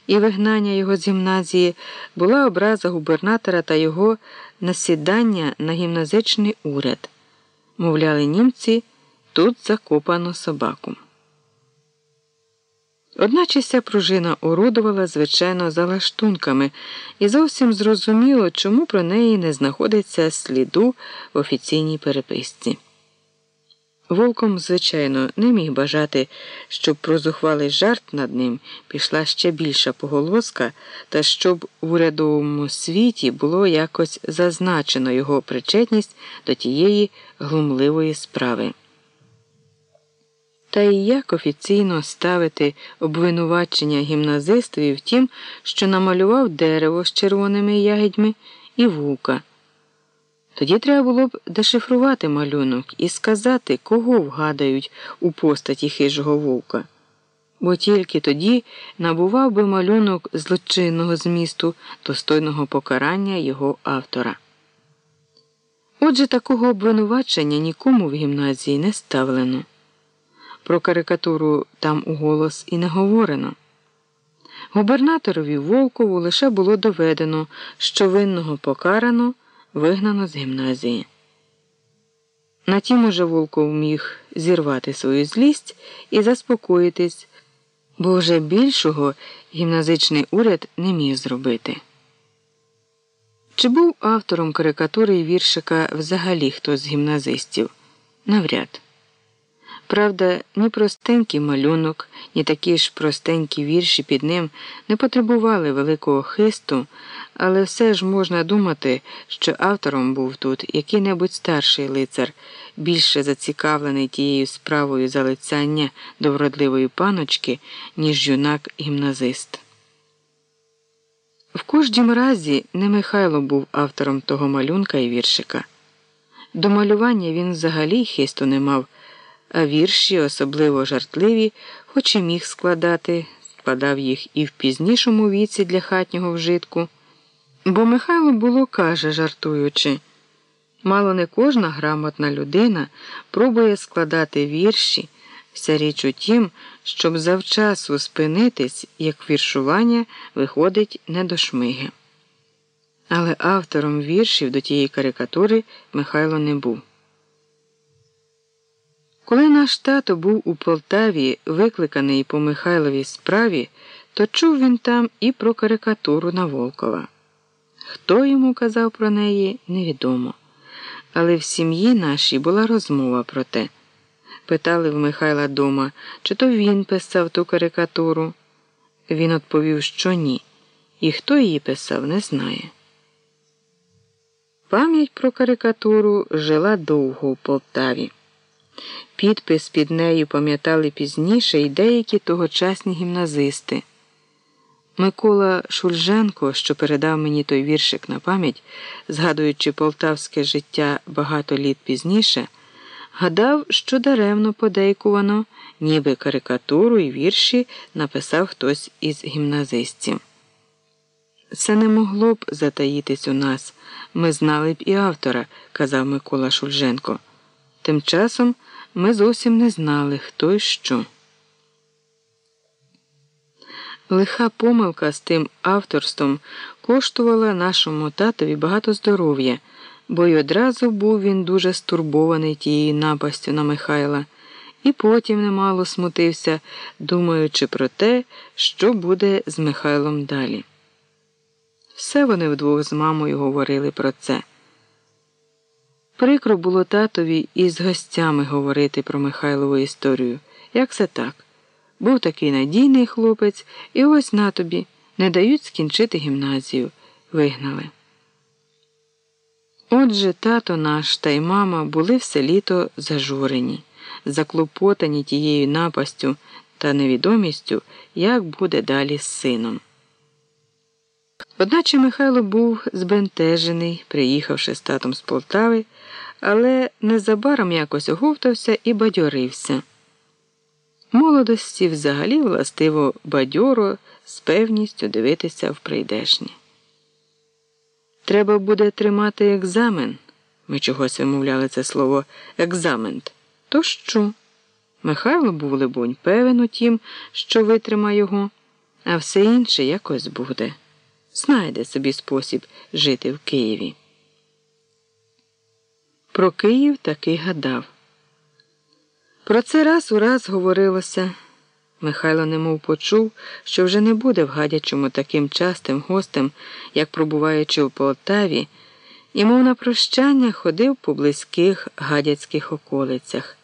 і вигнання його з гімназії була образа губернатора та його насідання на гімназичний уряд. Мовляли німці, тут закопано собаку. Одначе ця пружина орудувала, звичайно, за лаштунками, і зовсім зрозуміло, чому про неї не знаходиться сліду в офіційній переписці. Волком, звичайно, не міг бажати, щоб про зухвалий жарт над ним пішла ще більша поголоска, та щоб в урядовому світі було якось зазначено його причетність до тієї глумливої справи. Та й як офіційно ставити обвинувачення гімназистові в тім, що намалював дерево з червоними ягідьми і вука. Тоді треба було б дешифрувати малюнок і сказати, кого вгадають у постаті хижого вовка. Бо тільки тоді набував би малюнок злочинного змісту, достойного покарання його автора. Отже, такого обвинувачення нікому в гімназії не ставлено. Про карикатуру там уголос і не говорено. Губернаторові Волкову лише було доведено, що винного покарано, вигнано з гімназії. На тім уже Волков міг зірвати свою злість і заспокоїтись, бо вже більшого гімназичний уряд не міг зробити. Чи був автором карикатури і віршика взагалі хто з гімназистів? Навряд. Правда, ні простенький малюнок, ні такі ж простенькі вірші під ним не потребували великого хисту, але все ж можна думати, що автором був тут який-небудь старший лицар, більше зацікавлений тією справою залицяння до вродливої паночки, ніж юнак гімназист. В кожнім разі не Михайло був автором того малюнка і віршика. До малювання він взагалі хисту не мав а вірші, особливо жартливі, хоч і міг складати, складав їх і в пізнішому віці для хатнього вжитку. Бо Михайло було каже, жартуючи, мало не кожна грамотна людина пробує складати вірші, Вся річ у тім, щоб завчасу спинитись, як віршування виходить не до шмиги. Але автором віршів до тієї карикатури Михайло не був. Коли наш тато був у Полтаві, викликаний по Михайловій справі, то чув він там і про карикатуру на Волкова. Хто йому казав про неї, невідомо. Але в сім'ї нашій була розмова про те. Питали в Михайла дома, чи то він писав ту карикатуру. Він відповів, що ні, і хто її писав, не знає. Пам'ять про карикатуру жила довго у Полтаві. Підпис під нею пам'ятали пізніше і деякі тогочасні гімназисти. Микола Шульженко, що передав мені той віршик на пам'ять, згадуючи полтавське життя багато літ пізніше, гадав, що даремно подейкувано, ніби карикатуру і вірші написав хтось із гімназистів. Це не могло б затаїтись у нас. Ми знали б і автора, казав Микола Шульженко. Тим часом ми зовсім не знали, хто і що. Лиха помилка з тим авторством коштувала нашому татові багато здоров'я, бо й одразу був він дуже стурбований тією напастю на Михайла, і потім немало смутився, думаючи про те, що буде з Михайлом далі. Все вони вдвох з мамою говорили про це. Прикро було татові і з гостями говорити про Михайлову історію. Як це так? Був такий надійний хлопець, і ось на тобі не дають скінчити гімназію, вигнали. Отже, тато наш та й мама були все літо зажурені, заклопотані тією напастю та невідомістю, як буде далі з сином. Одначе Михайло був збентежений, приїхавши з татом з Полтави, але незабаром якось оговтався і бадьорився. Молодості взагалі властиво бадьоро з певністю дивитися в прийдешнє. Треба буде тримати екзамен. Ми чогось вимовляли це слово екзамент. То що? Михайло був, либонь, певен у тім, що витримає його, а все інше якось буде. Знайде собі спосіб жити в Києві. Про Київ таки гадав. Про це раз у раз говорилося. Михайло немов почув, що вже не буде в гадячому таким частим гостем, як пробуваючи в Полтаві, і, мов на прощання, ходив по близьких гадяцьких околицях,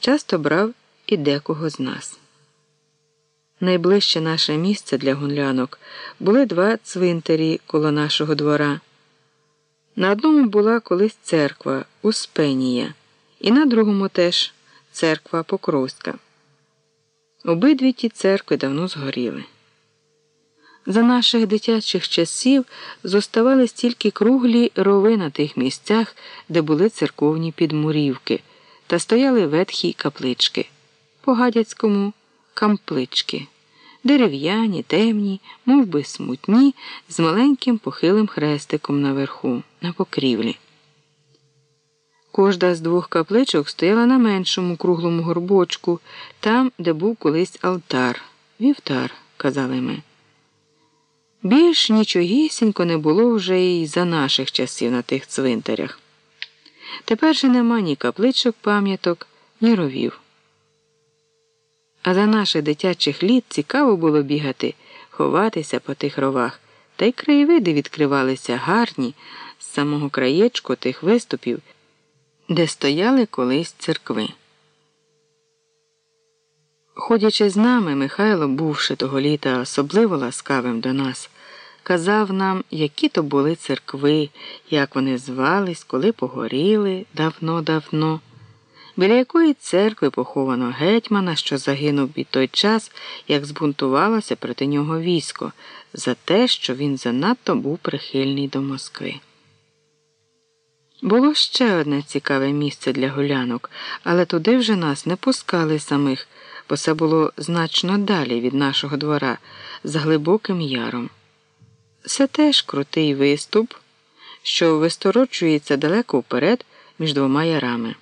часто брав і декого з нас. Найближче наше місце для гунлянок були два цвинтарі коло нашого двора. На одному була колись церква Успенія, і на другому теж церква Покровська. Обидві ті церкви давно згоріли. За наших дитячих часів зоставались тільки круглі рови на тих місцях, де були церковні підмурівки, та стояли ветхі каплички, по гадяцькому камплички, дерев'яні, темні, мов би смутні, з маленьким похилим хрестиком наверху, на покрівлі. Кожна з двох капличок стояла на меншому круглому горбочку, там, де був колись алтар, вівтар, казали ми. Більш нічогісінько не було вже й за наших часів на тих цвинтарях. Тепер же нема ні капличок пам'яток, ні ровів. А за наших дитячих літ цікаво було бігати, ховатися по тих ровах, та й краєвиди відкривалися гарні з самого краєчку тих виступів де стояли колись церкви. Ходячи з нами, Михайло, бувши того літа особливо ласкавим до нас, казав нам, які то були церкви, як вони звались, коли погоріли давно-давно, біля якої церкви поховано гетьмана, що загинув від той час, як збунтувалося проти нього військо, за те, що він занадто був прихильний до Москви. Було ще одне цікаве місце для гулянок, але туди вже нас не пускали самих, бо це було значно далі від нашого двора, за глибоким яром. Це теж крутий виступ, що висторочується далеко вперед між двома ярами.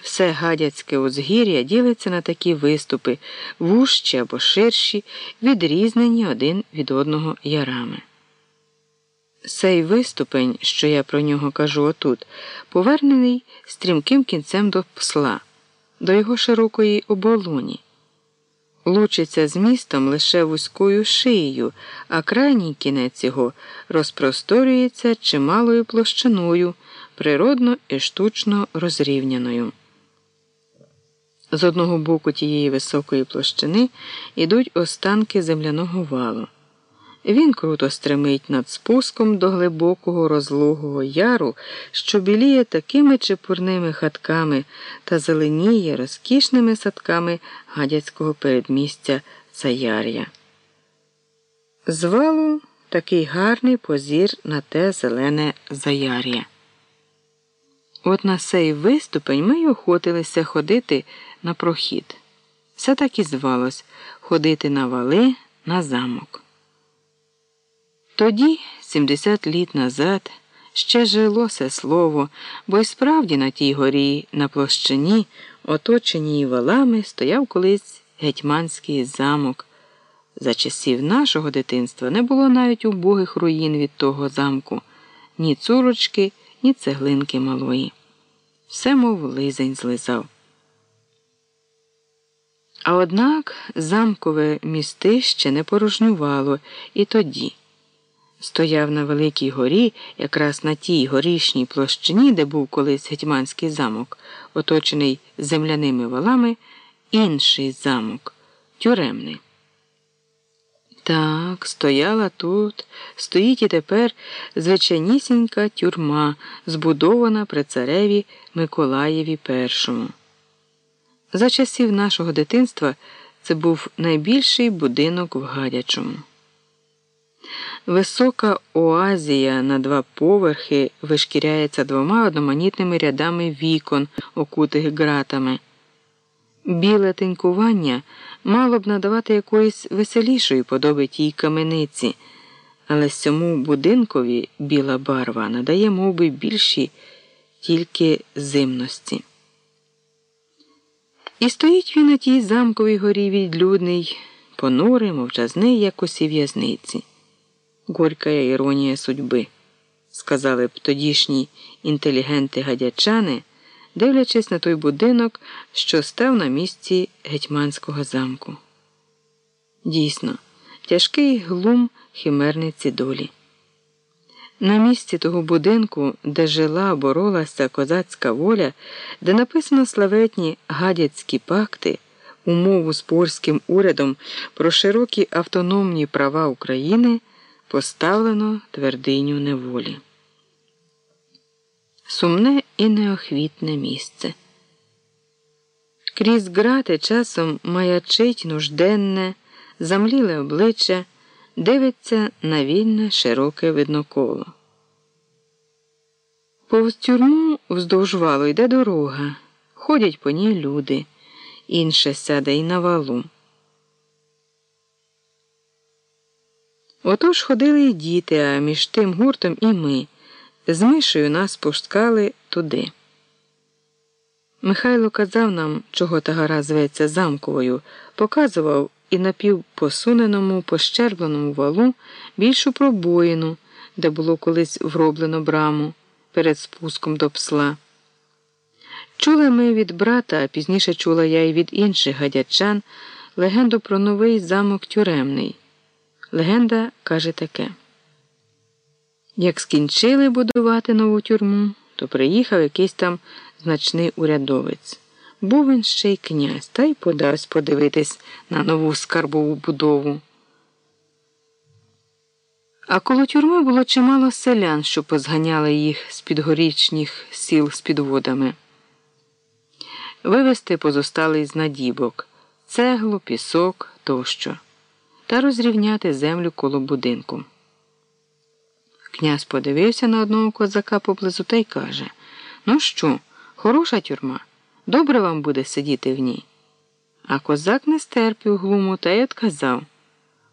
Все гадяцьке узгір'я ділиться на такі виступи, вужчі або ширші, відрізнені один від одного ярами. Сей виступень, що я про нього кажу отут, повернений стрімким кінцем до псла, до його широкої оболоні. Лучиться з містом лише вузькою шиєю, а крайній кінець його розпросторюється чималою площиною, природно і штучно розрівняною. З одного боку тієї високої площини йдуть останки земляного валу. Він круто стримить над спуском до глибокого розлогого яру, що біліє такими чепурними хатками та зеленіє розкішними садками гадяцького передмістя Заяр'я. З валу такий гарний позір на те зелене заяр'я. От на сей виступень ми й охотилися ходити на прохід. Все так і звалось ходити на вали на замок. Тоді, 70 літ назад, ще жило се слово, бо й справді на тій горі, на площині, оточеній валами, стояв колись гетьманський замок. За часів нашого дитинства не було навіть убогих руїн від того замку, ні цурочки, ні цеглинки малої. Все, мов лизень злизав. А однак замкове містище не порожнювало і тоді. Стояв на Великій горі, якраз на тій горішній площині, де був колись гетьманський замок, оточений земляними валами, інший замок тюремний. Так, стояла тут, стоїть і тепер звичайнісінька тюрма, збудована при цареві Миколаєві І. За часів нашого дитинства це був найбільший будинок в Гадячому. Висока оазія на два поверхи вишкіряється двома одноманітними рядами вікон, окутих ґратами. Біле тинькування мало б надавати якоїсь веселішої подоби тій камениці, але цьому будинкові біла барва надає мов би, більші тільки зимності. І стоїть він на тій замковій горі відлюдний, понурий, мовчазний, як усі в'язниці. Горька іронія судьби, сказали б тодішні інтелігенти гадячани, дивлячись на той будинок, що став на місці гетьманського замку. Дійсно, тяжкий глум химерниці долі. На місці того будинку, де жила, боролася козацька воля, де написано славетні гадяцькі пакти, умову з польським урядом про широкі автономні права України поставлено твердиню неволі. Сумне і неохвітне місце. Крізь грати часом маячить нужденне, замліле обличчя, дивиться на вільне широке видноколо. Повз тюрму вздовж валу йде дорога, ходять по ній люди, інше сяде й на валу. Отож ходили й діти, а між тим гуртом і ми. З мишею нас пускали туди. Михайло казав нам, чого та гора зветься замковою, показував і на півпосуненому, пощербленому валу більшу пробоїну, де було колись вроблено браму перед спуском до псла. Чули ми від брата, а пізніше чула я й від інших гадячан легенду про новий замок тюремний. Легенда каже таке: як скінчили будувати нову тюрму, то приїхав якийсь там значний урядовець. Був він ще й князь, та й подався подивитись на нову скарбову будову. А коло тюрми було чимало селян, що позганяли їх з підгорічних сіл з підводами. Вивезти позостали з надібок цеглу, пісок тощо та розрівняти землю коло будинку. Князь подивився на одного козака поблизу та й каже Ну що, хороша тюрма, добре вам буде сидіти в ній. А козак не стерпів глуму та й отказав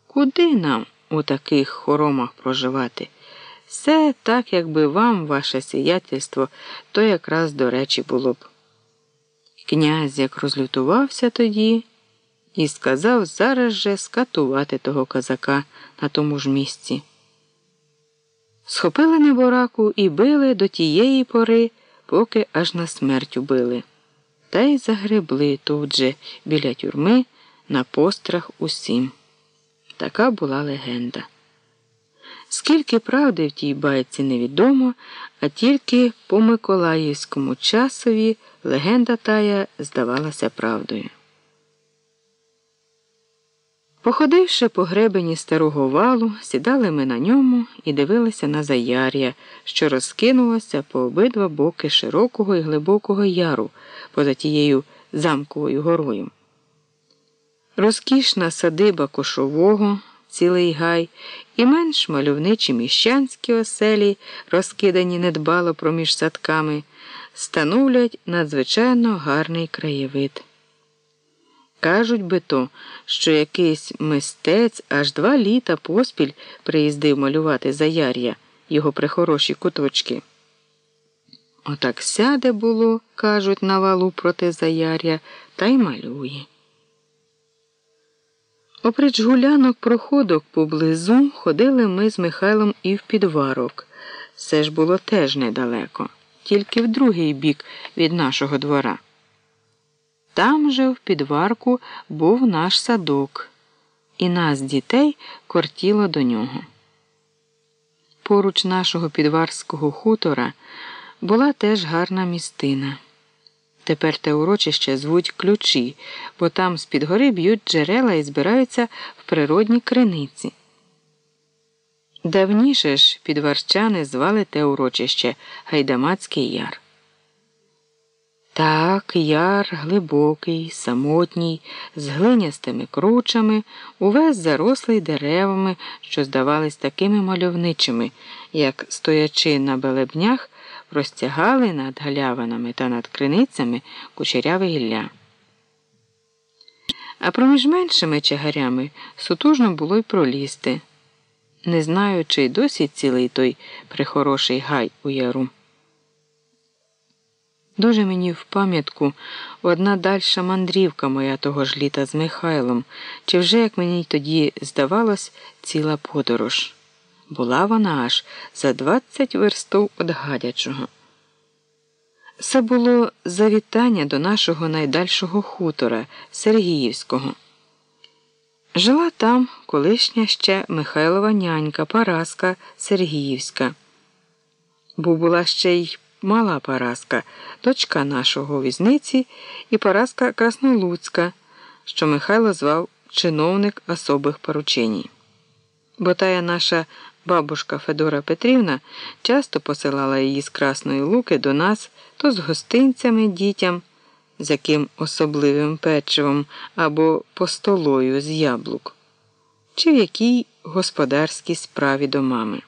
Куди нам у таких хоромах проживати? Все так, якби вам, ваше сіятельство, то якраз до речі було б. Князь як розлютувався тоді і сказав зараз же скатувати того козака на тому ж місці. Схопили небораку і били до тієї пори, поки аж на смерть убили. Та й загребли тут же біля тюрми на пострах усім. Така була легенда. Скільки правди в тій байці невідомо, а тільки по Миколаївському часові легенда тая здавалася правдою. Походивши по гребені старого валу, сідали ми на ньому і дивилися на заяр'я, що розкинулося по обидва боки широкого і глибокого яру поза тією замковою горою. Розкішна садиба кошового, цілий гай, і менш мальовничі міщанські оселі, розкидані недбало проміж садками, становлять надзвичайно гарний краєвид. Кажуть би то, що якийсь мистець аж два літа поспіль приїздив малювати заяр'я, його прихороші куточки. Отак сяде було, кажуть, на валу проти заяр'я, та й малює. Оприч гулянок проходок поблизу ходили ми з Михайлом і в підварок. Все ж було теж недалеко, тільки в другий бік від нашого двора. Там же в підварку був наш садок, і нас, дітей, кортіло до нього. Поруч нашого підварського хутора була теж гарна містина. Тепер те урочище звуть ключі, бо там з-під гори б'ють джерела і збираються в природні криниці. Давніше ж підварчани звали те урочище Гайдамацький яр. Так, яр глибокий, самотній, з глинястими кручами, увесь зарослий деревами, що здавались такими мальовничими, як стоячи на белебнях, розтягали над галявинами та над криницями кучеряве гілля. А проміж меншими чагарями сутужно було й пролізти, не знаю, чи й досі цілий той прихороший гай у яру. Дуже мені в пам'ятку одна дальша мандрівка моя того ж літа з Михайлом, чи вже, як мені тоді здавалось, ціла подорож. Була вона аж за двадцять верстов від гадячого. Це було завітання до нашого найдальшого хутора Сергіївського. Жила там колишня ще Михайлова нянька Параска Сергіївська, бо була ще й мала Параска, дочка нашого візниці і Параска Краснолуцька, що Михайло звав чиновник особих поручень. Бо тая наша бабушка Федора Петрівна часто посилала її з Красної Луки до нас то з гостинцями дітям, з яким особливим печивом або постолою з яблук, чи в якій господарській справі до мами.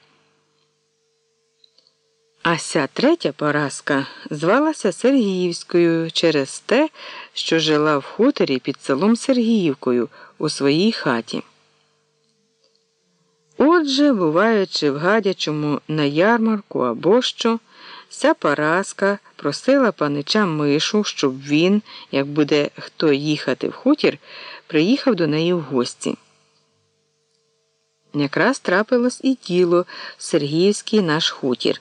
А ся третя поразка звалася Сергіївською через те, що жила в хуторі під селом Сергіївкою у своїй хаті. Отже, буваючи в гадячому на ярмарку або що, ся Параска просила панича Мишу, щоб він, як буде хто їхати в хутір, приїхав до неї в гості. Якраз трапилось і діло в Сергіївський наш хутір.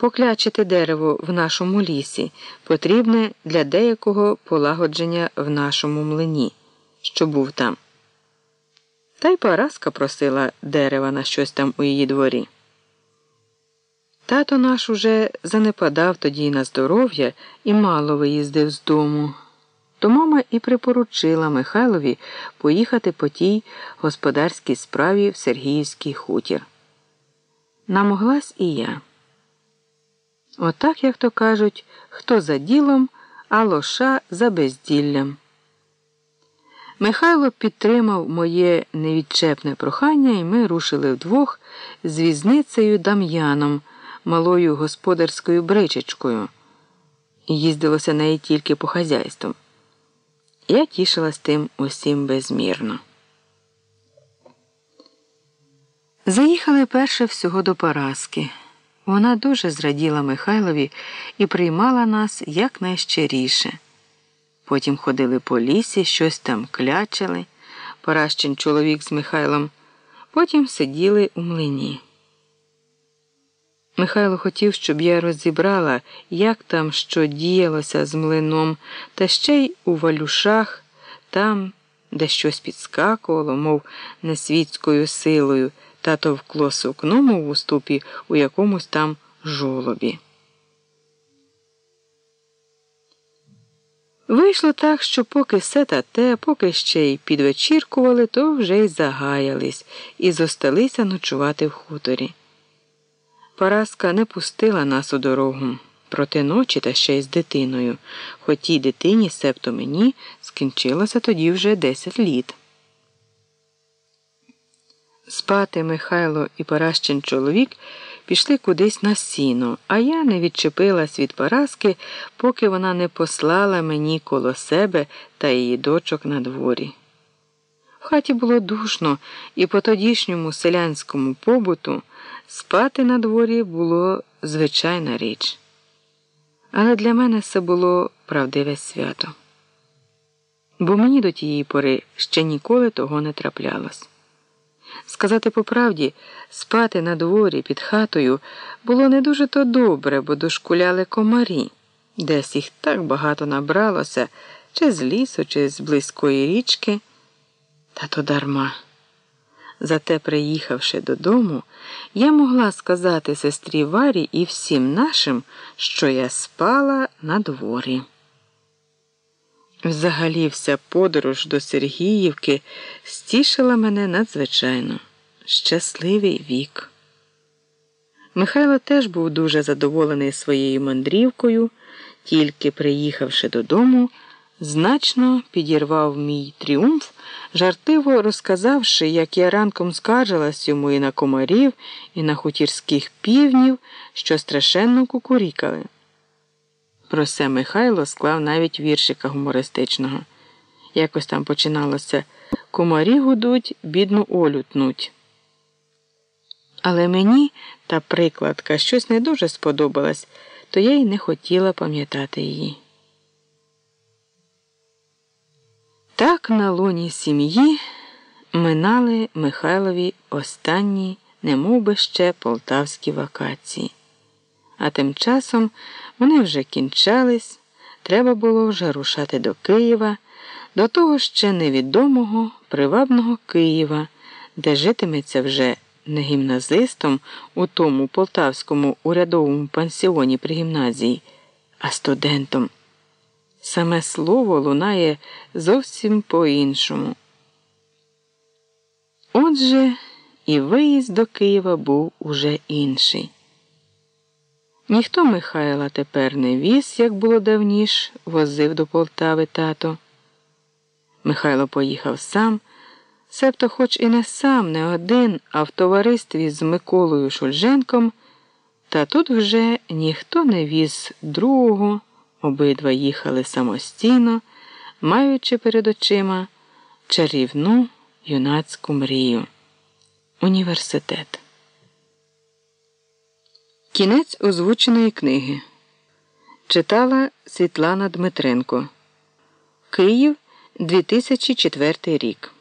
Поклячити дерево в нашому лісі потрібне для деякого полагодження в нашому млині, що був там. Та й Параска просила дерева на щось там у її дворі. Тато наш уже занепадав тоді на здоров'я і мало виїздив з дому. То мама і припоручила Михайлові поїхати по тій господарській справі в Сергіївський хутір. Намоглась і я. Отак, як то кажуть, хто за ділом, а лоша за безділлям. Михайло підтримав моє невідчепне прохання, і ми рушили вдвох з візницею Дам'яном, малою господарською бричечкою. Їздилося неї тільки по хазяйству. Я тішилась тим усім безмірно. Заїхали перше всього до Параски. Вона дуже зраділа Михайлові і приймала нас якнайщиріше. Потім ходили по лісі, щось там клячили, Паращин чоловік з Михайлом. Потім сиділи у млині. Михайло хотів, щоб я розібрала, як там що діялося з млином, та ще й у валюшах, там, де щось підскакувало, мов несвітською силою, та товкло сукном у уступі у якомусь там жолобі. Вийшло так, що поки все та те, поки ще й підвечіркували, то вже й загаялись і зосталися ночувати в хуторі. Параска не пустила нас у дорогу проти ночі та ще й з дитиною, хоч тій дитині, себто мені, скінчилося тоді вже десять літ. Спати Михайло і Паращин чоловік пішли кудись на сіно, а я не відчепилась від Параски, поки вона не послала мені коло себе та її дочок на дворі. В хаті було душно, і по тодішньому селянському побуту спати на дворі було звичайна річ. Але для мене це було правдиве свято. Бо мені до тієї пори ще ніколи того не траплялось. Сказати по правді, спати на дворі під хатою було не дуже то добре, бо дошкуляли комарі, десь їх так багато набралося, чи з лісу, чи з близької річки, та то дарма. Зате, приїхавши додому, я могла сказати сестрі Варі і всім нашим, що я спала на дворі. Взагалі, вся подорож до Сергіївки стішила мене надзвичайно. Щасливий вік. Михайло теж був дуже задоволений своєю мандрівкою, тільки приїхавши додому, значно підірвав мій тріумф, жартиво розказавши, як я ранком скаржилась йому і на комарів, і на хутірських півнів, що страшенно кукурікали. Про це Михайло склав навіть віршика гумористичного. Якось там починалося Комарі гудуть, бідну Олю тнуть. Але мені та прикладка щось не дуже сподобалась, то я й не хотіла пам'ятати її. Так на лоні сім'ї минали Михайлові останні, немов би ще полтавські вакації. А тим часом вони вже кінчались, треба було вже рушати до Києва, до того ще невідомого, привабного Києва, де житиметься вже не гімназистом у тому полтавському урядовому пансіоні при гімназії, а студентом. Саме слово лунає зовсім по-іншому. Отже, і виїзд до Києва був уже інший. Ніхто Михайла тепер не віз, як було давніш, возив до Полтави тато. Михайло поїхав сам, себто, хоч і не сам, не один, а в товаристві з Миколою Шульженком, та тут вже ніхто не віз другого, обидва їхали самостійно, маючи перед очима чарівну юнацьку мрію. Університет. Кінець озвученої книги читала Світлана Дмитренко Київ 2004 рік.